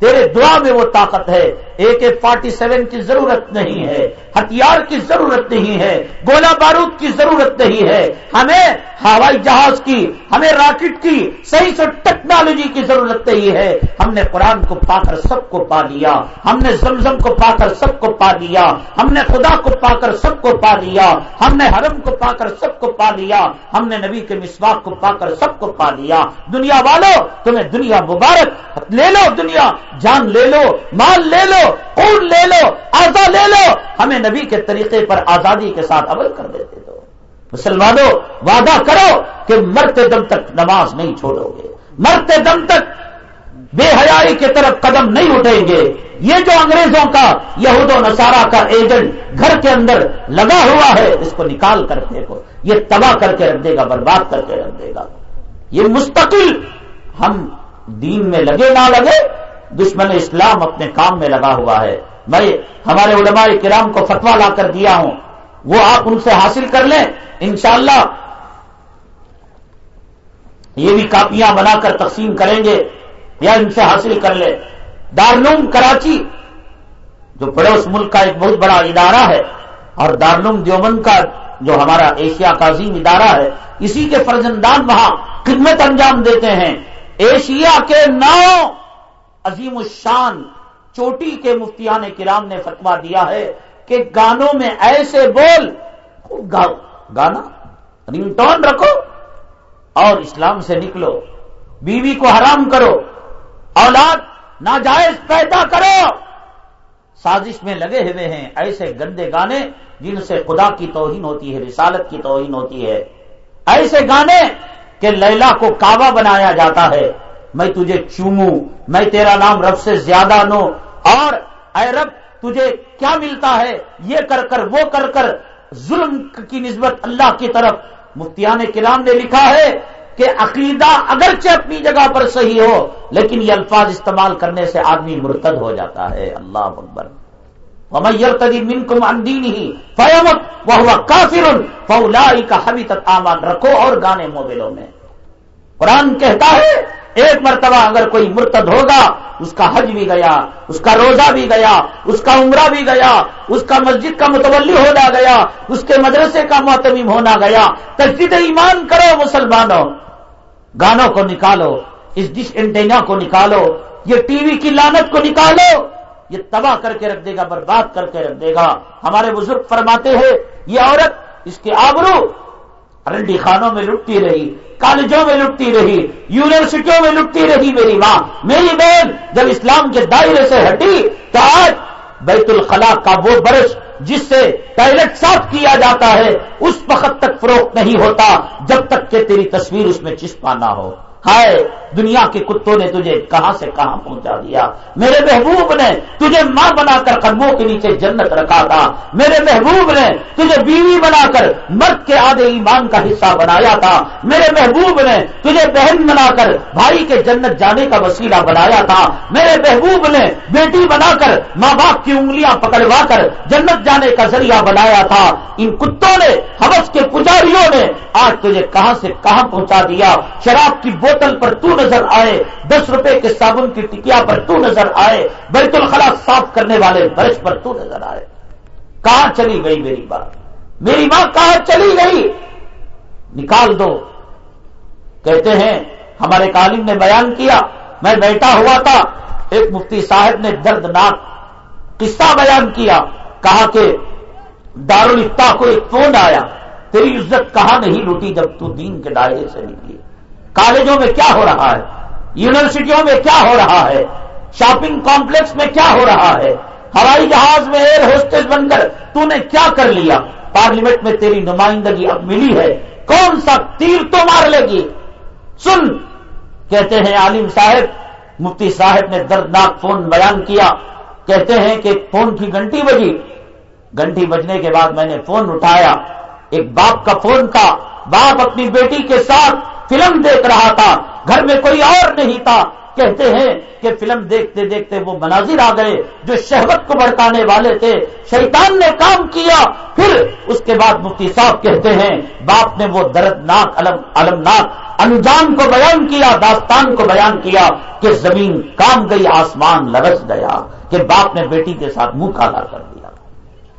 تیرے دعا میں وہ طاقت ہے ایک ایک فورٹی سیون کی ضرورت نہیں ہے ہتھیار کی ضرورت نہیں ہے گولا بارود کی ضرورت نہیں ہے ہمیں ہوائی جہاز کی ہمیں راکٹ کی صحیح سے ٹیکنالوجی کی ضرورت نہیں ہے ہم نے قرآن کو پا کر سب کو پا لیا ہم نے زمزم کو پا کر سب کو پا لیا ہم نے خدا کو پا کر سب کو پا لیا ہم نے حرم کو پا کر سب کو پا لیا ہم نے نبی کے مسواق کو پا کر سب کو پا لیا دنیا والو تمہیں دنیا مبارک لے لو دنیا جان لے لو، مال لے لو، خون لے لو آزا لے لو۔ ہمیں نبی کے طریقے پر آزادی کے ساتھ عمل کر دیتے دو مسلمانوں، وعدہ کرو کہ مرتے دم تک نماز نہیں چھوڑو گے۔ مرتے دم تک بے حیائی کی طرف قدم نہیں اٹھیں گے۔ یہ جو انگریزوں کا، یہود و نصارہ کا ایجنٹ گھر کے اندر لگا ہوا ہے، اس کو نکال کر پھینکو یہ تباہ کر کے رکھ دے گا، برباد کر کے رکھ دے گا۔ یہ مستقل ہم دین میں لگے نہ لگے دشمن اسلام اپنے کام میں لگا ہوا ہے۔ میں ہمارے علماء کرام کو فتوا لا کر دیا ہوں۔ وہ آپ ان سے حاصل کر لیں۔ انشاءاللہ یہ بھی کاپیاں بنا کر تقسیم کریں گے یا ان سے حاصل کر لیں۔ دارلوم کراچی، جو پڑوس ملک کا ایک بہت بڑا ادارہ ہے، اور دارلوم دیوبند کا جو ہمارا ایشیا کا عظیم ادارہ ہے، اسی کے فرزندان وہاں خدمت انجام دیتے ہیں۔ ایشیا کے نو عظیم الشان، چوٹی کے مفتیان کرام نے فتوا دیا ہے کہ گانوں میں ایسے بول، گاؤ، گانا، رنگ ٹون رکھو اور اسلام سے نکلو، بیوی کو حرام کرو، اولاد ناجائز پیدا کرو۔ سازش میں لگے ہوئے ہیں ایسے گندے گانے جن سے خدا کی توہین ہوتی ہے، رسالت کی توہین ہوتی ہے۔ ایسے گانے کہ لیلا کو کعبہ بنایا جاتا ہے۔ میں تجھے چوموں، میں تیرا نام رب سے زیادہ نو، اور اے رب، تجھے کیا ملتا ہے؟ یہ کر کر، وہ کر کر، ظلم کی نسبت اللہ کی طرف۔ مفتیان کلام نے لکھا ہے کہ عقیدہ اگرچہ اپنی جگہ پر صحیح ہو، لیکن یہ الفاظ استعمال کرنے سے آدمی مرتد ہو جاتا ہے۔ اللہ اکبر۔ میئر کو ہی کافر کا حوی تک آمان رکھو اور گانے موبائلوں میں۔ قرآن کہتا ہے ایک مرتبہ اگر کوئی مرتد ہوگا، اس کا حج بھی گیا، اس کا روزہ بھی گیا، اس کا عمرہ بھی گیا، اس کا مسجد کا متولی ہونا گیا، اس کے مدرسے کا محتمیم ہونا گیا، تجدید ایمان کرو مسلمانوں، گانوں کو نکالو، اس ڈش انٹینا کو نکالو، یہ ٹی وی کی لانت کو نکالو، یہ تباہ کر کے رکھ دے گا، برباد کر کے رکھ دے گا۔ ہمارے بزرگ فرماتے ہیں، یہ عورت اس کے آبرو رنڈی خانوں میں لٹتی رہی، کالجوں میں لٹتی رہی، یونیورسٹیوں میں لٹتی رہی میری ماں۔ میری بہن جب اسلام کے دائرے سے ہٹی تو آج بیت الخلا کا وہ برش جس سے ٹائلٹ صاف کیا جاتا ہے، اس وقت تک فروخت نہیں ہوتا جب تک کہ تیری تصویر اس میں چسپا نہ ہو۔ ہائے، دنیا کے کتوں نے تجھے کہاں سے کہاں پہنچا دیا؟ میرے محبوب نے تجھے ماں بنا کر قدموں کے نیچے جنت رکھا تھا۔ میرے محبوب نے تجھے بیوی بنا کر مرد کے آدھے ایمان کا حصہ بنایا تھا۔ میرے محبوب نے تجھے بہن بنا کر بھائی کے جنت جانے کا وسیلہ بنایا تھا۔ میرے محبوب نے بیٹی بنا کر ماں باپ کی انگلیاں پکڑوا کر جنت جانے کا ذریعہ بنایا تھا۔ ان کتوں نے حوث کے پجاریوں نے آج تجھے کہاں سے کہاں پہنچا دیا؟ شراب کی بوتل پر تو نظر آئے، دس روپے کے صابن کی ٹکیا پر تو نظر آئے، بیت الخلا صاف کرنے والے برش پر تو نظر آئے۔ کہاں چلی گئی میری بات میری ماں کہاں چلی گئی؟ نکال دو۔ کہتے ہیں، ہمارے کالم نے بیان کیا، میں بیٹھا ہوا تھا، ایک مفتی صاحب نے دردناک قصہ بیان کیا، کہا کہ دارالفتا کو ایک فون آیا، تیری عزت کہاں نہیں لوٹی جب تو دین کے دائرے سے نکلی؟ کالجوں میں کیا ہو رہا ہے؟ یونیورسٹیوں میں کیا ہو رہا ہے؟ شاپنگ کمپلیکس میں کیا ہو رہا ہے؟ ہوائی جہاز میں ایئر ہوسٹس بن کر تو نے کیا کر لیا؟ پارلیمنٹ میں تیری نمائندگی اب ملی ہے۔ کون سا تیر تو مار لے گی؟ سن! کہتے ہیں عالم صاحب، مفتی صاحب نے دردناک فون بیان کیا۔ کہتے ہیں کہ فون کی گھنٹی بجی۔ گھنٹی بجنے کے بعد میں نے فون اٹھایا۔ ایک باپ کا فون تھا۔ باپ اپنی بیٹی کے ساتھ فلم دیکھ رہا تھا۔ گھر میں کوئی اور نہیں تھا۔ کہتے ہیں کہ فلم دیکھتے دیکھتے وہ مناظر آ گئے جو شہوت کو بڑکانے والے تھے۔ شیطان نے کام کیا۔ پھر اس کے بعد مفتی صاحب کہتے ہیں، باپ نے وہ دردناک المناک انجام کو بیان کیا، داستان کو بیان کیا کہ زمین کام گئی، آسمان لرس گیا، کہ باپ نے بیٹی کے ساتھ منہ کالا کر دیا۔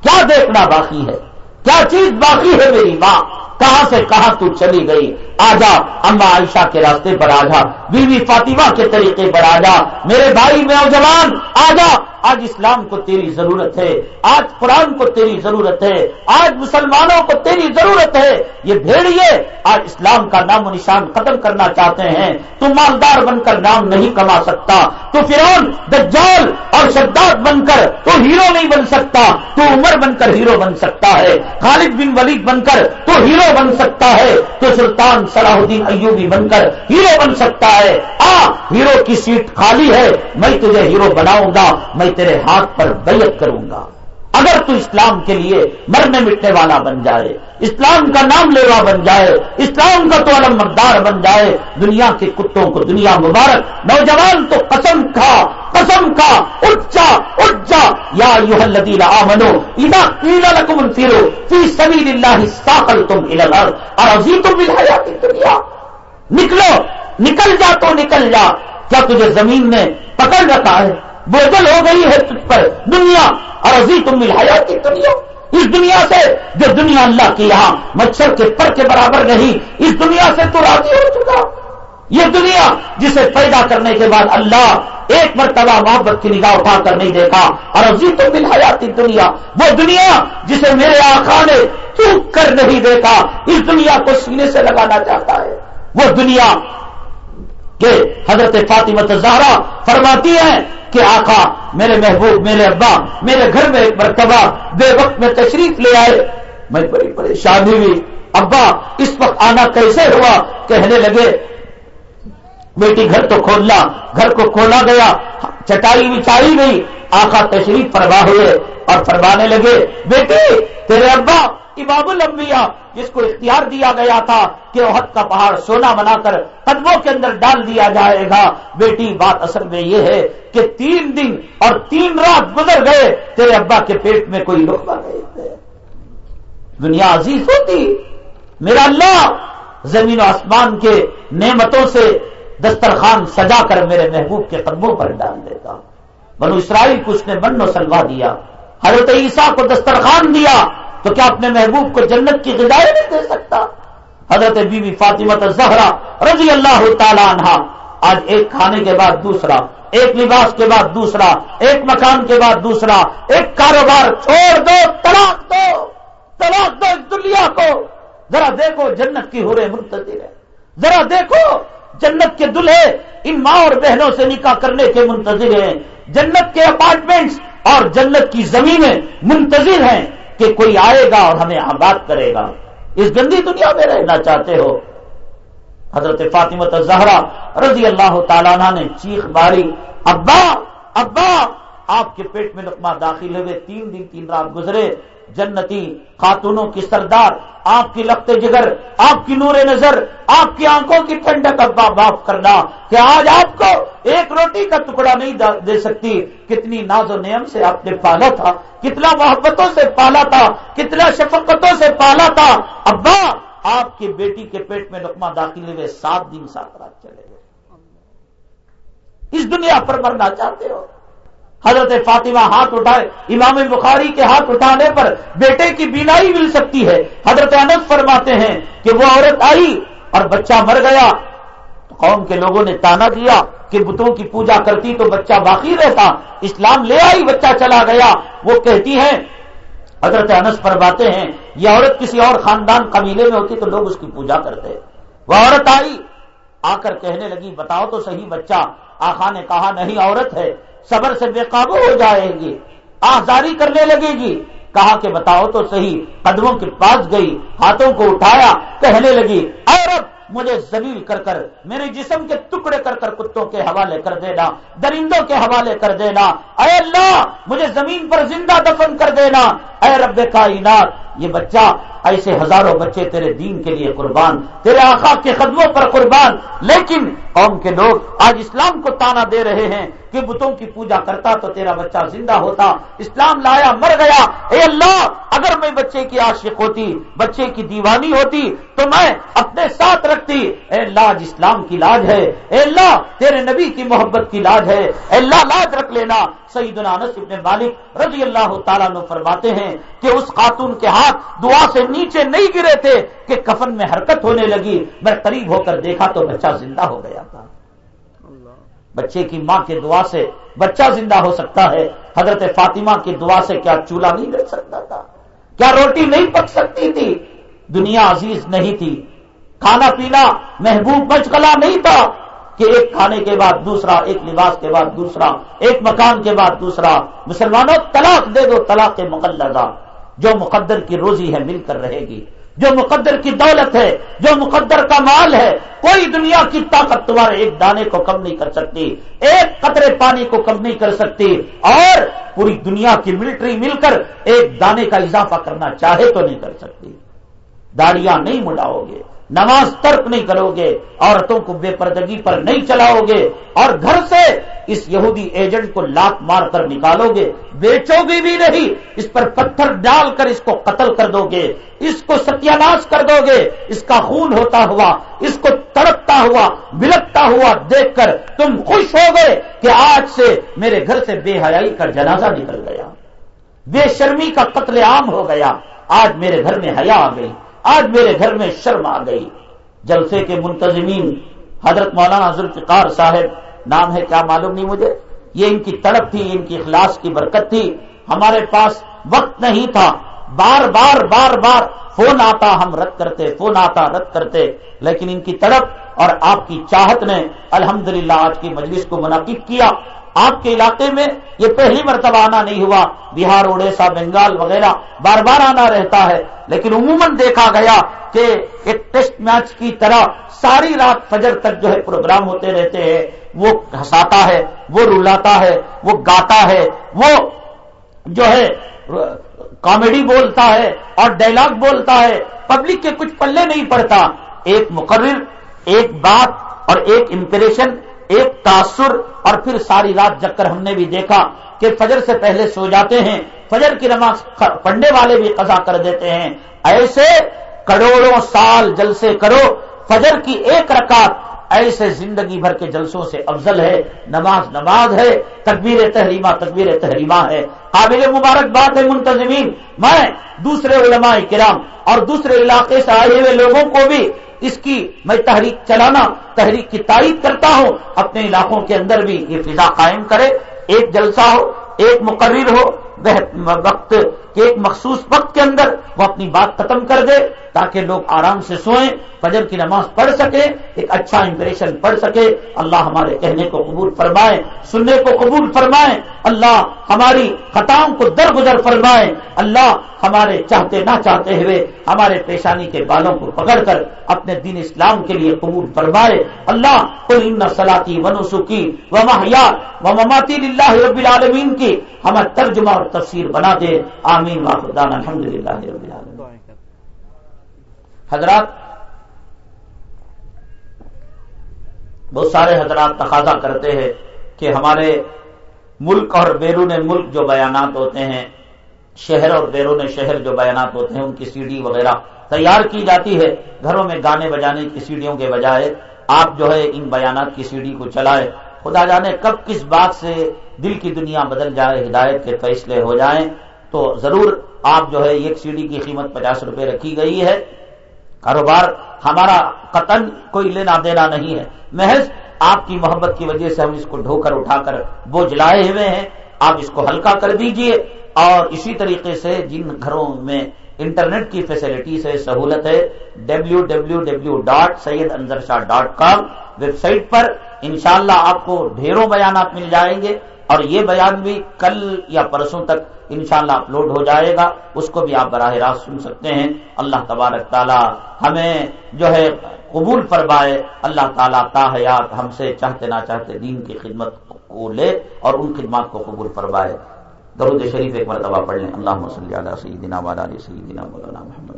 کیا دیکھنا باقی ہے؟ کیا چیز باقی ہے میری ماں؟ کہاں سے کہاں تو چلی گئی؟ آجا اما عائشہ کے راستے پر آجا بیوی فاطمہ کے طریقے پر آجا میرے بھائی میں جوان آجا آج اسلام کو تیری ضرورت ہے، آج قرآن کو تیری ضرورت ہے، آج مسلمانوں کو تیری ضرورت ہے۔ یہ بھیڑیے آج اسلام کا نام و نشان ختم کرنا چاہتے ہیں۔ تو مالدار بن کر نام نہیں کما سکتا، تو فرون دجال اور شداد بن کر تو ہیرو نہیں بن سکتا، تو عمر بن کر ہیرو بن سکتا ہے۔ خالد بن ولید بن کر تو ہیرو بن سکتا ہے تو سلطان صلاح الدین ایوبی بن کر ہیرو بن سکتا ہے۔ آ، ہیرو کی سیٹ خالی ہے، میں تجھے ہیرو بناؤں گا، میں تیرے ہاتھ پر بیعت کروں گا۔ اگر تو اسلام کے لیے مرنے مٹنے والا بن جائے اسلام کا نام لیوا بن جائے، اسلام کا تو علم مقدار بن جائے۔ دنیا کے کتوں کو دنیا مبارک۔ نوجوان تو قسم کھا قسم کھا اچا اچا یا یو لدیلا آمنو ادا پیلا لکم فیرو فی سبیل اللہ ساقل تم الگ اور ابھی تم دنیا نکلو، نکل جا تو نکل جا۔ کیا تجھے زمین نے پکڑ رکھا ہے؟ بوجل ہو گئی ہے تجھ پر۔ دنیا اور ابھی تم دنیا اس دنیا سے جو دنیا اللہ کی یہاں مچھر کے پر کے برابر نہیں، اس دنیا سے تو راضی ہو چکا۔ یہ دنیا جسے پیدا کرنے کے بعد اللہ ایک مرتبہ محبت کی نگاہ اٹھا کر نہیں دیکھا۔ اور ابھی تو مل حیاتی دنیا، وہ دنیا جسے میرے آخا نے چوک کر نہیں دیکھا، اس دنیا کو سینے سے لگانا چاہتا ہے۔ وہ دنیا کہ حضرت فاطمت زہرا فرماتی ہیں کہ آقا میرے محبوب، میرے ابا، میرے گھر میں ایک مرتبہ بے وقت میں تشریف لے آئے۔ میں بڑی پریشانی ہوئی۔ ابا، اس وقت آنا کیسے ہوا؟ کہنے لگے، بیٹی گھر تو کھولنا گھر کو کھولا گیا، چٹائی بچائی گئی آقا تشریف فرما ہوئے اور فرمانے لگے، بیٹی، تیرے ابا امام الانبیاء، جس کو اختیار دیا گیا تھا کہ عہد کا پہاڑ سونا بنا کر قدموں کے اندر ڈال دیا جائے گا۔ بیٹی، بات اصل میں یہ ہے کہ تین دن اور تین رات گزر گئے، تیرے ابا کے پیٹ میں کوئی لوگ گئے دنیا عزیز ہوتی، میرا اللہ زمین و آسمان کے نعمتوں سے دسترخوان سجا کر میرے محبوب کے قدموں پر ڈال دیتا۔ بنو اسرائیل کو اس نے من و سلوا دیا۔ حضرت عیسیٰ کو دسترخوان دیا۔ تو کیا اپنے محبوب کو جنت کی غذائیں نہیں دے سکتا؟ حضرت بی بی فاطمہ زہرا رضی اللہ تعالیٰ عنہ آج ایک کھانے کے بعد دوسرا، ایک لباس کے بعد دوسرا، ایک مکان کے بعد دوسرا، ایک کاروبار چھوڑ دو، طلاق دو طلاق دو اس دنیا کو۔ ذرا دیکھو جنت کی ہو رہے منتظر ہے ذرا دیکھو جنت کے دلہے ان ماں اور بہنوں سے نکاح کرنے کے منتظر ہیں۔ جنت کے اپارٹمنٹس اور جنت کی زمینیں منتظر ہیں۔ کہ کوئی آئے گا اور ہمیں آباد کرے گا۔ اس گندی دنیا میں رہنا چاہتے ہو۔ حضرت فاطمت زہرا رضی اللہ تعالیٰ نے چیخ ماری، ابا ابا، آپ کے پیٹ میں لقمہ داخل ہوئے، تین دن تین رات گزرے۔ جنتی خاتونوں کی سردار، آپ کی لخت جگر، آپ کی نور نظر، آپ کی آنکھوں کی ٹھنڈک ابا باپ کرنا کہ آج آپ کو ایک روٹی کا ٹکڑا نہیں دے سکتی۔ کتنی ناز و نیم سے آپ نے پالا تھا، کتنا محبتوں سے پالا تھا، کتنا شفقتوں سے پالا تھا۔ ابا، آپ کی بیٹی کے پیٹ میں لقمہ داخل ہوئے سات دن سات رات چلے گئے۔ اس دنیا پر مرنا چاہتے ہو؟ حضرت فاطمہ ہاتھ اٹھائے، امام بخاری کے ہاتھ اٹھانے پر بیٹے کی بینائی مل سکتی ہے۔ حضرت انس فرماتے ہیں کہ وہ عورت آئی اور بچہ مر گیا۔ قوم کے لوگوں نے تانا دیا کہ بتوں کی پوجا کرتی تو بچہ باقی رہتا۔ اسلام لے آئی، بچہ چلا گیا۔ وہ کہتی ہیں، حضرت انس فرماتے ہیں، یہ عورت کسی اور خاندان قبیلے میں ہوتی تو لوگ اس کی پوجا کرتے۔ وہ عورت آئی، آ کر کہنے لگی، بتاؤ تو صحیح بچہ، آخا نے کہا نہیں، عورت ہے۔ صبر سے بے قابو ہو جائے گی، آزاری کرنے لگے گی۔ کہا کہ بتاؤ تو صحیح، قدموں کے پاس گئی، ہاتھوں کو اٹھایا، کہنے لگی، عورت، مجھے زلیل کر کر، میرے جسم کے ٹکڑے کر کر کتوں کے حوالے کر دینا، درندوں کے حوالے کر دینا۔ اے اللہ، مجھے زمین پر زندہ دفن کر دینا۔ اے رب کائنات، یہ بچہ ایسے ہزاروں بچے تیرے دین کے لیے قربان، تیرے آقا کے قدموں پر قربان۔ لیکن قوم کے لوگ آج اسلام کو تانا دے رہے ہیں کہ بتوں کی پوجا کرتا تو تیرا بچہ زندہ ہوتا۔ اسلام لایا، مر گیا۔ اے اللہ، اگر میں بچے کی عاشق ہوتی، بچے کی دیوانی ہوتی، تو میں اپنے ساتھ رکھتی۔ اے اللہ، آج اسلام کی لاج ہے۔ اے اللہ، تیرے نبی کی محبت کی لاج ہے۔ اے اللہ، لاج رکھ لینا۔ سعید الانس ابن مالک رضی اللہ تعالیٰ نے فرماتے ہیں کہ اس خاتون کے ہاتھ دعا سے نیچے نہیں گرے تھے کہ کفن میں حرکت ہونے لگی۔ میں قریب ہو کر دیکھا تو بچہ زندہ ہو گیا تھا۔ بچے کی ماں کے دعا سے بچہ زندہ ہو سکتا ہے۔ حضرت فاطمہ کی دعا سے کیا چولہا نہیں لگ سکتا تھا؟ کیا روٹی نہیں پک سکتی تھی؟ دنیا عزیز نہیں تھی۔ کھانا پینا محبوب مچکلا نہیں تھا کہ ایک کھانے کے بعد دوسرا، ایک لباس کے بعد دوسرا، ایک مکان کے بعد دوسرا۔ مسلمانوں، طلاق دے دو، طلاق مقدرہ جو مقدر کی روزی ہے مل کر رہے گی جو مقدر کی دولت ہے جو مقدر کا مال ہے کوئی دنیا کی طاقت تمہارے ایک دانے کو کم نہیں کر سکتی ایک قطرے پانی کو کم نہیں کر سکتی اور پوری دنیا کی ملٹری مل کر ایک دانے کا اضافہ کرنا چاہے تو نہیں کر سکتی داڑیاں نہیں مڈاؤ گے نماز ترک نہیں کرو گے، عورتوں کو بے پردگی پر نہیں چلاؤ گے، اور گھر سے اس یہودی ایجنٹ کو لات مار کر نکالو گے۔ بیچو گے بھی نہیں، اس پر پتھر ڈال کر اس کو قتل کر دو گے۔ اس کو ستیاناش کر دو گے۔ اس کا خون ہوتا ہوا، اس کو تڑپتا ہوا، بلکتا ہوا دیکھ کر تم خوش ہو گئے کہ آج سے میرے گھر سے بے حیائی کا جنازہ نکل گیا۔ بے شرمی کا قتل عام ہو گیا۔ آج میرے گھر میں حیا آ گئی۔ آج میرے گھر میں شرم آ گئی۔ جلسے کے منتظمین، حضرت مولانا ذوالفقار صاحب، نام ہے کیا معلوم نہیں مجھے؟ یہ ان کی تڑپ تھی، ان کی اخلاص کی برکت تھی۔ ہمارے پاس وقت نہیں تھا۔ بار بار بار بار فون آتا، ہم رد کرتے، فون آتا، رد کرتے۔ لیکن ان کی تڑپ اور آپ کی چاہت نے الحمدللہ آج کی مجلس کو منعقد کیا۔ آپ کے علاقے میں یہ پہلی مرتبہ آنا نہیں ہوا۔ بہار اڑیسہ بنگال وغیرہ بار بار آنا رہتا ہے، لیکن عموماً دیکھا گیا کہ ایک ٹیسٹ میچ کی طرح ساری رات فجر تک جو ہے پروگرام ہوتے رہتے ہیں۔ وہ ہساتا ہے، وہ رلاتا ہے، وہ گاتا ہے، وہ جو ہے کامیڈی بولتا ہے اور ڈائلگ بولتا ہے۔ پبلک کے کچھ پلے نہیں پڑتا۔ ایک مقرر، ایک بات اور ایک امپریشن ایک تاثر اور پھر ساری رات جگ کر ہم نے بھی دیکھا کہ فجر سے پہلے سو جاتے ہیں، فجر کی نماز پڑھنے والے بھی قضا کر دیتے ہیں۔ ایسے کروڑوں سال جلسے کرو، فجر کی ایک رکعت ایسے زندگی بھر کے جلسوں سے افضل ہے۔ نماز نماز ہے، تکبیر تحریمہ تکبیر تحریمہ ہے۔ قابل مبارک بات ہے منتظمین۔ میں، دوسرے علماء کرام اور دوسرے علاقے سے آئے ہوئے لوگوں کو بھی اس کی میں تحریک چلانا، تحریک کی تعریف کرتا ہوں، اپنے علاقوں کے اندر بھی یہ فضا قائم کرے۔ ایک جلسہ ہو، ایک مقرر ہو وقت، ایک مخصوص وقت کے اندر وہ اپنی بات ختم کر دے۔ تاکہ لوگ آرام سے سوئیں، فجر کی نماز پڑھ سکے ایک اچھا امپریشن پڑھ سکے اللہ ہمارے کہنے کو قبول فرمائے، سننے کو قبول فرمائے۔ اللہ ہماری خطاؤں کو درگزر فرمائے۔ اللہ ہمارے چاہتے نہ چاہتے ہوئے ہمارے پیشانی کے بالوں کو پکڑ کر اپنے دین اسلام کے لیے قبول فرمائے۔ اللہ کل ان سلاتی ونسوکی و محیا و مماتی اللہ رب العالمین کی ہمیں ترجمہ اور تفسیر بنا دے۔ آمین۔ واقدان الحمد للہ رب حضرات، بہت سارے حضرات تقاضا کرتے ہیں کہ ہمارے ملک اور بیرون ملک جو بیانات ہوتے ہیں، شہر اور بیرون شہر جو بیانات ہوتے ہیں، ان کی سی ڈی وغیرہ تیار کی جاتی ہے۔ گھروں میں گانے بجانے کی سیڑھیوں کے بجائے آپ جو ہے ان بیانات کی سی ڈی کو چلائے خدا جانے کب کس بات سے دل کی دنیا بدل جائے، ہدایت کے فیصلے ہو جائیں۔ تو ضرور آپ جو ہے ایک سی ڈی کی قیمت پچاس روپے رکھی گئی ہے۔ کاروبار ہمارا قطن کوئی لینا دینا نہیں ہے۔ محض آپ کی محبت کی وجہ سے ہم اس کو ڈھو کر اٹھا کر بوجھ لائے ہوئے ہیں۔ آپ اس کو ہلکا کر دیجیے۔ اور اسی طریقے سے جن گھروں میں انٹرنیٹ کی فیسلٹی سے سہولت ہے W W W dot Syed Anzar Shah dot com website پر انشاءاللہ اللہ آپ کو ڈھیروں بیانات مل جائیں گے۔ اور یہ بیان بھی کل یا پرسوں تک انشاءاللہ اللہ اپلوڈ ہو جائے گا۔ اس کو بھی آپ براہ راست سن سکتے ہیں۔ اللہ تبارک تعالی ہمیں جو ہے قبول فرمائے۔ اللہ تعالیٰ تا حیات ہم سے چاہتے نہ چاہتے دین کی خدمت کو لے اور ان خدمات کو قبول فرمائے۔ درود شریف ایک مرتبہ پڑھ لیں۔ اللہ صلی علی سیدنا والا علی سیدنا مولانا محمد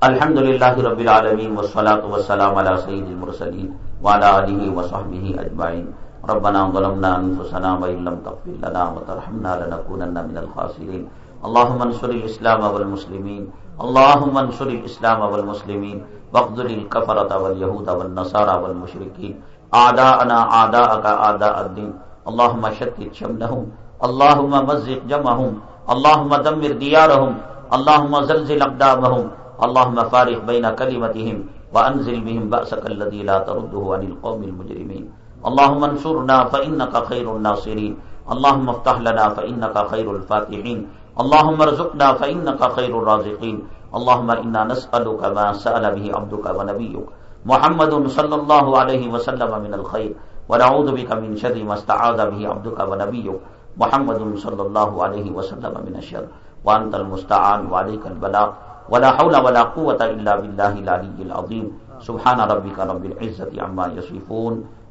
الحمد للہ رب العالمین والصلاة والسلام علی سید المرسلین وعلى آلہ وصحبہ اجمعین۔ ربنا ظلمنا انفسنا وإن لم تغفر لنا وترحمنا لنكونن من الخاسرين. اللهم انصر الاسلام والمسلمين. اللهم انصر الاسلام والمسلمين. واخذل الكفرة واليهود والنصارى والمشركين. اعداءنا اعداءك اعداء الدين. اللهم شتت شملهم. اللهم مزق جمعهم. اللهم دمر ديارهم. اللهم زلزل اقدامهم اللهم فارق بين كلمتهم وانزل بهم بأسك الذي لا ترده عن القوم المجرمين. اللهم انصرنا فإنك خير الناصرين. اللهم افتح لنا فإنك خير الفاتحين. اللهم ارزقنا فإنك خير الرازقين. اللهم إنا نسألك ما سأل به عبدك ونبيك. محمد صلى الله عليه وسلم من الخير. ونعوذ بك من شر ما استعاذ به عبدك ونبيك. محمد صلى الله عليه وسلم من الشر. وانت المستعان وعليك البلاغ. ولا حول ولا قوة إلا بالله العلي العظيم. سبحان ربك رب العزة عما يصفون.